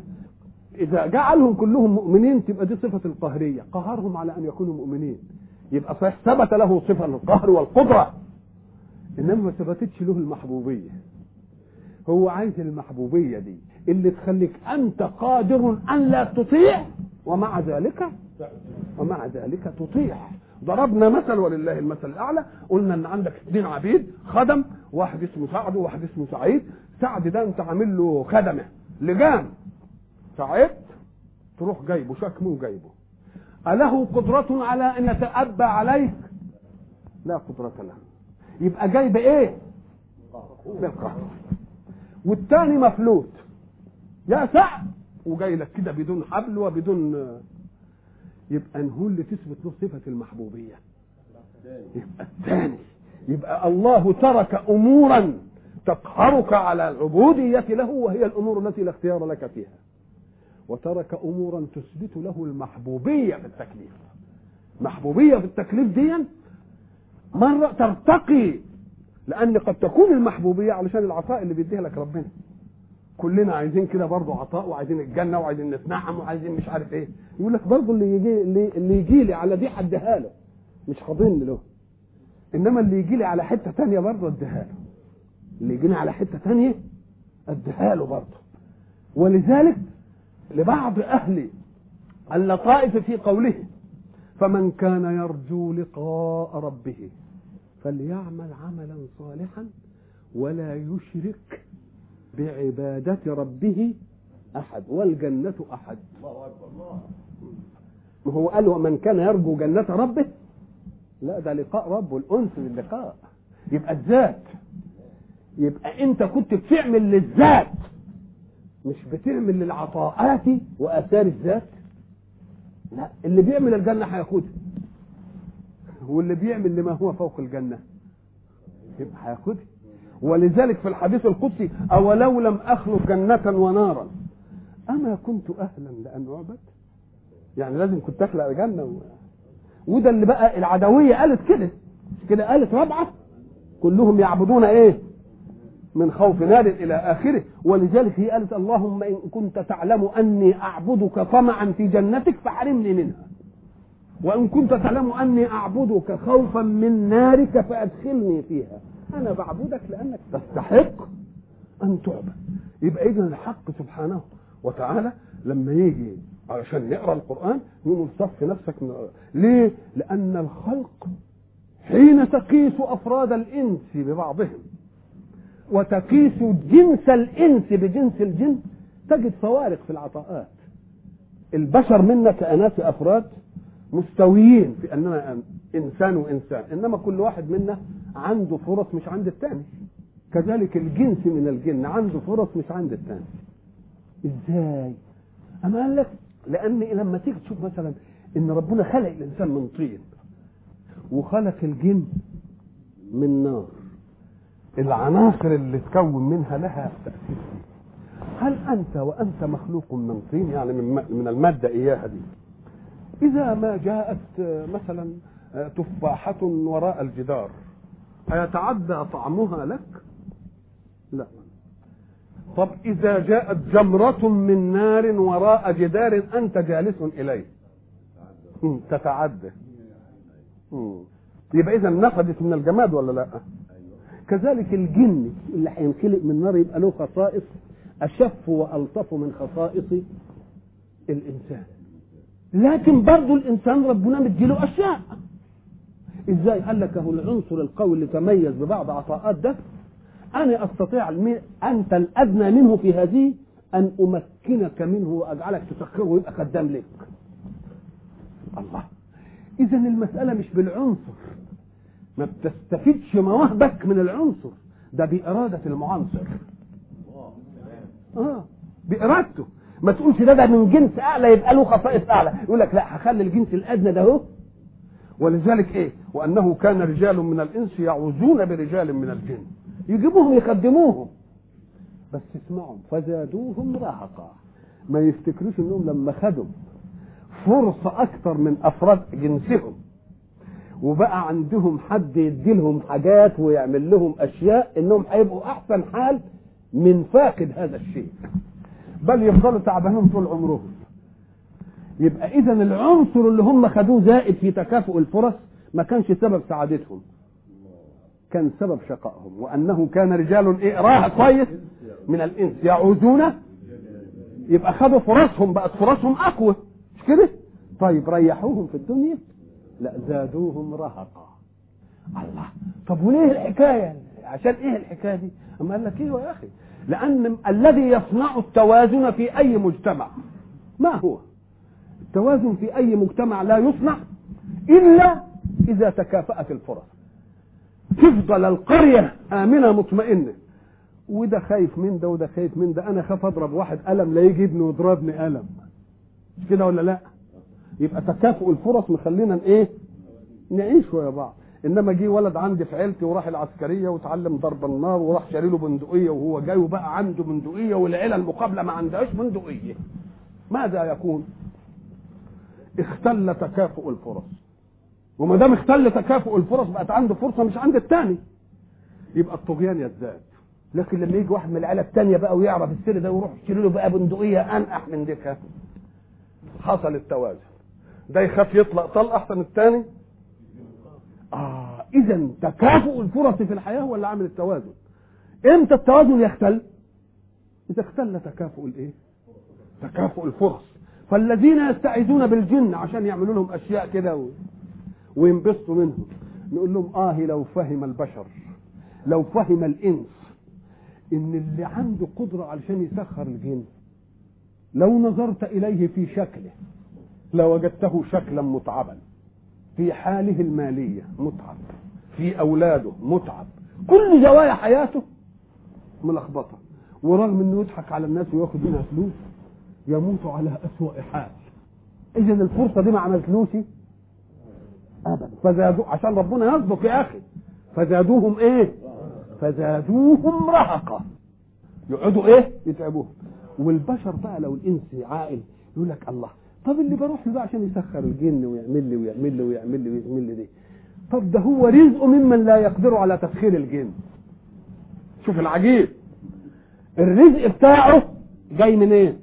إذا جعلهم كلهم مؤمنين تبقى دي صفة القهرية. قهرهم على أن يكونوا مؤمنين. يبقى صحيح ثبت له صفة القهر والقدرة. إنما ما ثبتتش له المحبوبية. هو عايز المحبوبية دي. اللي تخليك أنت قادر أن لا تطيع ومع ذلك ومع ذلك تطيع. ضربنا مثل ولله المثل الأعلى قلنا إن عندك اثنين عبيد خدم واحد اسمه سعد وواحد اسمه سعيد. سعد ده أنت عامل له خدمة لجام سعيد تروح جايبه شكمه وجايبه. أله قدرة على أن يتأبى عليك؟ لا قدرة له. يبقى جايب إيه؟ بالقهر. والتاني مفلوت. يا سعد! وجاي لك كده بدون حبل وبدون يبقى نهو اللي تثبت له صفة المحبوبية. يبقى الثاني. يبقى الله ترك أمورا تقهرك على العبودية له وهي الأمور التي لا اختيار لك فيها. وترك أمورا تثبت له المحبوبية في التكليف. محبوبية في التكليف دي مرة ترتقي لأن قد تكون المحبوبية علشان العطاء اللي بيديها لك ربنا. كلنا عايزين كده برضه عطاء وعايزين الجنة وعايزين نتنعم وعايزين مش عارف إيه. يقول لك برضه اللي يجي اللي, يجي لي على دي حدها له. مش هضن له. إنما اللي يجي لي على حتة تانية برضه اديها له. اللي يجيني على حتة تانية اديها له برضه. ولذلك لبعض أهل اللطائف في قوله فمن كان يرجو لقاء ربه فليعمل عملا صالحا ولا يشرك بعبادة ربه أحد والجنة أحد. ما هو قال ومن كان يرجو جنة ربه لا ده لقاء ربه الأنس باللقاء يبقى الذات. يبقى أنت كنت بتعمل للذات مش بتعمل للعطاءات وآثار الذات. لا اللي بيعمل الجنة هياخدها واللي بيعمل لما هو فوق الجنة يبقى هياخدها ولذلك في الحديث القدسي أولو لم أخلق جنة ونارا؟ أما كنت أهلا لأن أعبد؟ يعني لازم كنت أخلق جنة و... وده اللي بقى العدوية قالت كده كده قالت رابعة؟ كلهم يعبدون إيه؟ من خوف نار إلى آخره. ولذلك هي قالت اللهم إن كنت تعلم أني أعبدك طمعا في جنتك فحرمني منها. وإن كنت تعلم أني أعبدك خوفا من نارك فأدخلني فيها. أنا بعبدك لأنك تستحق أن تعبد. يبقى إذا الحق سبحانه وتعالى لما يجي علشان نقرا القرآن يقول صف نفسك من ليه؟ لأن الخلق حين تقيس أفراد الإنس ببعضهم وتقيس جنس الإنس بجنس الجنس تجد فوارق في العطاءات. البشر منا كأناس أفراد مستويين في أننا إنسان وإنسان. إنما كل واحد منا عنده فرص مش عند الثاني كذلك الجنس من الجن عنده فرص مش عند الثاني إزاي؟ أما قال لك لأن لما تيجي تشوف مثلا إن ربنا خلق الإنسان من طين وخلق الجن من نار العناصر اللي تكون منها لها تأثير. هل أنت وأنت مخلوق من طين؟ يعني من من المادة إياها دي. إذا ما جاءت مثلا تفاحة وراء الجدار أيتعدى طعمها لك؟ لا. طب إذا جاءت جمرة من نار وراء جدار أنت جالس إليه. تتعدى. يبقى اذا نفدت من الجماد ولا لا؟ كذلك الجن اللي هينخلق من النار يبقى له خصائص أشف وألطف من خصائص الإنسان. لكن برضه الإنسان ربنا مديله أشياء. إزاي قال لك اهو العنصر القوي اللي تميز ببعض عطاءات ده؟ أنا أستطيع. أنت الأدنى منه في هذه أن أمكنك منه وأجعلك تسخره ويبقى خدام لك. الله. اذا المسألة مش بالعنصر. ما بتستفيدش مواهبك من العنصر. ده بإرادة المعنصر آه. بإرادته. ما تقولش ده ده من جنس أعلى يبقى له خصائص أعلى. يقول لك لا هخلي الجنس الأدنى ده هو ولذلك إيه؟ وأنه كان رجال من الإنس يعوزون برجال من الجن. يجيبوهم يقدموهم. بس اسمعوا فزادوهم رهقا ما يفتكروش إنهم لما خدوا فرصة أكثر من أفراد جنسهم. وبقى عندهم حد يدي لهم حاجات ويعمل لهم أشياء إنهم هيبقوا أحسن حال من فاقد هذا الشيء. بل يفضلوا تعبانين طول عمرهم. يبقى إذا العنصر اللي هم خدوه زائد في تكافؤ الفرص ما كانش سبب سعادتهم. كان سبب شقائهم. وأنه كان رجال إيه راه كويس من الإنس. يعوزون يبقى خدوا فرصهم بقت فرصهم أقوى. مش كده؟ طيب ريحوهم في الدنيا؟ لا زادوهم رهقا. الله. طب وليه الحكاية؟ عشان إيه الحكاية دي؟ أما قال لك أيوه يا أخي؟ لأن الذي يصنع التوازن في أي مجتمع ما هو؟ التوازن في أي مجتمع لا يصنع إلا إذا تكافأت الفرص. تفضل القرية آمنة مطمئنة. وده خايف من ده وده خايف من ده. أنا خاف أضرب واحد قلم لا يجي ابني ويضربني قلم كده ولا لا؟ يبقى تكافؤ الفرص مخلينا إيه؟ نعيش ويا بعض. إنما جه ولد عندي في عيلتي وراح العسكرية وتعلم ضرب النار وراح شاري له بندقية وهو جاي وبقى عنده بندقية والعيلة المقابلة ما عندهاش بندقية. ماذا يكون؟ اختل تكافؤ الفرص. وما دام اختل تكافؤ الفرص بقت عنده فرصة مش عند الثاني يبقى الطغيان يزداد. لكن لما يجي واحد من العيلة الثانية بقى ويعرف السر ده ويروح يشتري له بقى بندقية أنقح من ديكها حصل التوازن. ده يخاف يطلق طلق أحسن الثاني آه اذا تكافؤ الفرص في الحياة هو اللي عامل التوازن. إمتى التوازن يختل؟ إذا اختل تكافؤ الإيه؟ تكافؤ الفرص. فالذين يستعيذون بالجن عشان يعملوا لهم أشياء كده. وينبسطوا منهم نقول لهم آه لو فهم البشر لو فهم الإنس إن اللي عنده قدرة علشان يسخر الجن لو نظرت إليه في شكله لوجدته شكلا متعبا في حاله المالية متعب في أولاده متعب كل زوايا حياته ملخبطة ورغم إنه يضحك على الناس وياخد منها فلوس يموت على أسوأ حال. اذا الفرصة دي ما عملتلوش ابدا. فزادوا عشان ربنا يصدق يا أخي. فزادوهم إيه؟ فزادوهم رهقا يقعدوا إيه؟ يتعبوهم. والبشر بقى لو الإنس عاقل يقول لك الله طب اللي بروح له ده عشان يسخر الجن ويعمل لي ويعمل لي ويعمل لي ويعمل لي دي. طب ده هو رزق ممن لا يقدر على تسخير الجن. شوف العجيب. الرزق بتاعه جاي منين؟ إيه؟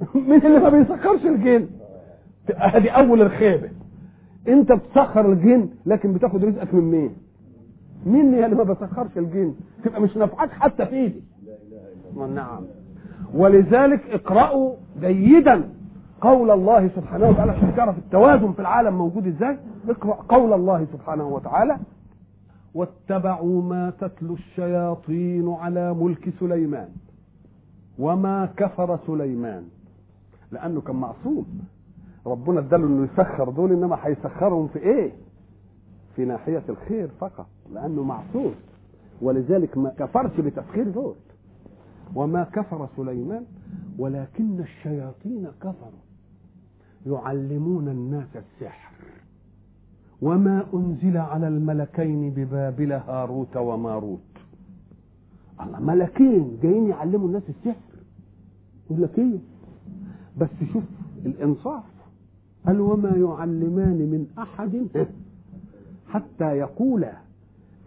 <laughs> من اللي ما بيسخرش الجن. ادي أول الخيبة. أنت بتسخر الجن لكن بتاخد رزقك من مين؟ مني اللي ما بسخرش الجن؟ تبقى مش نافعك حتى في إيدي. نعم. ولذلك اقرأوا جيدا قول الله سبحانه وتعالى عشان تعرف التوازن في العالم موجود إزاي. اقرأ قول الله سبحانه وتعالى واتبعوا ما تتلو الشياطين على ملك سليمان وما كفر سليمان. لأنه كان معصوم. ربنا اداله إنه يسخر دول إنما هيسخرهم في إيه؟ في ناحية الخير فقط لأنه معصوم. ولذلك ما كفرش بتسخير دول. وما كفر سليمان ولكن الشياطين كفروا. يعلمون الناس السحر. وما أنزل على الملكين ببابل هاروت وماروت. الله ملكين جايين يعلموا الناس السحر. يقول لك إيه؟ بس شوف الإنصاف. قال وما يعلمان من أحد؟ حتى يقولا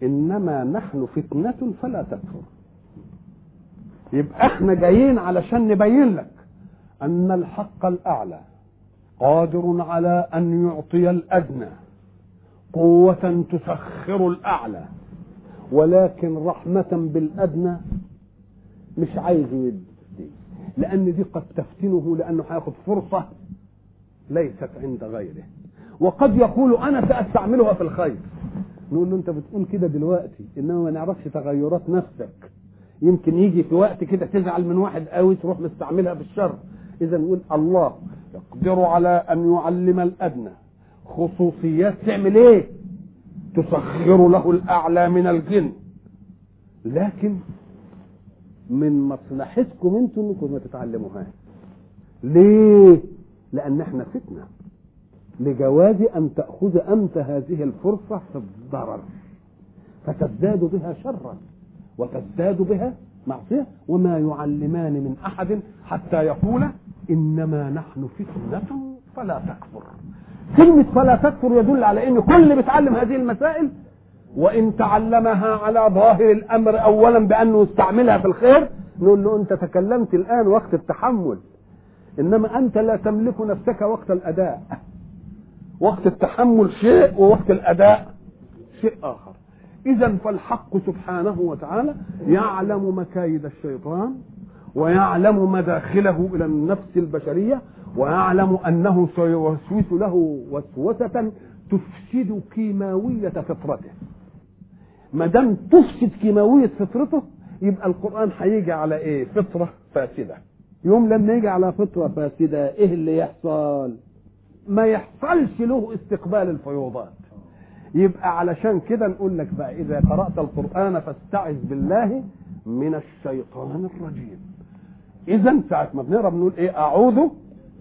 إنما نحن فتنة فلا تكفر. يبقى إحنا جايين علشان نبين لك أن الحق الأعلى قادر على أن يعطي الأدنى قوة تسخر الأعلى ولكن رحمة بالأدنى مش عايز يدي. لأن دي قد تفتنه لأنه هياخد فرصة ليست عند غيره. وقد يقول أنا سأستعملها في الخير. نقول له أنت بتقول كده دلوقتي إنما ما نعرفش تغيرات نفسك. يمكن يجي في وقت كده تزعل من واحد قوي تروح مستعملها في الشر إذا نقول الله يقدر على أن يعلم الأدنى. خصوصيات تعمل إيه؟ تسخر له الأعلى من الجن. لكن من مصلحتكم أنتم انكم ما تتعلموهاش ليه؟ لأن إحنا فتنة. لجواز أن تأخذ انت هذه الفرصة في الضرر. فتزداد بها شرا. وتزداد بها معصية. وما يعلمان من أحد حتى يقول إنما نحن فتنة فلا تكفر. كلمة فلا تكفر يدل على إن كل بيتعلم هذه المسائل وإن تعلمها على ظاهر الأمر اولا بانه يستعملها في الخير نقول له أنت تكلمت الآن وقت التحمل. إنما أنت لا تملك نفسك وقت الأداء. وقت التحمل شيء ووقت الأداء شيء آخر. اذا فالحق سبحانه وتعالى يعلم مكايد الشيطان ويعلم مداخله إلى النفس البشرية ويعلم أنه سيوسوس له وسوسة تفسد كيماوية فطرته. ما دام تفسد كيماوية فطرته يبقى القرآن هيجي على إيه؟ فطرة فاسدة. يوم لما يجي على فطرة فاسدة إيه اللي يحصل؟ ما يحصلش له استقبال الفيوضات. يبقى علشان كده نقول لك بقى إذا قرأت القرآن فاستعذ بالله من الشيطان الرجيم. إذا ساعة ما بنقرأ بنقول إيه؟ أعوذ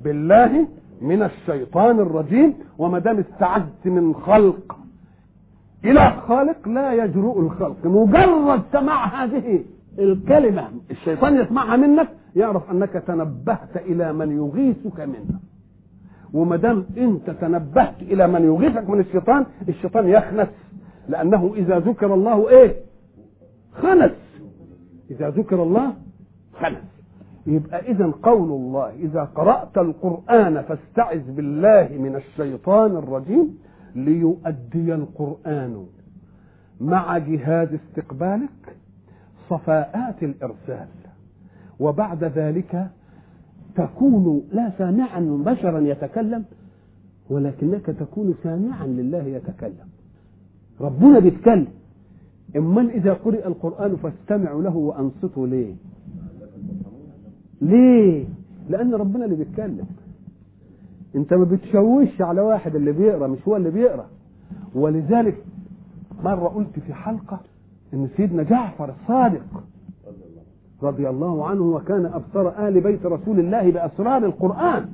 بالله من الشيطان الرجيم. وما دام استعذت من خلق إلى خالق لا يجرؤ الخلق. مجرد سماع هذه الكلمة الشيطان يسمعها منك يعرف أنك تنبهت إلى من يغيثك منه وما دام أنت تنبهت إلى من يغيثك من الشيطان الشيطان يخنس لأنه إذا ذكر الله إيه؟ خنس. إذا ذكر الله خنس. يبقى اذا قول الله إذا قرأت القرآن فاستعذ بالله من الشيطان الرجيم. ليؤدي القرآن مع جهاد استقبالك صفاءات الإرسال. وبعد ذلك تكون لا سامعا بشرا يتكلم ولكنك تكون سامعا لله يتكلم. ربنا بيتكلم. اما إذا قرئ القرآن فاستمعوا له وانصتوا ليه؟ ليه؟ لأن ربنا اللي بيتكلم. انت ما بتشوش على واحد اللي بيقرأ مش هو اللي بيقرأ. ولذلك مرة قلت في حلقة إن سيدنا جعفر الصادق رضي الله عنه وكان أبصر آل بيت رسول الله بأسرار القرآن.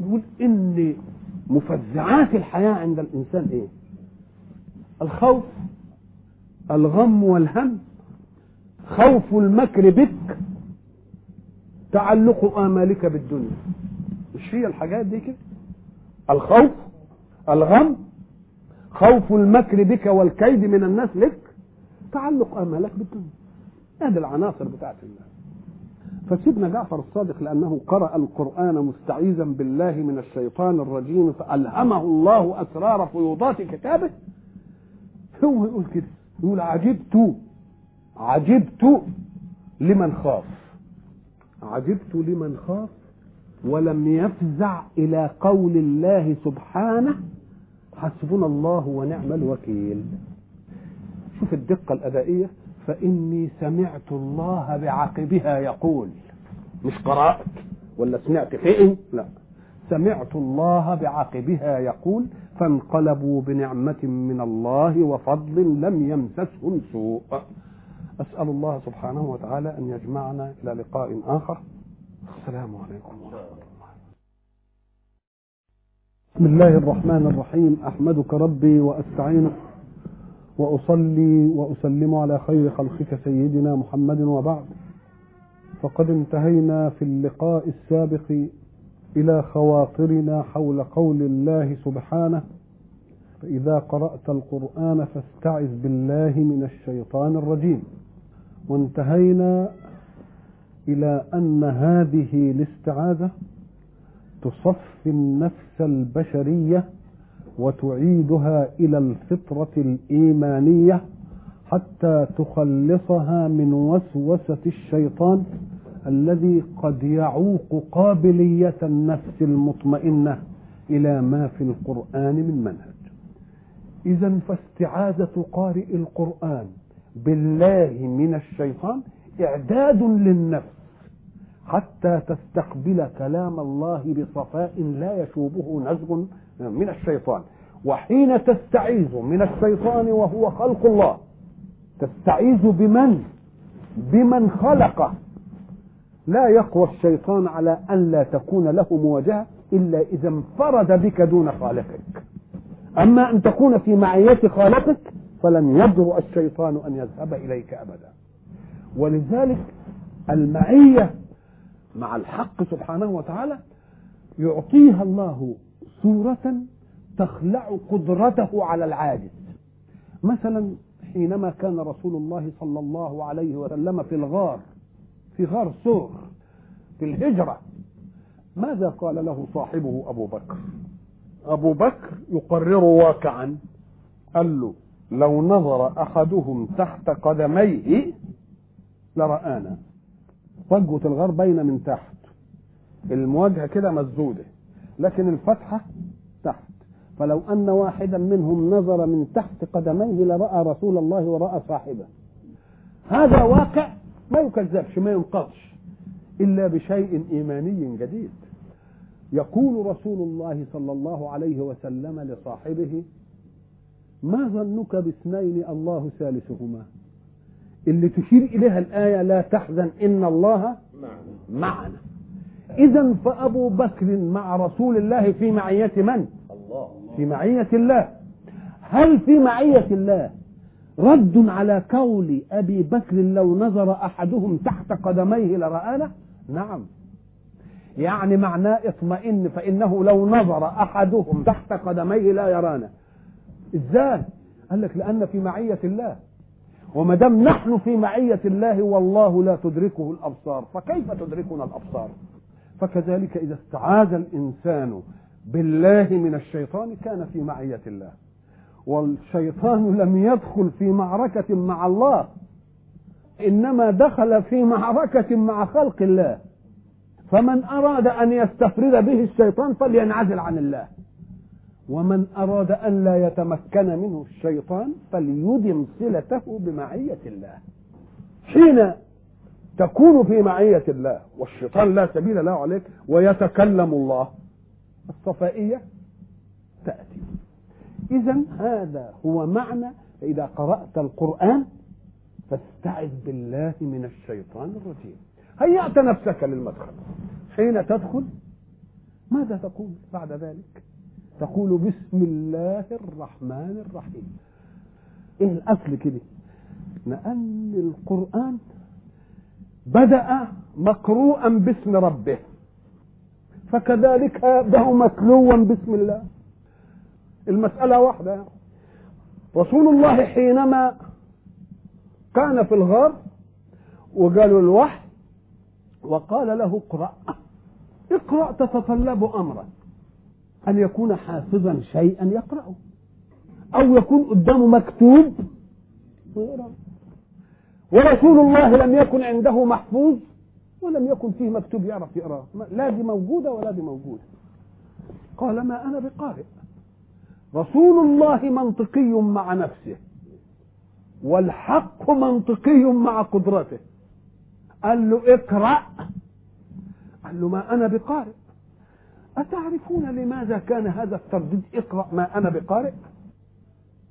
يقول إن مفزعات الحياة عند الإنسان إيه؟ الخوف الغم والهم خوف المكر بك تعلق آمالك بالدنيا. مش هي الحاجات دي كده؟ الخوف الغم خوف المكر بك والكيد من الناس لك تعلق أمالك بالدنيا. هذه العناصر بتاعت الله. فسيدنا جعفر الصادق لأنه قرأ القرآن مستعيذا بالله من الشيطان الرجيم فألهمه الله أسرار فيوضات كتابه. هو يقول كده يقول عجبت عجبت لمن خاف. عجبت لمن خاف؟ ولم يفزع إلى قول الله سبحانه حسبنا الله ونعم الوكيل. شوف الدقة الأدائية. فإني سمعت الله بعقبها يقول. مش قرأت ولا سمعت فين لا. سمعت الله بعقبها يقول. فانقلبوا بنعمة من الله وفضل لم يمسسهم سوء. أسأل الله سبحانه وتعالى أن يجمعنا إلى لقاء آخر. السلام عليكم ورحمة الله. بسم الله الرحمن الرحيم. أحمدك ربي وأستعينك وأصلي وأسلم على خير خلقك سيدنا محمد وبعد. فقد انتهينا في اللقاء السابق إلى خواطرنا حول قول الله سبحانه فإذا قرأت القرآن فاستعذ بالله من الشيطان الرجيم. وانتهينا إلى أن هذه الاستعاذة تصفي النفس البشرية وتعيدها إلى الفطرة الإيمانية حتى تخلصها من وسوسة الشيطان الذي قد يعوق قابلية النفس المطمئنة إلى ما في القرآن من منهج. اذا فاستعاذة قارئ القرآن بالله من الشيطان اعداد للنفس حتى تستقبل كلام الله بصفاء لا يشوبه نزغ من الشيطان. وحين تستعيذ من الشيطان وهو خلق الله تستعيذ بمن؟ بمن خلقه. لا يقوى الشيطان على أن لا تكون له مواجهة إلا إذا انفرد بك دون خالقك. أما أن تكون في معية خالقك فلن يجرؤ الشيطان أن يذهب إليك أبدا. ولذلك المعية مع الحق سبحانه وتعالى يعطيها الله صورة تخلع قدرته على العاجز. مثلا حينما كان رسول الله صلى الله عليه وسلم في الغار في غار سور في الهجرة ماذا قال له صاحبه أبو بكر؟ أبو بكر يقرر واقعا قال له لو نظر أحدهم تحت قدميه لرآنا. فجوة الغار باينة من تحت. المواجهة كده مسدودة لكن الفتحة تحت. فلو أن واحدا منهم نظر من تحت قدميه لرأى رسول الله ورأى صاحبه. هذا واقع ما يكذبش ما ينقضش. إلا بشيء إيماني جديد. يقول رسول الله صلى الله عليه وسلم لصاحبه ما ظنك باثنين الله ثالثهما؟ اللي تشير إليها الآية لا تحزن إن الله معنا. إذا فأبو بكر مع رسول الله في معية من؟ في معية الله. هل في معية الله رد على قول أبي بكر لو نظر أحدهم تحت قدميه لرآنا؟ نعم. يعني معناه اطمئن فإنه لو نظر أحدهم تحت قدميه لا يرانا. إزاي؟ قال لك لأن في معية الله. وما دام نحن في معية الله والله لا تدركه الأبصار فكيف تدركنا الأبصار؟ فكذلك إذا استعاذ الإنسان بالله من الشيطان كان في معية الله. والشيطان لم يدخل في معركة مع الله إنما دخل في معركة مع خلق الله. فمن أراد أن يستفرد به الشيطان فلينعزل عن الله. ومن أراد أن لا يتمكن منه الشيطان فليدم صلته بمعية الله. حين تكون في معية الله والشيطان لا سبيل له عليك ويتكلم الله الصفائية تأتي. إذا هذا هو معنى إذا قرأت القرآن فاستعذ بالله من الشيطان الرجيم. هيأت نفسك للمدخل. حين تدخل ماذا تقول بعد ذلك؟ تقول بسم الله الرحمن الرحيم. إيه الأصل كده؟ لأن القرآن بدأ مقروءا باسم ربه. فكذلك يبدا متلوا بسم الله. المسألة واحدة. رسول الله حينما كان في الغار وقالوا الوحي وقال له اقرأ. اقرأ تتطلب امرا. أن يكون حافظا شيئا يقرأه. أو يكون قدامه مكتوب ويقرأ ورسول الله لم يكن عنده محفوظ ولم يكن فيه مكتوب يعرف يقرأه. لا دي موجودة ولا دي موجودة. قال ما أنا بقارئ. رسول الله منطقي مع نفسه. والحق منطقي مع قدرته. قال له اقرأ. قال له ما أنا بقارئ. أتعرفون لماذا كان هذا الترديد؟ اقرأ ما أنا بقارئ.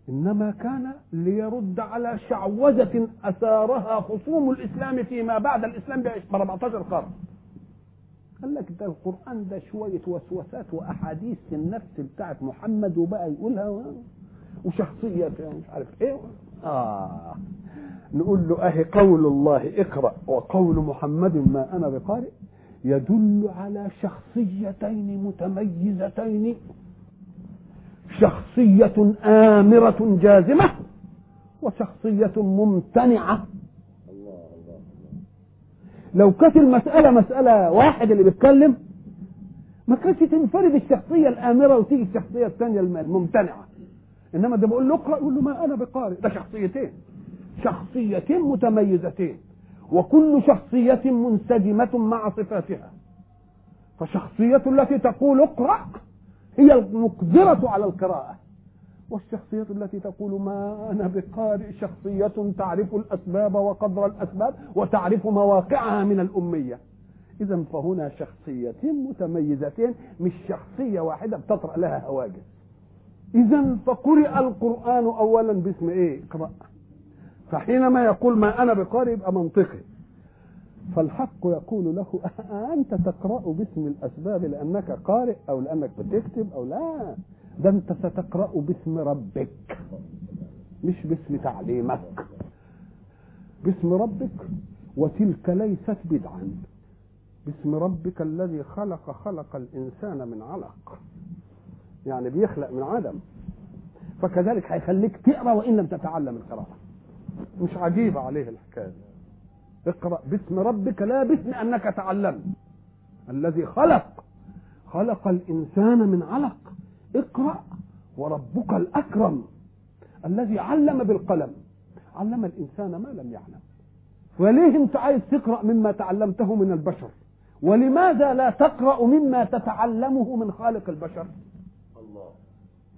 إنما كان ليرد على شعوذة أثارها خصوم الإسلام فيما بعد. الإسلام ب 14 قرن. قال لك ده القرآن ده شوية وسوسات وأحاديث النفس بتاعت محمد وبقى يقولها وشخصية مش عارف إيه. آه. نقول له أهي قول الله اقرأ. وقول محمد ما أنا بقارئ. يدل على شخصيتين متميزتين. شخصية آمرة جازمة وشخصية ممتنعة. لو كانت المسألة مسألة واحد اللي بيتكلم ما كانش تنفرد الشخصية الآمرة وتيجي الشخصية الثانية الممتنعه إنما ده بقول له اقرأ يقول له ما أنا بقارئ. ده شخصيتين. شخصيتين متميزتين. وكل شخصية منسجمة مع صفاتها. فالشخصية التي تقول اقرأ هي المقدرة على القراءة. والشخصية التي تقول ما أنا بقارئ شخصية تعرف الأسباب وقدر الأسباب وتعرف مواقعها من الأمية. إذا فهنا شخصيتين متميزتين مش شخصية واحدة بتطرأ لها هواجس. إذا فقرئ القرآن أولا باسم إيه؟ اقرأ. فحينما يقول ما أنا بقارئ يبقى منطقي. فالحق يقول له أنت تقرأ باسم الأسباب لأنك قارئ أو لأنك بتكتب أو لا؟ ده أنت ستقرأ باسم ربك مش باسم تعليمك. باسم ربك وتلك ليست بدعا. باسم ربك الذي خلق خلق الإنسان من علق. يعني بيخلق من عدم. فكذلك هيخليك تقرأ وإن لم تتعلم القراءة. مش عجيبة عليه الحكاية. اقرأ باسم ربك لا باسم أنك تعلمت الذي خلق. خلق الإنسان من علق. اقرأ. وربك الأكرم. الذي علم بالقلم. علم الإنسان ما لم يعلم. وليه أنت عايز تقرأ مما تعلمته من البشر؟ ولماذا لا تقرأ مما تتعلمه من خالق البشر؟ الله.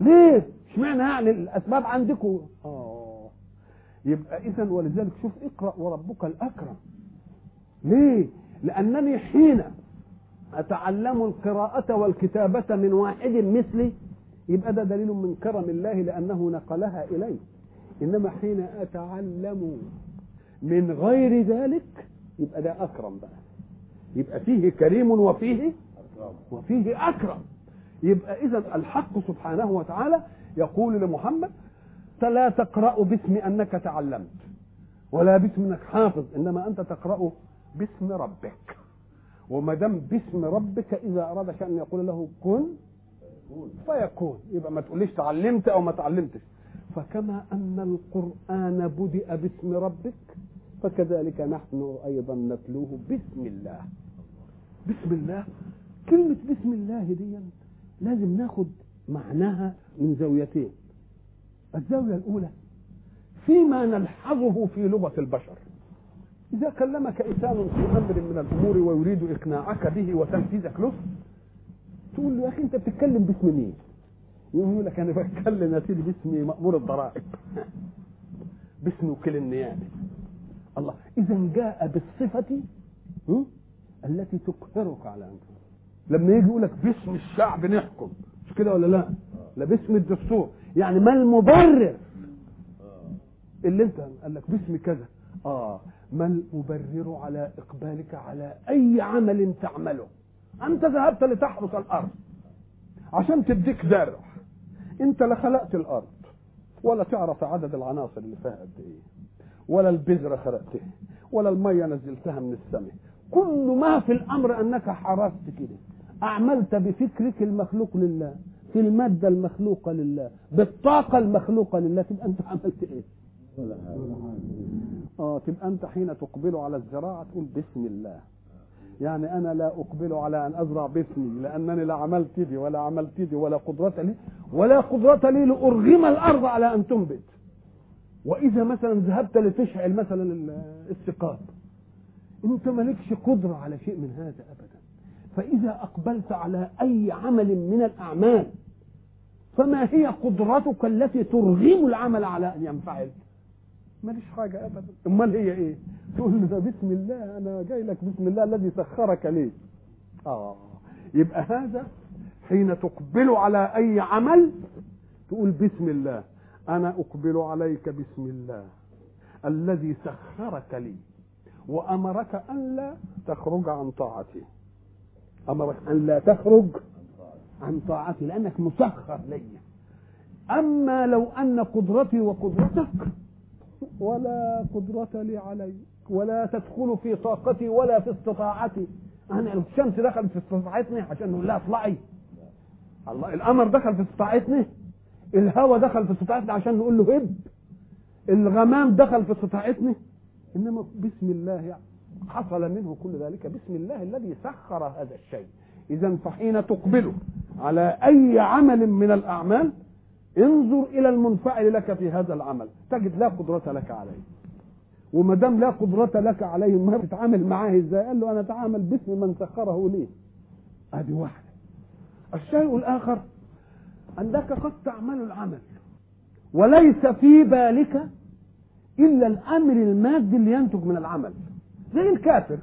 ليه؟ اشمعنى يعني الأسباب عندكم؟ آه. يبقى اذا ولذلك شوف اقرأ وربك الأكرم. ليه؟ لأنني حين أتعلم القراءة والكتابة من واحد مثلي يبقى ده دليل من كرم الله لأنه نقلها إلي. إنما حين أتعلم من غير ذلك يبقى ده أكرم بقى. يبقى فيه كريم وفيه وفيه أكرم. يبقى اذا الحق سبحانه وتعالى يقول لمحمد لا تقرأ باسم أنك تعلمت ولا باسم أنك حافظ إنما أنت تقرأ باسم ربك. وما دام باسم ربك إذا أراد شيئا يقول له كن فيكون. يبقى ما تقوليش تعلمت أو ما تعلمتش. فكما أن القرآن بدأ باسم ربك فكذلك نحن أيضا نتلوه باسم الله. بسم الله؟ كلمة بسم الله دي لازم ناخد معناها من زاويتين. الزاوية الأولى فيما نلحظه في لغة البشر. إذا كلمك إنسان في أمر من الأمور ويريد إقناعك به وتنفيذك له تقول له يا أخي أنت بتتكلم باسم مين؟ يقول لك أنا بتكلم يا سيدي باسم مأمور الضرائب. <laughs> باسم وكيل النيابة. الله. إذا جاء بالصفة? التي تقهرك على أنفسك. لما يجي يقول لك باسم الشعب نحكم. مش كده ولا لا؟ لا باسم الدستور. يعني ما المبرر. اللي انت قال لك باسم كذا. آه ما المبرر على إقبالك على أي عمل تعمله. أنت ذهبت لتحرس الأرض عشان تديك درع. انت لا خلقت الأرض ولا تعرف عدد العناصر اللي فيها قد إيه ولا البذرة خلقتها ولا المية نزلتها من السماء. كل ما في الأمر أنك حرست كده أعملت بفكرك المخلوق لله. في المادة المخلوقة لله بالطاقة المخلوقة لله تبقى أنت عملت إيه؟ آه تبقى أنت حين تقبل على الزراعة تقول بسم الله. يعني أنا لا اقبل على أن أزرع باسمي لأنني لا عملت دي ولا عملت دي ولا قدرة لي ولا قدرة لي لأرغم الأرض على أن تنبت. وإذا مثلا ذهبت لتشعل مثلا السقاط أنت مالكش قدرة على شيء من هذا ابدا. فإذا أقبلت على أي عمل من الأعمال فما هي قدرتك التي ترغم العمل على أن ينفعل؟ ماليش حاجة ابدا. أمال هي إيه؟ تقول له بسم الله أنا جاي لك بسم الله الذي سخرك لي. آه. يبقى هذا حين تقبل على أي عمل تقول بسم الله. أنا أقبل عليك بسم الله الذي سخرك لي. وأمرك أن لا تخرج عن طاعتي. أمرك أن لا تخرج عن طاعتي لأنك مسخر لي. أما لو أن قدرتي وقدرتك ولا قدرة لي عليك ولا تدخل في طاقتي ولا في استطاعتي. أنا الشمس دخلت في استطاعتني عشان نقول أطلعي. الله القمر دخل في استطاعتنا الهواء دخل في استطاعتنا عشان نقول له هب. الغمام دخل في استطاعتنا إنما بسم الله حصل منه كل ذلك. بسم الله الذي سخر هذا الشيء. اذا فحين تقبل على أي عمل من الأعمال انظر إلى المنفعل لك في هذا العمل. تجد لا قدرة لك عليه. وما دام لا قدرة لك عليه ما تتعامل معاه إزاي؟ قال له أنا أتعامل باسم من سخره لي. أدي واحدة الشيء الآخر أنك قد تعمل العمل. وليس في بالك إلا الأمر المادي اللي ينتج من العمل. زي الكافر.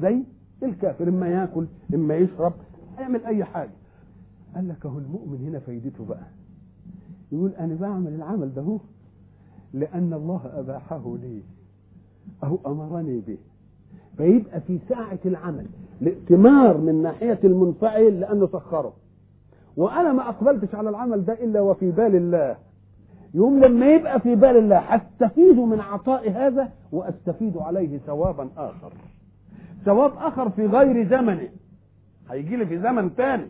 زي الكافر إما يأكل إما يشرب يعمل أي حاجة. قال لك اهو المؤمن هنا فايدته بقى. يقول أنا بعمل العمل ده هو لأن الله أباحه لي اهو أمرني به. فيبقى في ساعة العمل الائتمار من ناحية المنفعل لأنه سخره. وأنا ما أقبلتش على العمل ده إلا وفي بال الله. يوم لما يبقى في بال الله هستفيد من عطاء هذا وأستفيد عليه ثوابا آخر. ثواب آخر في غير زمنه. هيجي لي في زمن تاني.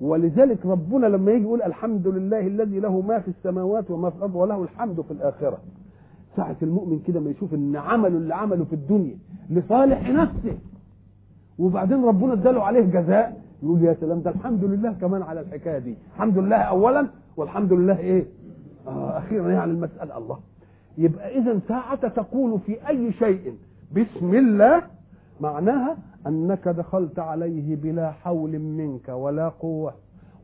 ولذلك ربنا لما يجي يقول الحمد لله الذي له ما في السماوات وما في الأرض وله الحمد في الآخرة. ساعة المؤمن كده ما يشوف إن عمله اللي عمله في الدنيا لصالح نفسه. وبعدين ربنا اداله عليه جزاء. يقول يا سلام ده الحمد لله كمان على الحكاية دي. الحمد لله اولا والحمد لله إيه؟ آه أخيرا يعني المسألة الله. يبقى اذا ساعة تقول في أي شيء بسم الله معناها أنك دخلت عليه بلا حول منك ولا قوة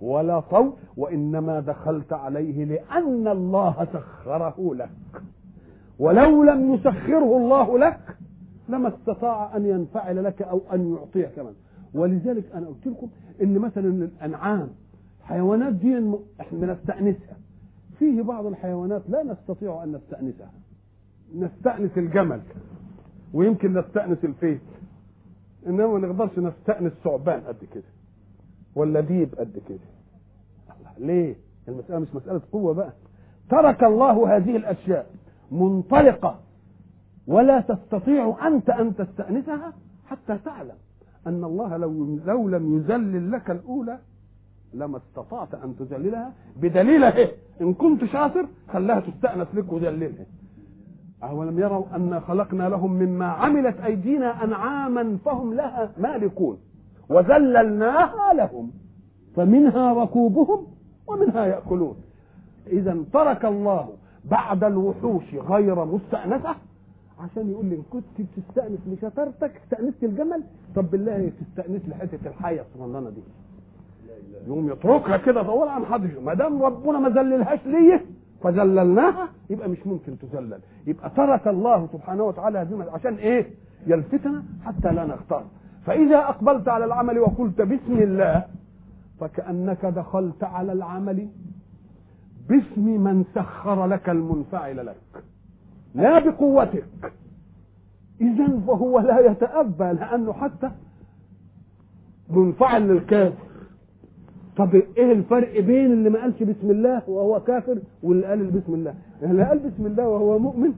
ولا طول وإنما دخلت عليه لأن الله سخره لك. ولو لم يسخره الله لك لما استطاع أن ينفعل لك أو أن يعطيك كمان. ولذلك أنا قلت لكم إن مثلا الأنعام حيوانات دي إحنا بنستأنسها. فيه بعض الحيوانات لا نستطيع أن نستأنسها. نستأنس الجمل ويمكن نستأنس الفيل. انما ما نقدرش نستأنس ثعبان قد كده ولا ديب قد كده. ليه؟ المسألة مش مسألة قوة بقى. ترك الله هذه الأشياء منطلقة ولا تستطيع أنت أن تستأنسها حتى تعلم أن الله لو لو لم يذلل لك الأولى لما استطعت أن تذللها بدليل إيه؟ إن كنت شاطر خلاها تستأنس لك وذللها أولم يروا أن خلقنا لهم مما عملت أيدينا أنعاما فهم لها مالكون وذللناها لهم فمنها ركوبهم ومنها يأكلون. إذا ترك الله بعد الوحوش غير مستأنسة عشان يقول لي كنت بتستأنس لشطارتك استأنست الجمل طب بالله تستأنس لحتة الحية الصغننة دي يقوم يتركها كده طول عن حد ما دام ربنا ما ذللهاش ليه؟ فذللناها يبقى مش ممكن تذلل. يبقى ترك الله سبحانه وتعالى هذه عشان إيه؟ يلفتنا حتى لا نختار. فإذا أقبلت على العمل وقلت بسم الله فكأنك دخلت على العمل باسم من سخر لك المنفعل لك. لا بقوتك. اذا فهو لا يتأبى لأنه حتى منفعل للكافر. طب إيه الفرق بين اللي ما قالش بسم الله وهو كافر واللي قال بسم الله؟ اللي قال بسم الله وهو مؤمن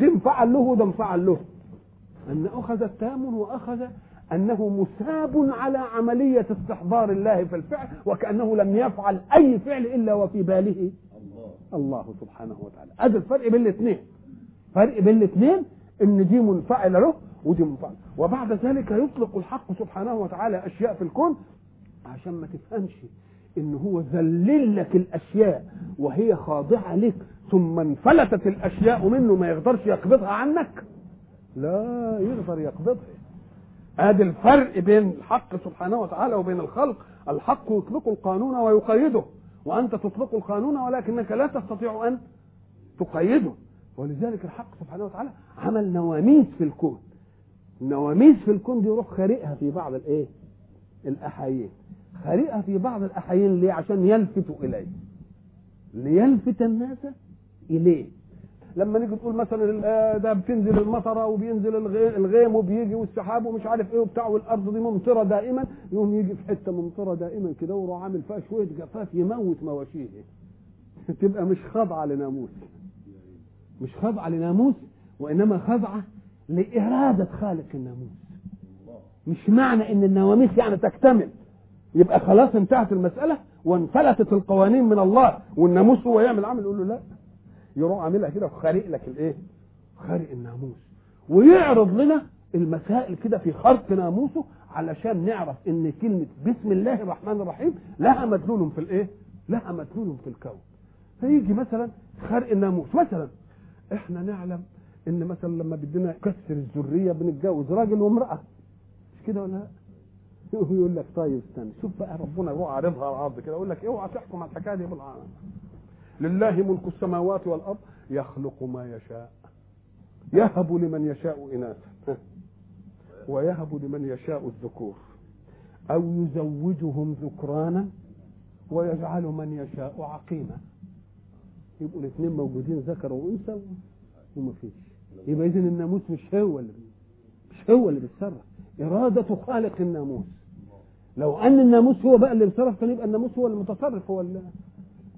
ده انفعل له وده انفعل له. أن أخذ التام وأخذ أنه مساب على عملية استحضار الله في الفعل وكأنه لم يفعل أي فعل إلا وفي باله. الله, الله سبحانه وتعالى. ادي الفرق بين الاثنين. فرق بين الاثنين إن دي منفعلة له ودي منفعلة. وبعد ذلك يطلق الحق سبحانه وتعالى أشياء في الكون عشان ما تفهمش إن هو ذلل لك الأشياء وهي خاضعة لك ثم انفلتت الأشياء منه ما يقدرش يقبضها عنك. لا يقدر يقبضها. ادي الفرق بين الحق سبحانه وتعالى وبين الخلق. الحق يطلق القانون ويقيده وأنت تطلق القانون ولكنك لا تستطيع أن تقيده. ولذلك الحق سبحانه وتعالى عمل نواميس في الكون. النواميس في الكون دي يروح خارقها في بعض الإيه؟ الأحايين. خارقها في بعض الأحايين ليه؟ عشان يلفتوا إليه. ليلفت الناس إليه. لما نيجي تقول مثلا ده بتنزل المطرة وبينزل الغيم وبيجي والسحاب ومش عارف إيه وبتاع والأرض دي ممطرة دائما يقوم يجي في حتة ممطرة دائما كده ويروح عامل فيها شوية جفاف يموت مواشيه. <laughs> تبقى مش خاضعه لناموس. مش خاضعه لناموس وإنما خاضعه لإرادة خالق الناموس. مش معنى إن النواميس يعني تكتمل. يبقى خلاص انتهت المسألة وانفلتت القوانين من الله والناموس هو يعمل عمل يقول له لا. يروح عاملها كده وخارق لك الإيه؟ خارق الناموس. ويعرض لنا المسائل كده في خرق ناموسه علشان نعرف إن كلمة بسم الله الرحمن الرحيم لها مدلول في الإيه؟ لها مدلول في الكون. فيجي مثلا خرق الناموس. مثلا إحنا نعلم إن مثلا لما بدنا نكسر الذرية بنتجوز راجل وامرأة. كده ولا لا؟ يقول لك طيب استنى شوف بقى ربنا يروح عارضها على الأرض كده يقول لك اوعى تحكم على الحكاية دي بالعالم لله ملك السماوات والأرض يخلق ما يشاء يهب لمن يشاء إناثا ويهب لمن يشاء الذكور أو يزوجهم ذكرانا ويجعل من يشاء عقيما. يبقوا الاثنين موجودين ذكر وأنثى وما فيش. يبقى اذا الناموس مش هو اللي مش هو اللي بيتصرف. إرادة خالق الناموس لو أن الناموس هو بقى اللي بيتصرف كان يبقى الناموس هو المتصرف هو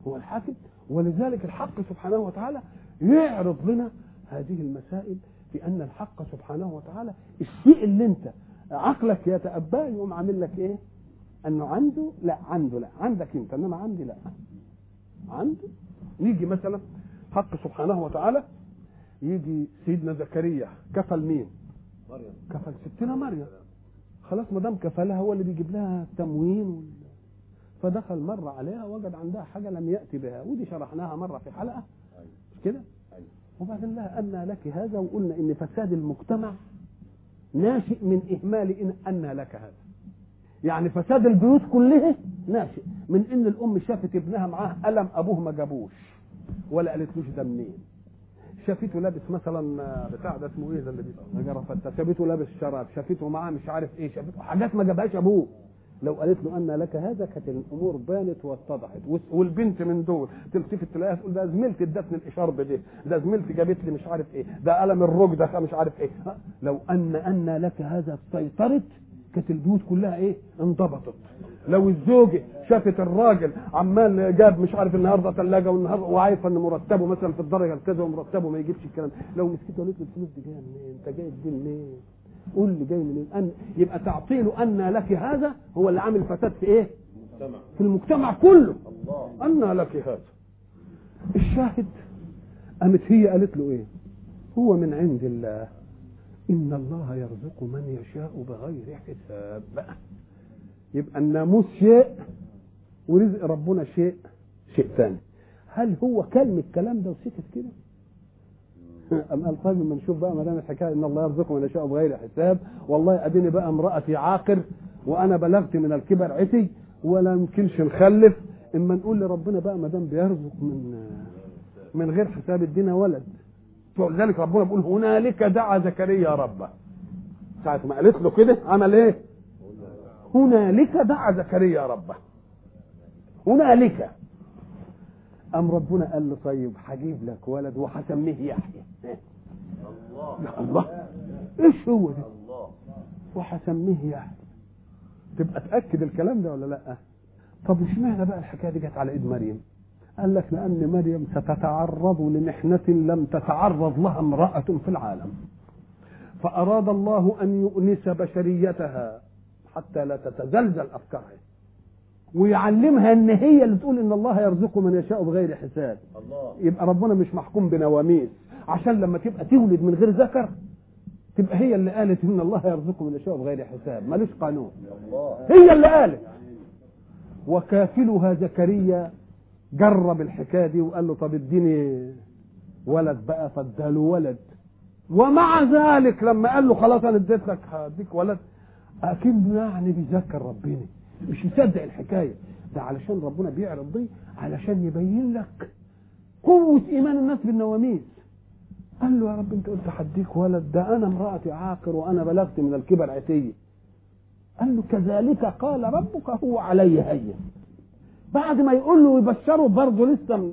هو الحاكم ولذلك الحق سبحانه وتعالى يعرض لنا هذه المسائل في أن الحق سبحانه وتعالى الشيء اللي أنت عقلك يتأباه يقوم عامل لك إيه؟ أنه عنده لا عنده لا عندك أنت إنما عندي لا عنده يجي مثلا حق سبحانه وتعالى يجي سيدنا زكريا كفل مين؟ مريم كفل ستنا مريم خلاص ما دام كفلها هو اللي بيجيب لها التموين وال... فدخل مرة عليها وجد عندها حاجة لم يأتي بها. ودي شرحناها مرة في حلقة. أيوة. مش كده؟ أيوة. وبعدين لها أن لك هذا وقلنا إن فساد المجتمع ناشئ من إهمال إن أن لك هذا. يعني فساد البيوت كلها ناشئ من إن الأم شافت ابنها معاه قلم أبوه ما جابوش ولا قالتلوش ده منين. شافته لابس مثلا بتاع ده اسمه إيه ده اللي بيبقى جرافته شافته لابس شراب شافته معاه مش عارف إيه شافته حاجات ما جابهاش أبوه. لو قالت له أن لك هذا كانت الأمور بانت واتضحت. والبنت من دول تلتفت تلاقيها تقول ده زميلتي ادتني الاشارب دي ده زميلتي جابت لي مش عارف إيه ده قلم الرج ده مش عارف إيه. لو أن أن لك هذا سيطرت كانت البيوت كلها إيه انضبطت لو الزوجة شافت الراجل عمال جاب مش عارف النهارده ثلاجه والنهارده وعارفه إن مرتبه مثلا في الدرجة الكذا ومرتبه ما يجيبش الكلام لو مسكته قالت له الفلوس دي جاية منين؟ أنت جايب دي منين؟ قول لي جاي منين؟ أن يبقى تعطيل أن لك هذا هو اللي عامل فساد في إيه؟ المجتمع في المجتمع كله الله أن لك هذا الشاهد قامت هي قالت له إيه؟ هو من عند الله ان الله يرزق من يشاء بغير حساب. يبقى الناموس شيء ورزق ربنا شيء شيء ثاني هل هو كلمة الكلام ده وسكت كده؟ <laughs> أم قال طيب لما نشوف بقى ما دام الحكاية إن الله يرزق من يشاء بغير حساب والله أديني بقى امرأتي عاقر وأنا بلغت من الكبر عتي ولا يمكنش نخلف إما نقول لربنا بقى ما دام بيرزق من من غير حساب ادينا ولد. ولذلك ربنا بيقول هنالك دعا زكريا ربه. ساعة ما قالت له كده عمل إيه؟ هنالك دعا زكريا ربه. هنالك. أم ربنا قال له طيب هجيب لك ولد وهسميه يحيى. الله الله. إيش هو ده؟ وهسميه يحيى. تبقى تأكد الكلام ده ولا لأ؟ طب اشمعنى بقى الحكاية دي جت على إيد مريم؟ قال لك لأن مريم ستتعرض لمحنة لم تتعرض لها امرأة في العالم. فأراد الله أن يؤنس بشريتها حتى لا تتزلزل أفكارها. ويعلمها إن هي اللي تقول إن الله يرزق من يشاء بغير حساب. الله. يبقى ربنا مش محكوم بنواميس. عشان لما تبقى تولد من غير ذكر تبقى هي اللي قالت إن الله يرزق من يشاء بغير حساب. ملوش قانون. الله. هي اللي قالت. وكافلها زكريا جرب الحكاية دي وقال له طب اديني ولد بقى فاداله ولد. ومع ذلك لما قال له خلاص أنا اديت لك هديك ولد اكنه يعني بيذكر ربنا. مش مصدق الحكاية. ده علشان ربنا بيعرض دي علشان يبين لك قوة إيمان الناس بالنواميس. قال له يا رب أنت قلت هديك ولد ده أنا امرأتي عاقر وأنا بلغت من الكبر عتية. قال له كذلك قال ربك هو علي هين. بعد ما يقول له ويبشره برضه لسه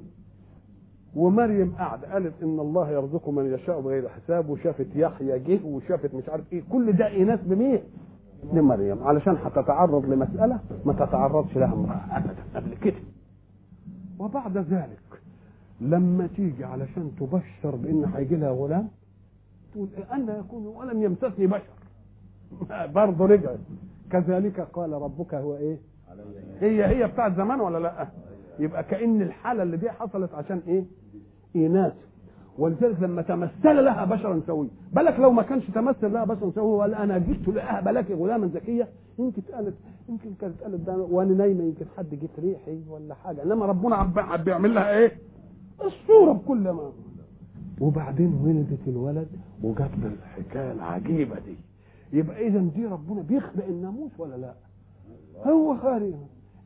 ومريم قاعدة قالت إن الله يرزق من يشاء بغير حساب وشافت يحيى جه وشافت مش عارف إيه كل ده ايناس بمين؟ لمريم علشان هتتعرض لمسألة ما تتعرضش لها امرأة ابدا قبل كده. وبعد ذلك لما تيجي علشان تبشر بإن هيجي لها غلام تقول إيه أن يكون ولم يمسسني بشر. <laughs> برضه رجعت. كذلك قال ربك هو إيه؟ هي هي بتاعت زمان ولا لأ؟ يبقى كأن الحالة اللي دي حصلت عشان إيه؟ إيناس. ولذلك لما تمثل لها بشرا سويا. بالك لو ما كانش تمثل لها بشرا سويا وقال أنا جبت لاهب لك غلاما زكيا يمكن قالت يمكن كانت قالت ده وأنا نايمة يمكن حد جت ريحي ولا حاجة. إنما ربنا عم عم بيعمل لها إيه؟ الصورة بكل ما. وبعدين ولدت الولد وجات له الحكاية العجيبة دي. يبقى اذا دي ربنا بيخلق الناموس ولا لأ؟ هو خالق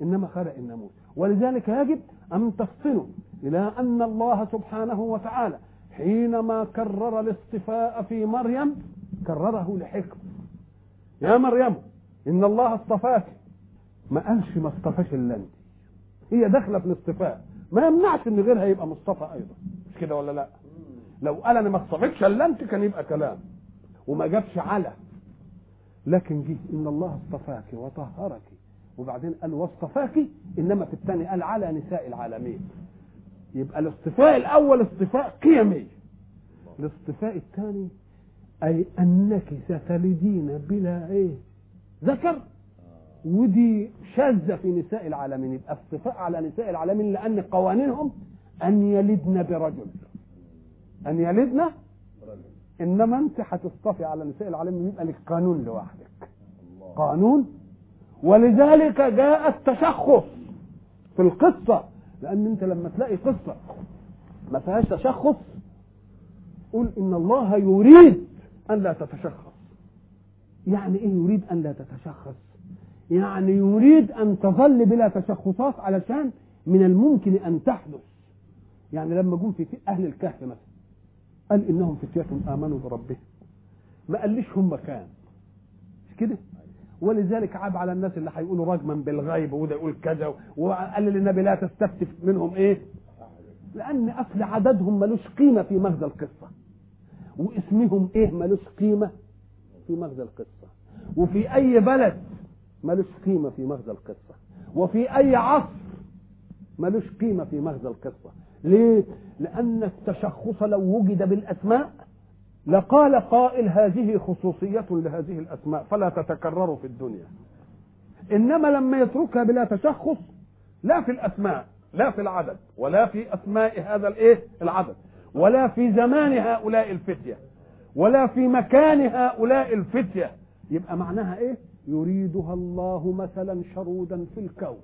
إنما خلق الناموس ولذلك يجب أن تفطنوا إلى أن الله سبحانه وتعالى حينما كرر الاصطفاء في مريم كرره لحكمة. يا مريم إن الله اصطفاك. ما قالش ما اصطفاش إلا أنت. هي داخلة في الاصطفاء. ما يمنعش إن غيرها يبقى مصطفى أيضا. مش كده ولا لا؟ لو قال أنا ما اصطفيتش إلا أنت كان يبقى كلام. وما جابش على لكن جه إن الله اصطفاك وطهرك. وبعدين قال واصطفاك؟ إنما في الثاني قال على نساء العالمين. يبقى الاصطفاء الأول اصطفاء قيمي. الاصطفاء الثاني أي أنك ستلدين بلا إيه؟ ذكر. ودي شاذة في نساء العالمين. يبقى اصطفاء على نساء العالمين لأن قوانينهم أن يلدن برجل. أن يلدن؟ إنما أنت هتصطفي على نساء العالمين. يبقى لك قانون لوحدك. قانون ولذلك جاء التشخص في القصة. لأن أنت لما تلاقي قصة ما فيهاش تشخص قل إن الله يريد أن لا تتشخص. يعني إيه يريد أن لا تتشخص؟ يعني يريد أن تظل بلا تشخصات علشان من الممكن أن تحدث. يعني لما جم في أهل الكهف مثلا قال إنهم فتية آمنوا بربهم. ما قاليش هم كان. مش كده؟ ولذلك عاب على الناس اللي هيقولوا رجما بالغيب وده يقول كذا وقال للنبي لا تستفتي منهم إيه؟ لأن أصل عددهم ملوش قيمة في مغزى القصة. واسمهم إيه ملوش قيمة؟ في مغزى القصة. وفي أي بلد ملوش قيمة في مغزى القصة. وفي أي عصر ملوش قيمة في مغزى القصة. ليه؟ لأن التشخص لو وجد بالأسماء لقال قائل هذه خصوصية لهذه الأسماء فلا تتكرر في الدنيا. إنما لما يتركها بلا تشخص لا في الأسماء لا في العدد ولا في أسماء هذا الإيه؟ العدد ولا في زمان هؤلاء الفتية ولا في مكان هؤلاء الفتية. يبقى معناها إيه؟ يريدها الله مثلا شرودا في الكون.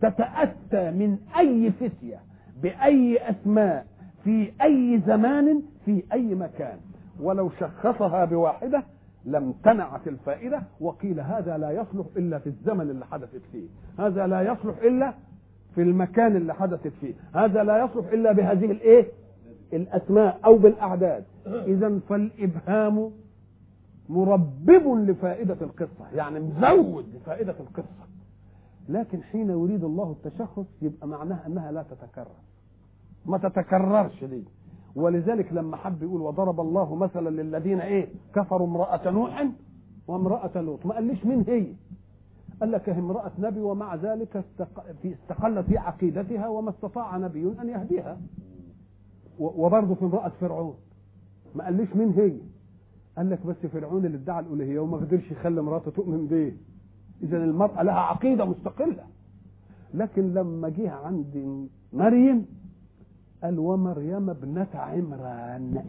تتأتى من أي فتية بأي أسماء في أي زمان في أي مكان. ولو شخصها بواحدة لم تنعت الفائدة وقيل هذا لا يصلح إلا في الزمن اللي حدثت فيه. هذا لا يصلح إلا في المكان اللي حدثت فيه. هذا لا يصلح إلا بهذه الإيه؟ الأسماء أو بالأعداد. إذا فالإبهام مربب لفائدة القصة. يعني مزود لفائدة القصة. لكن حين يريد الله التشخص يبقى معناها أنها لا تتكرر. ما تتكررش دي. ولذلك لما حب يقول وضرب الله مثلا للذين إيه؟ كفروا امرأة نوح وامرأة لوط. ما قاليش مين هي. قال لك هي امرأة نبي ومع ذلك استق... في استقلت في عقيدتها وما استطاع نبي أن يهديها. وبرضه في امرأة فرعون. ما قاليش مين هي. قال لك بس فرعون اللي ادعى الألوهية وما قدرش يخلي مراته تؤمن بيه. إذا المرأة لها عقيدة مستقلة. لكن لما جه عند مريم قال ومريم ابنة عمران.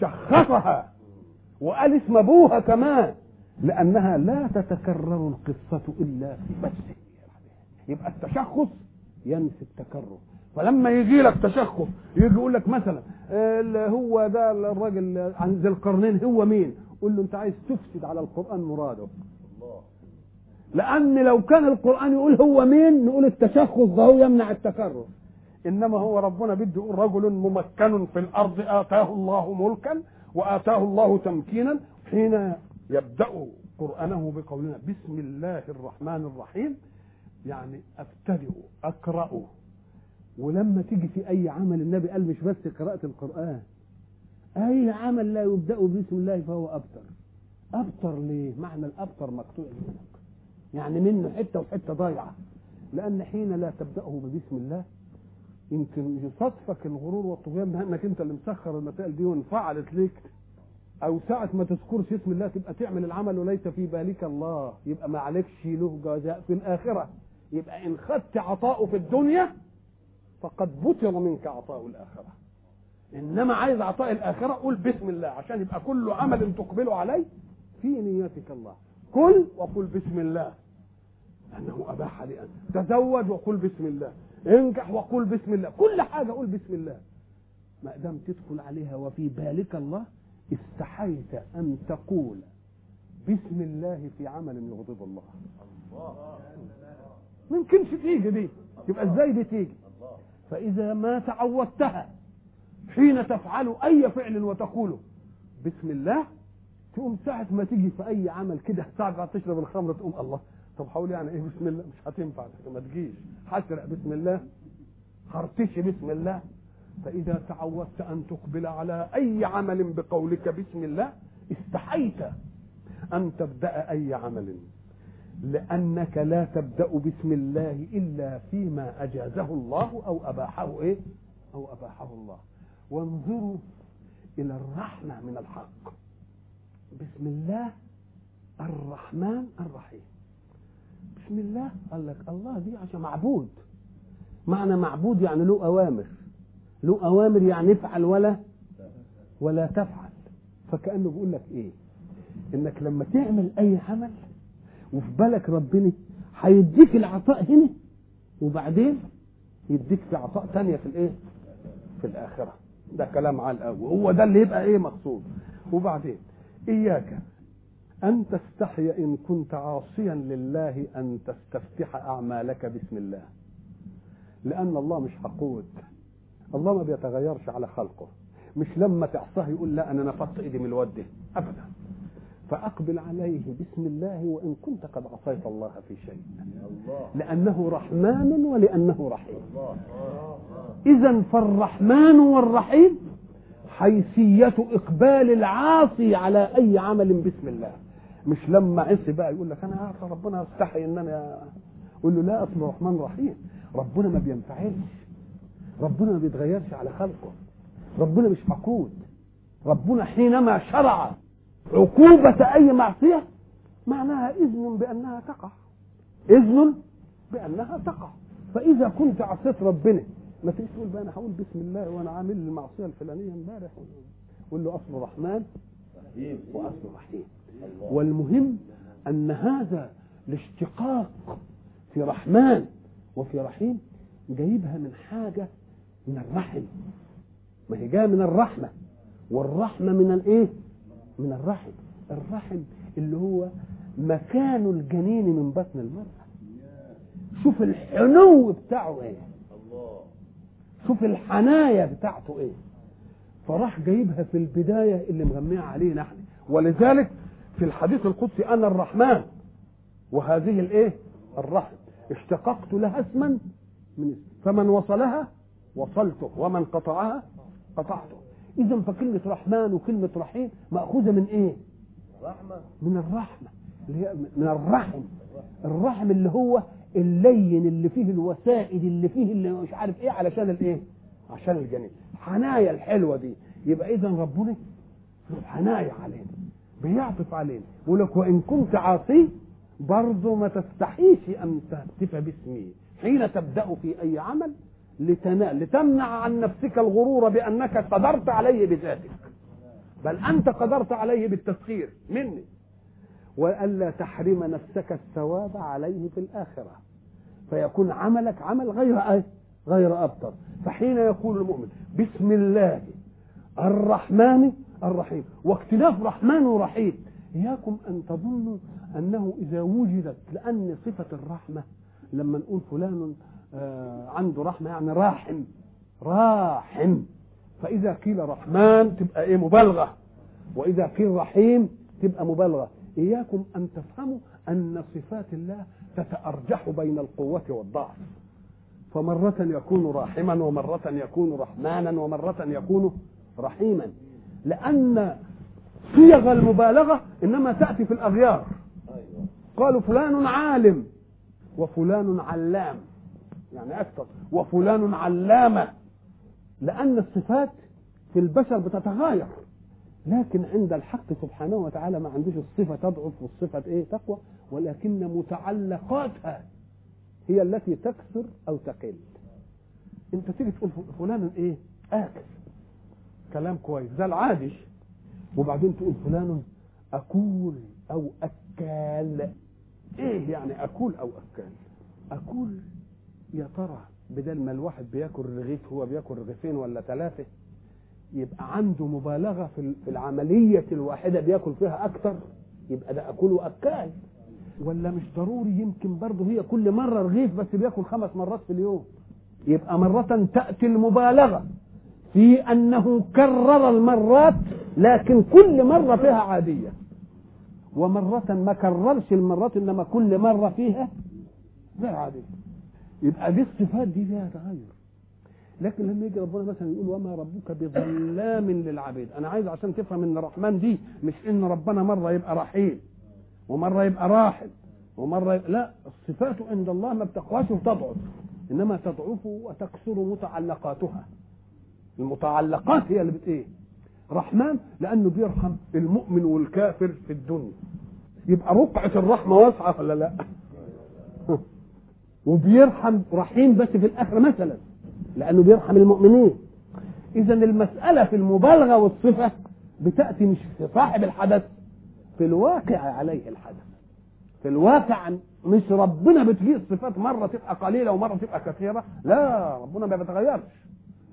شخصها. وقال اسم أبوها كمان. لأنها لا تتكرر القصة إلا في بس يبقى التشخص ينفي التكرر. فلما يجي لك تشخص يجي يقول لك مثلا هو ده الراجل عن ذي القرنين هو مين؟ قول له أنت عايز تفسد على القرآن مراده. لأن لو كان القرآن يقول هو مين نقول التشخص ده هو يمنع التكرر. إنما هو ربنا بده يقول رجل ممكن في الأرض آتاه الله ملكا وآتاه الله تمكينا حين يبدأ قرآنه بقولنا بسم الله الرحمن الرحيم. يعني أبتدئ أقرأ. ولما تيجي في أي عمل النبي قال مش بس قراءة القرآن أي عمل لا يبدأ بسم الله فهو أبتر. أبتر ليه؟ معنى الأبتر مقطوع منك. يعني منه حتة وحتة ضايعة. لأن حين لا تبدأه ببسم الله يمكن يصادفك الغرور والطغيان بأنك أنت اللي مسخر المسائل دي وانفعلت ليك أو ساعة ما تذكرش اسم الله تبقى تعمل العمل وليس في بالك الله. يبقى ما عليكش له جزاء في الآخرة. يبقى إن خدت عطاؤه في الدنيا فقد بطل منك عطاء الآخرة. إنما عايز عطاء الآخرة قول بسم الله عشان يبقى كل عمل تقبله عليه في نيتك الله. كل وقل بسم الله. أنه أباح لي أن تزوج وقل بسم الله. انجح وقل بسم الله. كل حاجة قول بسم الله. ما دام تدخل عليها وفي بالك الله استحيت أن تقول بسم الله في عمل يغضب الله. ما يمكنش تيجي دي؟ يبقى إزاي دي تيجي؟ فإذا ما تعودتها حين تفعل أي فعل وتقوله بسم الله تقوم ساعة ما تيجي في أي عمل كده ساعة تشرب الخمر تقوم الله. طب حاول يعني إيه؟ بسم الله. مش هتنفع. ما تجيش. حسرق بسم الله. خرطش بسم الله. فإذا تعودت أن تقبل على أي عمل بقولك بسم الله استحيت أن تبدأ أي عمل. لأنك لا تبدأ بسم الله إلا فيما أجازه الله أو أباحه إيه؟ أو أباحه الله. وانظروا إلى الرحمة من الحق. بسم الله الرحمن الرحيم. بسم الله. قال لك الله دي عشان معبود. معنى معبود يعني له أوامر. له أوامر يعني افعل ولا ولا تفعل. فكأنه بيقول لك إيه؟ إنك لما تعمل أي عمل وفي بالك ربنا هيديك العطاء هنا وبعدين يديك في عطاء تانية في الإيه؟ في الآخرة. ده كلام على الأول. هو ده اللي يبقى إيه مقصود؟ وبعدين إياك أن تستحي إن كنت عاصيا لله أن تستفتح أعمالك بسم الله. لأن الله مش حقود. الله ما بيتغيرش على خلقه. مش لما تعصاه يقول لا أنا نفضت إيدي من الود أبدا. فأقبل عليه بسم الله وإن كنت قد عصيت الله في شيء. لأنه رحمن ولأنه رحيم. إذا فالرحمن والرحيم حيثية إقبال العاصي على أي عمل بسم الله. مش لما عصي بقى يقول لك أنا عارف ربنا يستحي إن أنا أقول له لا أصل رحمن رحيم ربنا ما بينفعلش. ربنا ما بيتغيرش على خلقه. ربنا مش حقود ربنا حينما شرع عقوبة أي معصية معناها إذن بأنها تقع. إذن بأنها تقع. فإذا كنت عصيت ربنا ما تيجي تقول بقى أنا هقول بسم الله وأنا عامل المعصية الفلانية امبارح قول له أصل رحمن وأصل رحيم والمهم أن هذا الاشتقاق في رحمن وفي رحيم جايبها من حاجة من الرحم. ما هي جاية من الرحمة. والرحمة من الإيه؟ من الرحم. الرحم اللي هو مكان الجنين من بطن المرأة. شوف الحنو بتاعه إيه؟ شوف الحناية بتاعته إيه؟ فراح جايبها في البداية اللي مغميها عليه نحن. ولذلك في الحديث القدسي أنا الرحمن وهذه الإيه؟ الرحم. اشتققت لها اسما من اسم. فمن وصلها وصلته ومن قطعها قطعته. اذا فكلمة رحمن وكلمة رحيم مأخوذة من إيه؟ من الرحمة. اللي هي من الرحم. الرحم اللي هو اللين اللي فيه الوسائد اللي فيه اللي مش عارف إيه علشان الإيه؟ عشان الجنين. حنايا الحلوة دي. يبقى اذا ربنا حنايا علينا. بيعطف علينا يقول لك وإن كنت عاصي برضه ما تستحيش أن تهتف باسمي. حين تبدأ في أي عمل لتمنع عن نفسك الغرور بأنك قدرت عليه بذاتك. بل أنت قدرت عليه بالتسخير مني. وألا تحرم نفسك الثواب عليه في الآخرة. فيكون عملك عمل غير غير ابتر فحين يقول المؤمن بسم الله الرحمن الرحيم. واختلاف رحمن ورحيم إياكم أن تظنوا أنه إذا وجدت لأن صفة الرحمة لما نقول فلان آه عنده رحمة يعني راحم. راحم. فإذا قيل رحمن تبقى إيه؟ مبالغة. وإذا قيل رحيم تبقى مبالغة. إياكم أن تفهموا أن صفات الله تتأرجح بين القوة والضعف. فمرة يكون راحما ومرة يكون رحمانا ومرة يكون رحيما. لأن صيغ المبالغة إنما تأتي في الأغيار. قالوا فلان عالم وفلان علام. يعني أكثر. وفلان علامة. لأن الصفات في البشر بتتغاير لكن عند الحق سبحانه وتعالى ما عندوش الصفة تضعف والصفة إيه تقوى. ولكن متعلقاتها هي التي تكثر أو تقل. أنت تيجي تقول فلان إيه؟ اكل كلام كويس. ده العادي وبعدين تقول فلان أكول أو أكال. إيه يعني أكول أو أكال؟ أكول يا ترى بدل ما الواحد بياكل رغيف هو بياكل رغيفين ولا ثلاثة يبقى عنده مبالغة في ال- في العملية الواحدة بياكل فيها أكتر؟ يبقى ده اكل وأكال. ولا مش ضروري يمكن برضه هي كل مرة رغيف بس بياكل خمس مرات في اليوم؟ يبقى مرة تأتي المبالغة. في أنه كرر المرات لكن كل مرة فيها عادية. ومرة ما كررش المرات إنما كل مرة فيها غير عادية. يبقى دي الصفات دي فيها تغير. لكن لما يجي ربنا مثلا يقول وما ربك بظلام للعبيد. أنا عايز عشان تفهم إن الرحمن دي مش إن ربنا مرة يبقى رحيم ومرة يبقى راحل ومرة يبقى لا الصفات عند الله ما بتقواش وتضعف. إنما تضعف وتكثر متعلقاتها. المتعلقات هي اللي بت إيه؟ رحمن لأنه بيرحم المؤمن والكافر في الدنيا. يبقى رقعة الرحمة واسعة ولا لا؟ <laughs> وبيرحم رحيم بس في الآخر مثلا لأنه بيرحم المؤمنين. اذا المسألة في المبالغة والصفة بتأتي مش في صاحب الحدث في الواقع عليه الحدث. في الواقع مش ربنا بتجيء الصفات مرة تبقى قليلة ومرة تبقى كثيرة لا ربنا ما بيتغيرش.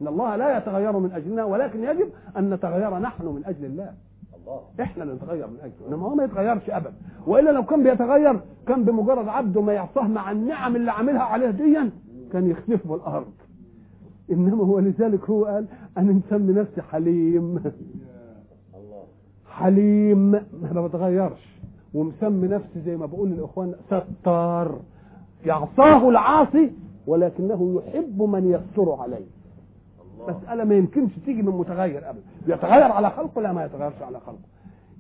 إن الله لا يتغير من أجلنا ولكن يجب أن نتغير نحن من أجل الله. الله. إحنا اللي نتغير من اجله إنما هو ما يتغيرش ابدا وإلا لو كان بيتغير كان بمجرد عبده ما يعصاه مع النعم اللي عاملها عليه ديا كان يخسف بالارض إنما هو لذلك هو قال أنا مسمي نفسي حليم. حليم. ما بتغيرش ومسمي نفسي زي ما بقول للاخوان ستار. يعصاه العاصي ولكنه يحب من يستر عليه. مسألة ما يمكنش تيجي من متغير أبدا. يتغير على خلقه لا ما يتغيرش على خلقه.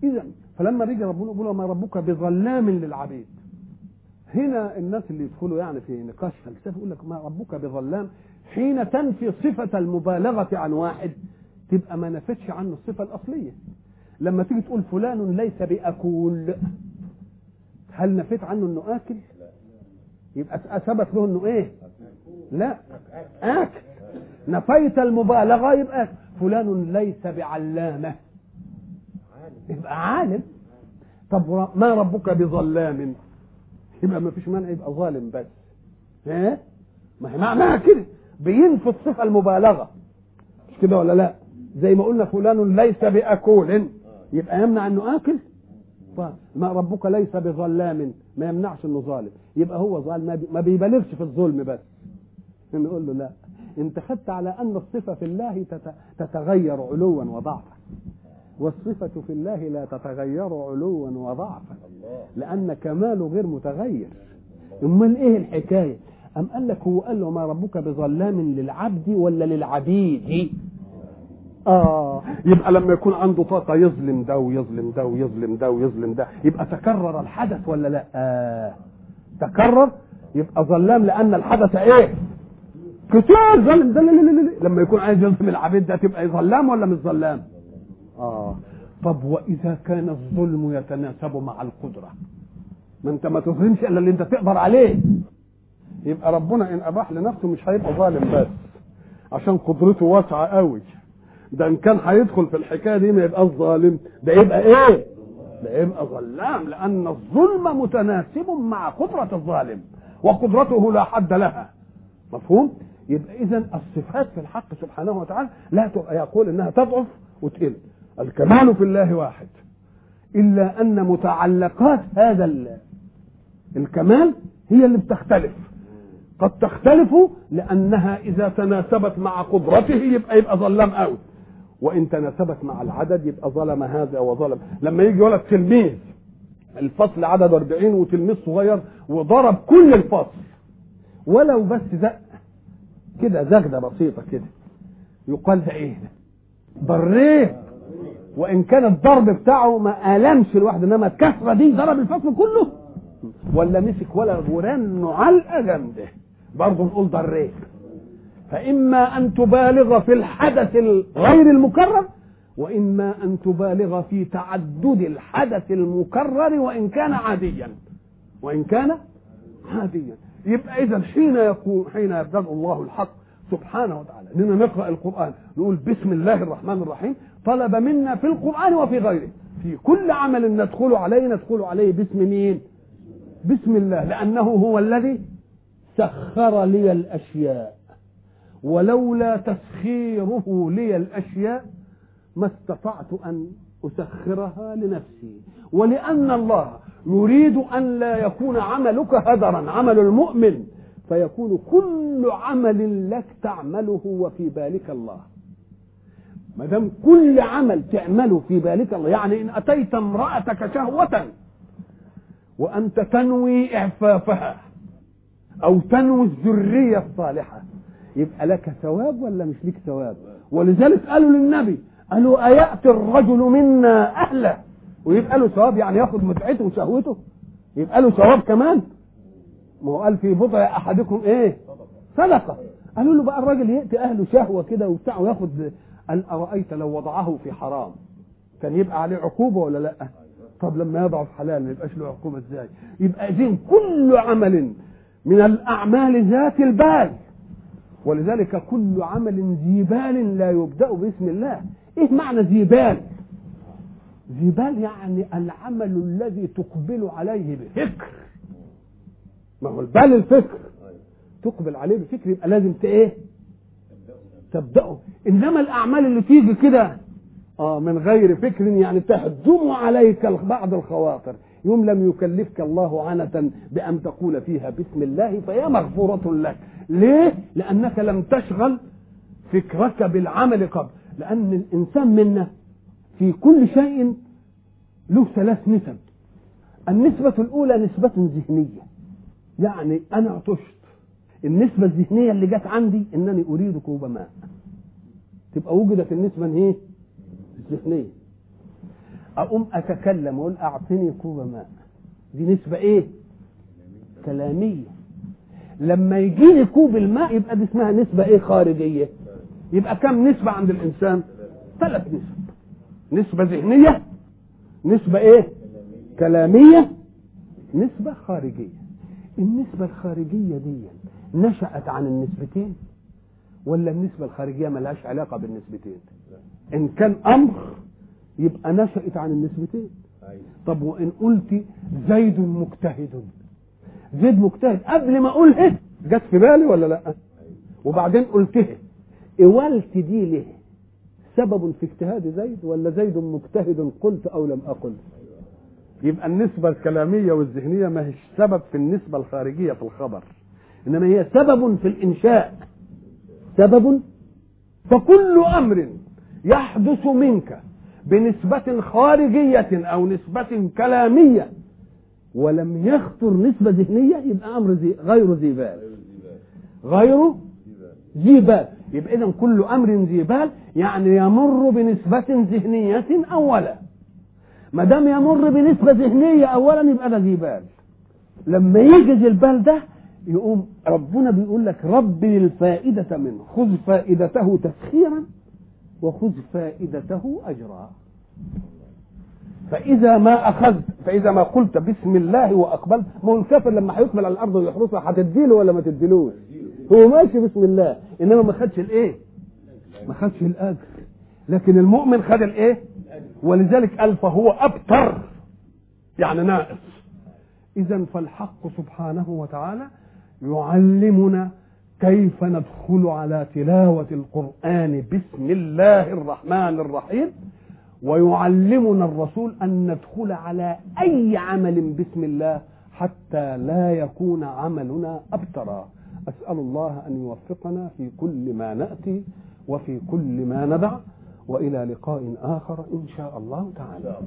إذا فلما بيجي ربنا يقول ما ربك بظلام للعبيد. هنا الناس اللي يدخلوا يعني في نقاش فلسفي يقول لك ما ربك بظلام. حين تنفي صفة المبالغة عن واحد تبقى ما نفتش عنه الصفة الأصلية. لما تيجي تقول فلان ليس بأكول هل نفيت عنه إنه آكل؟ يبقى ثبت له إنه إيه؟ لا. آكل نفيت المبالغة يبقى فلان ليس بعلامة. يبقى عالم. طب ما ربك بظلام؟ يبقى ما فيش مانع يبقى ظالم بس. ها؟ ما هي معناها كده؟ بينفي الصفة المبالغة. مش كده ولا لا؟ زي ما قلنا فلان ليس بأكول. يبقى يمنع إنه آكل؟ طيب ما ربك ليس بظلام؟ ما يمنعش إنه ظالم. يبقى هو ظالم ما بيبالغش في الظلم بس. نقول له لا. انت خدت على أن الصفة في الله تت- تتغير علوا وضعفا. والصفة في الله لا تتغير علوا وضعفا. لأن كماله غير متغير. امال إيه الحكاية؟ أم قال لك هو قال له ما ربك بظلام للعبد ولا للعبيد؟ آه. يبقى لما يكون عنده طاقة يظلم ده ويظلم ده ويظلم ده ويظلم ده. يبقى تكرر الحدث ولا لا؟ آه. تكرر؟ يبقى ظلام لأن الحدث إيه؟ كتير ظلم ده لا لا لا لا. لما يكون عايز يظلم العبيد ده تبقى ظلام ولا مش ظلام؟ آه. طب وإذا كان الظلم يتناسب مع القدرة؟ ما أنت ما تظلمش إلا اللي أنت تقدر عليه. يبقى ربنا إن أباح لنفسه مش هيبقى ظالم بس. عشان قدرته واسعة قوي. ده إن كان هيدخل في الحكاية دي ما يبقاش ظالم. ده يبقى إيه؟ ده يبقى ظلام. لأن الظلم متناسب مع قدرة الظالم. وقدرته لا حد لها. مفهوم؟ يبقى اذا الصفات في الحق سبحانه وتعالى لا يقول إنها تضعف وتقل. الكمال في الله واحد. إلا أن متعلقات هذا ال- الكمال هي اللي بتختلف. قد تختلف لأنها إذا تناسبت مع قدرته يبقى يبقى ظلام قوي وإن تناسبت مع العدد يبقى ظلم هذا وظلم. لما يجي ولد تلميذ الفصل عدد 40 وتلميذ صغير وضرب كل الفصل. ولو بس زق كده زغدة بسيطة كده. يقال ده إيه ده؟ ضريه وإن كان الضرب بتاعه ما ألمش الواحد إنما الكسرة دي ضرب الفصل كله. ولا مسك ولا غران علقه جامده برضه نقول ضريه فإما أن تبالغ في الحدث غير المكرر وإما أن تبالغ في تعدد الحدث المكرر وإن كان عاديا. وإن كان عاديا. يبقى إذا حين يقول حين يبدأ الله الحق سبحانه وتعالى إننا نقرأ القرآن نقول بسم الله الرحمن الرحيم طلب منا في القرآن وفي غيره. في كل عمل ندخل عليه ندخل عليه باسم مين؟ بسم الله لأنه هو الذي سخر لي الأشياء. ولولا تسخيره لي الأشياء ما استطعت أن أسخرها لنفسي. ولأن الله يريد أن لا يكون عملك هدرا عمل المؤمن. فيكون كل عمل لك تعمله وفي بالك الله. ما دام كل عمل تعمله في بالك الله يعني إن أتيت امرأتك شهوة وأنت تنوي إعفافها أو تنوي الذرية الصالحة يبقى لك ثواب ولا مش لك ثواب؟ ولذلك قالوا للنبي قالوا أيأتي الرجل منا أهله؟ ويبقى له ثواب يعني ياخد متعته وشهوته يبقى له ثواب كمان. ما هو قال في بضع أحدكم إيه؟ صدقة. قالوا له بقى الراجل يأتي أهله شهوة كده وبتاع وياخد قال أرأيت لو وضعه في حرام كان يبقى عليه عقوبة ولا لأ؟ طب لما يضعه في حلال ما يبقاش له عقوبة إزاي؟ يبقى إذن كل عمل من الأعمال ذات البال. ولذلك كل عمل ذي بال لا يبدأ باسم الله. إيه معنى ذي بال؟ ذي بال يعني العمل الذي تقبل عليه بفكر. ما هو البال الفكر. تقبل عليه بفكر يبقى لازم ت- إيه؟ تبدأه. إنما الأعمال اللي تيجي كده آه من غير فكر يعني تهجم عليك بعض الخواطر. يوم لم يكلفك الله عنة بأن تقول فيها بسم الله فهي مغفورة لك. ليه؟ لأنك لم تشغل فكرك بالعمل قبل. لأن الإنسان منا في كل شيء له ثلاث نسب. النسبة الأولى نسبة ذهنية. يعني أنا عطشت. النسبة الذهنية اللي جت عندي إنني أريد كوب ماء تبقى وجدت النسبة إيه؟ الذهنية أقوم أتكلم وأقول أعطني كوب ماء دي نسبة إيه؟ كلامية. لما يجي لي كوب الماء يبقى دي اسمها نسبة إيه؟ خارجية. يبقى كم نسبة عند الإنسان؟ ثلاث نسب. نسبة ذهنية نسبة إيه؟ كلامية نسبة خارجية. النسبة الخارجية دي نشأت عن النسبتين ولا النسبة الخارجية ملهاش علاقة بالنسبتين؟ إن كان أمر يبقى نشأت عن النسبتين. طب وإن قلت زيد مجتهد زيد مجتهد قبل ما أقول إيه جت في بالي ولا لأ؟ وبعدين قلته قولت دي ليه؟ سبب في اجتهاد زيد ولا زيد مجتهد قلت أو لم أقل؟ يبقى النسبة الكلامية والذهنية ما هيش سبب في النسبة الخارجية في الخبر إنما هي سبب في الإنشاء. سبب؟ فكل أمر يحدث منك بنسبة خارجية أو نسبة كلامية ولم يخطر نسبة ذهنية يبقى أمر زي غير ذي بال. غير ذي بال. يبقى إذا كل أمر ذي بال يعني يمر بنسبة ذهنية أولا. ما دام يمر بنسبة ذهنية أولا يبقى ده ذي بال. لما يجي البال ده يقوم ربنا بيقول لك ربي الفائدة منه. خذ فائدته تسخيرا وخذ فائدته أجرا. فإذا ما أخذت فإذا ما قلت بسم الله وأقبلت ما هو الكافر لما هيقبل على الأرض ويحرسها هتديله ولا ما تديلوش؟ هو ماشي بسم الله إنما ما خدش الإيه؟ ما خدش الأجر. لكن المؤمن خد الإيه؟ ولذلك قال فهو أبتر يعني ناقص. إذا فالحق سبحانه وتعالى يعلمنا كيف ندخل على تلاوة القرآن بسم الله الرحمن الرحيم ويعلمنا الرسول أن ندخل على أي عمل بسم الله حتى لا يكون عملنا أبترا. أسأل الله أن يوفقنا في كل ما نأتي. وفي كل ما ندع وإلى لقاء آخر إن شاء الله تعالى.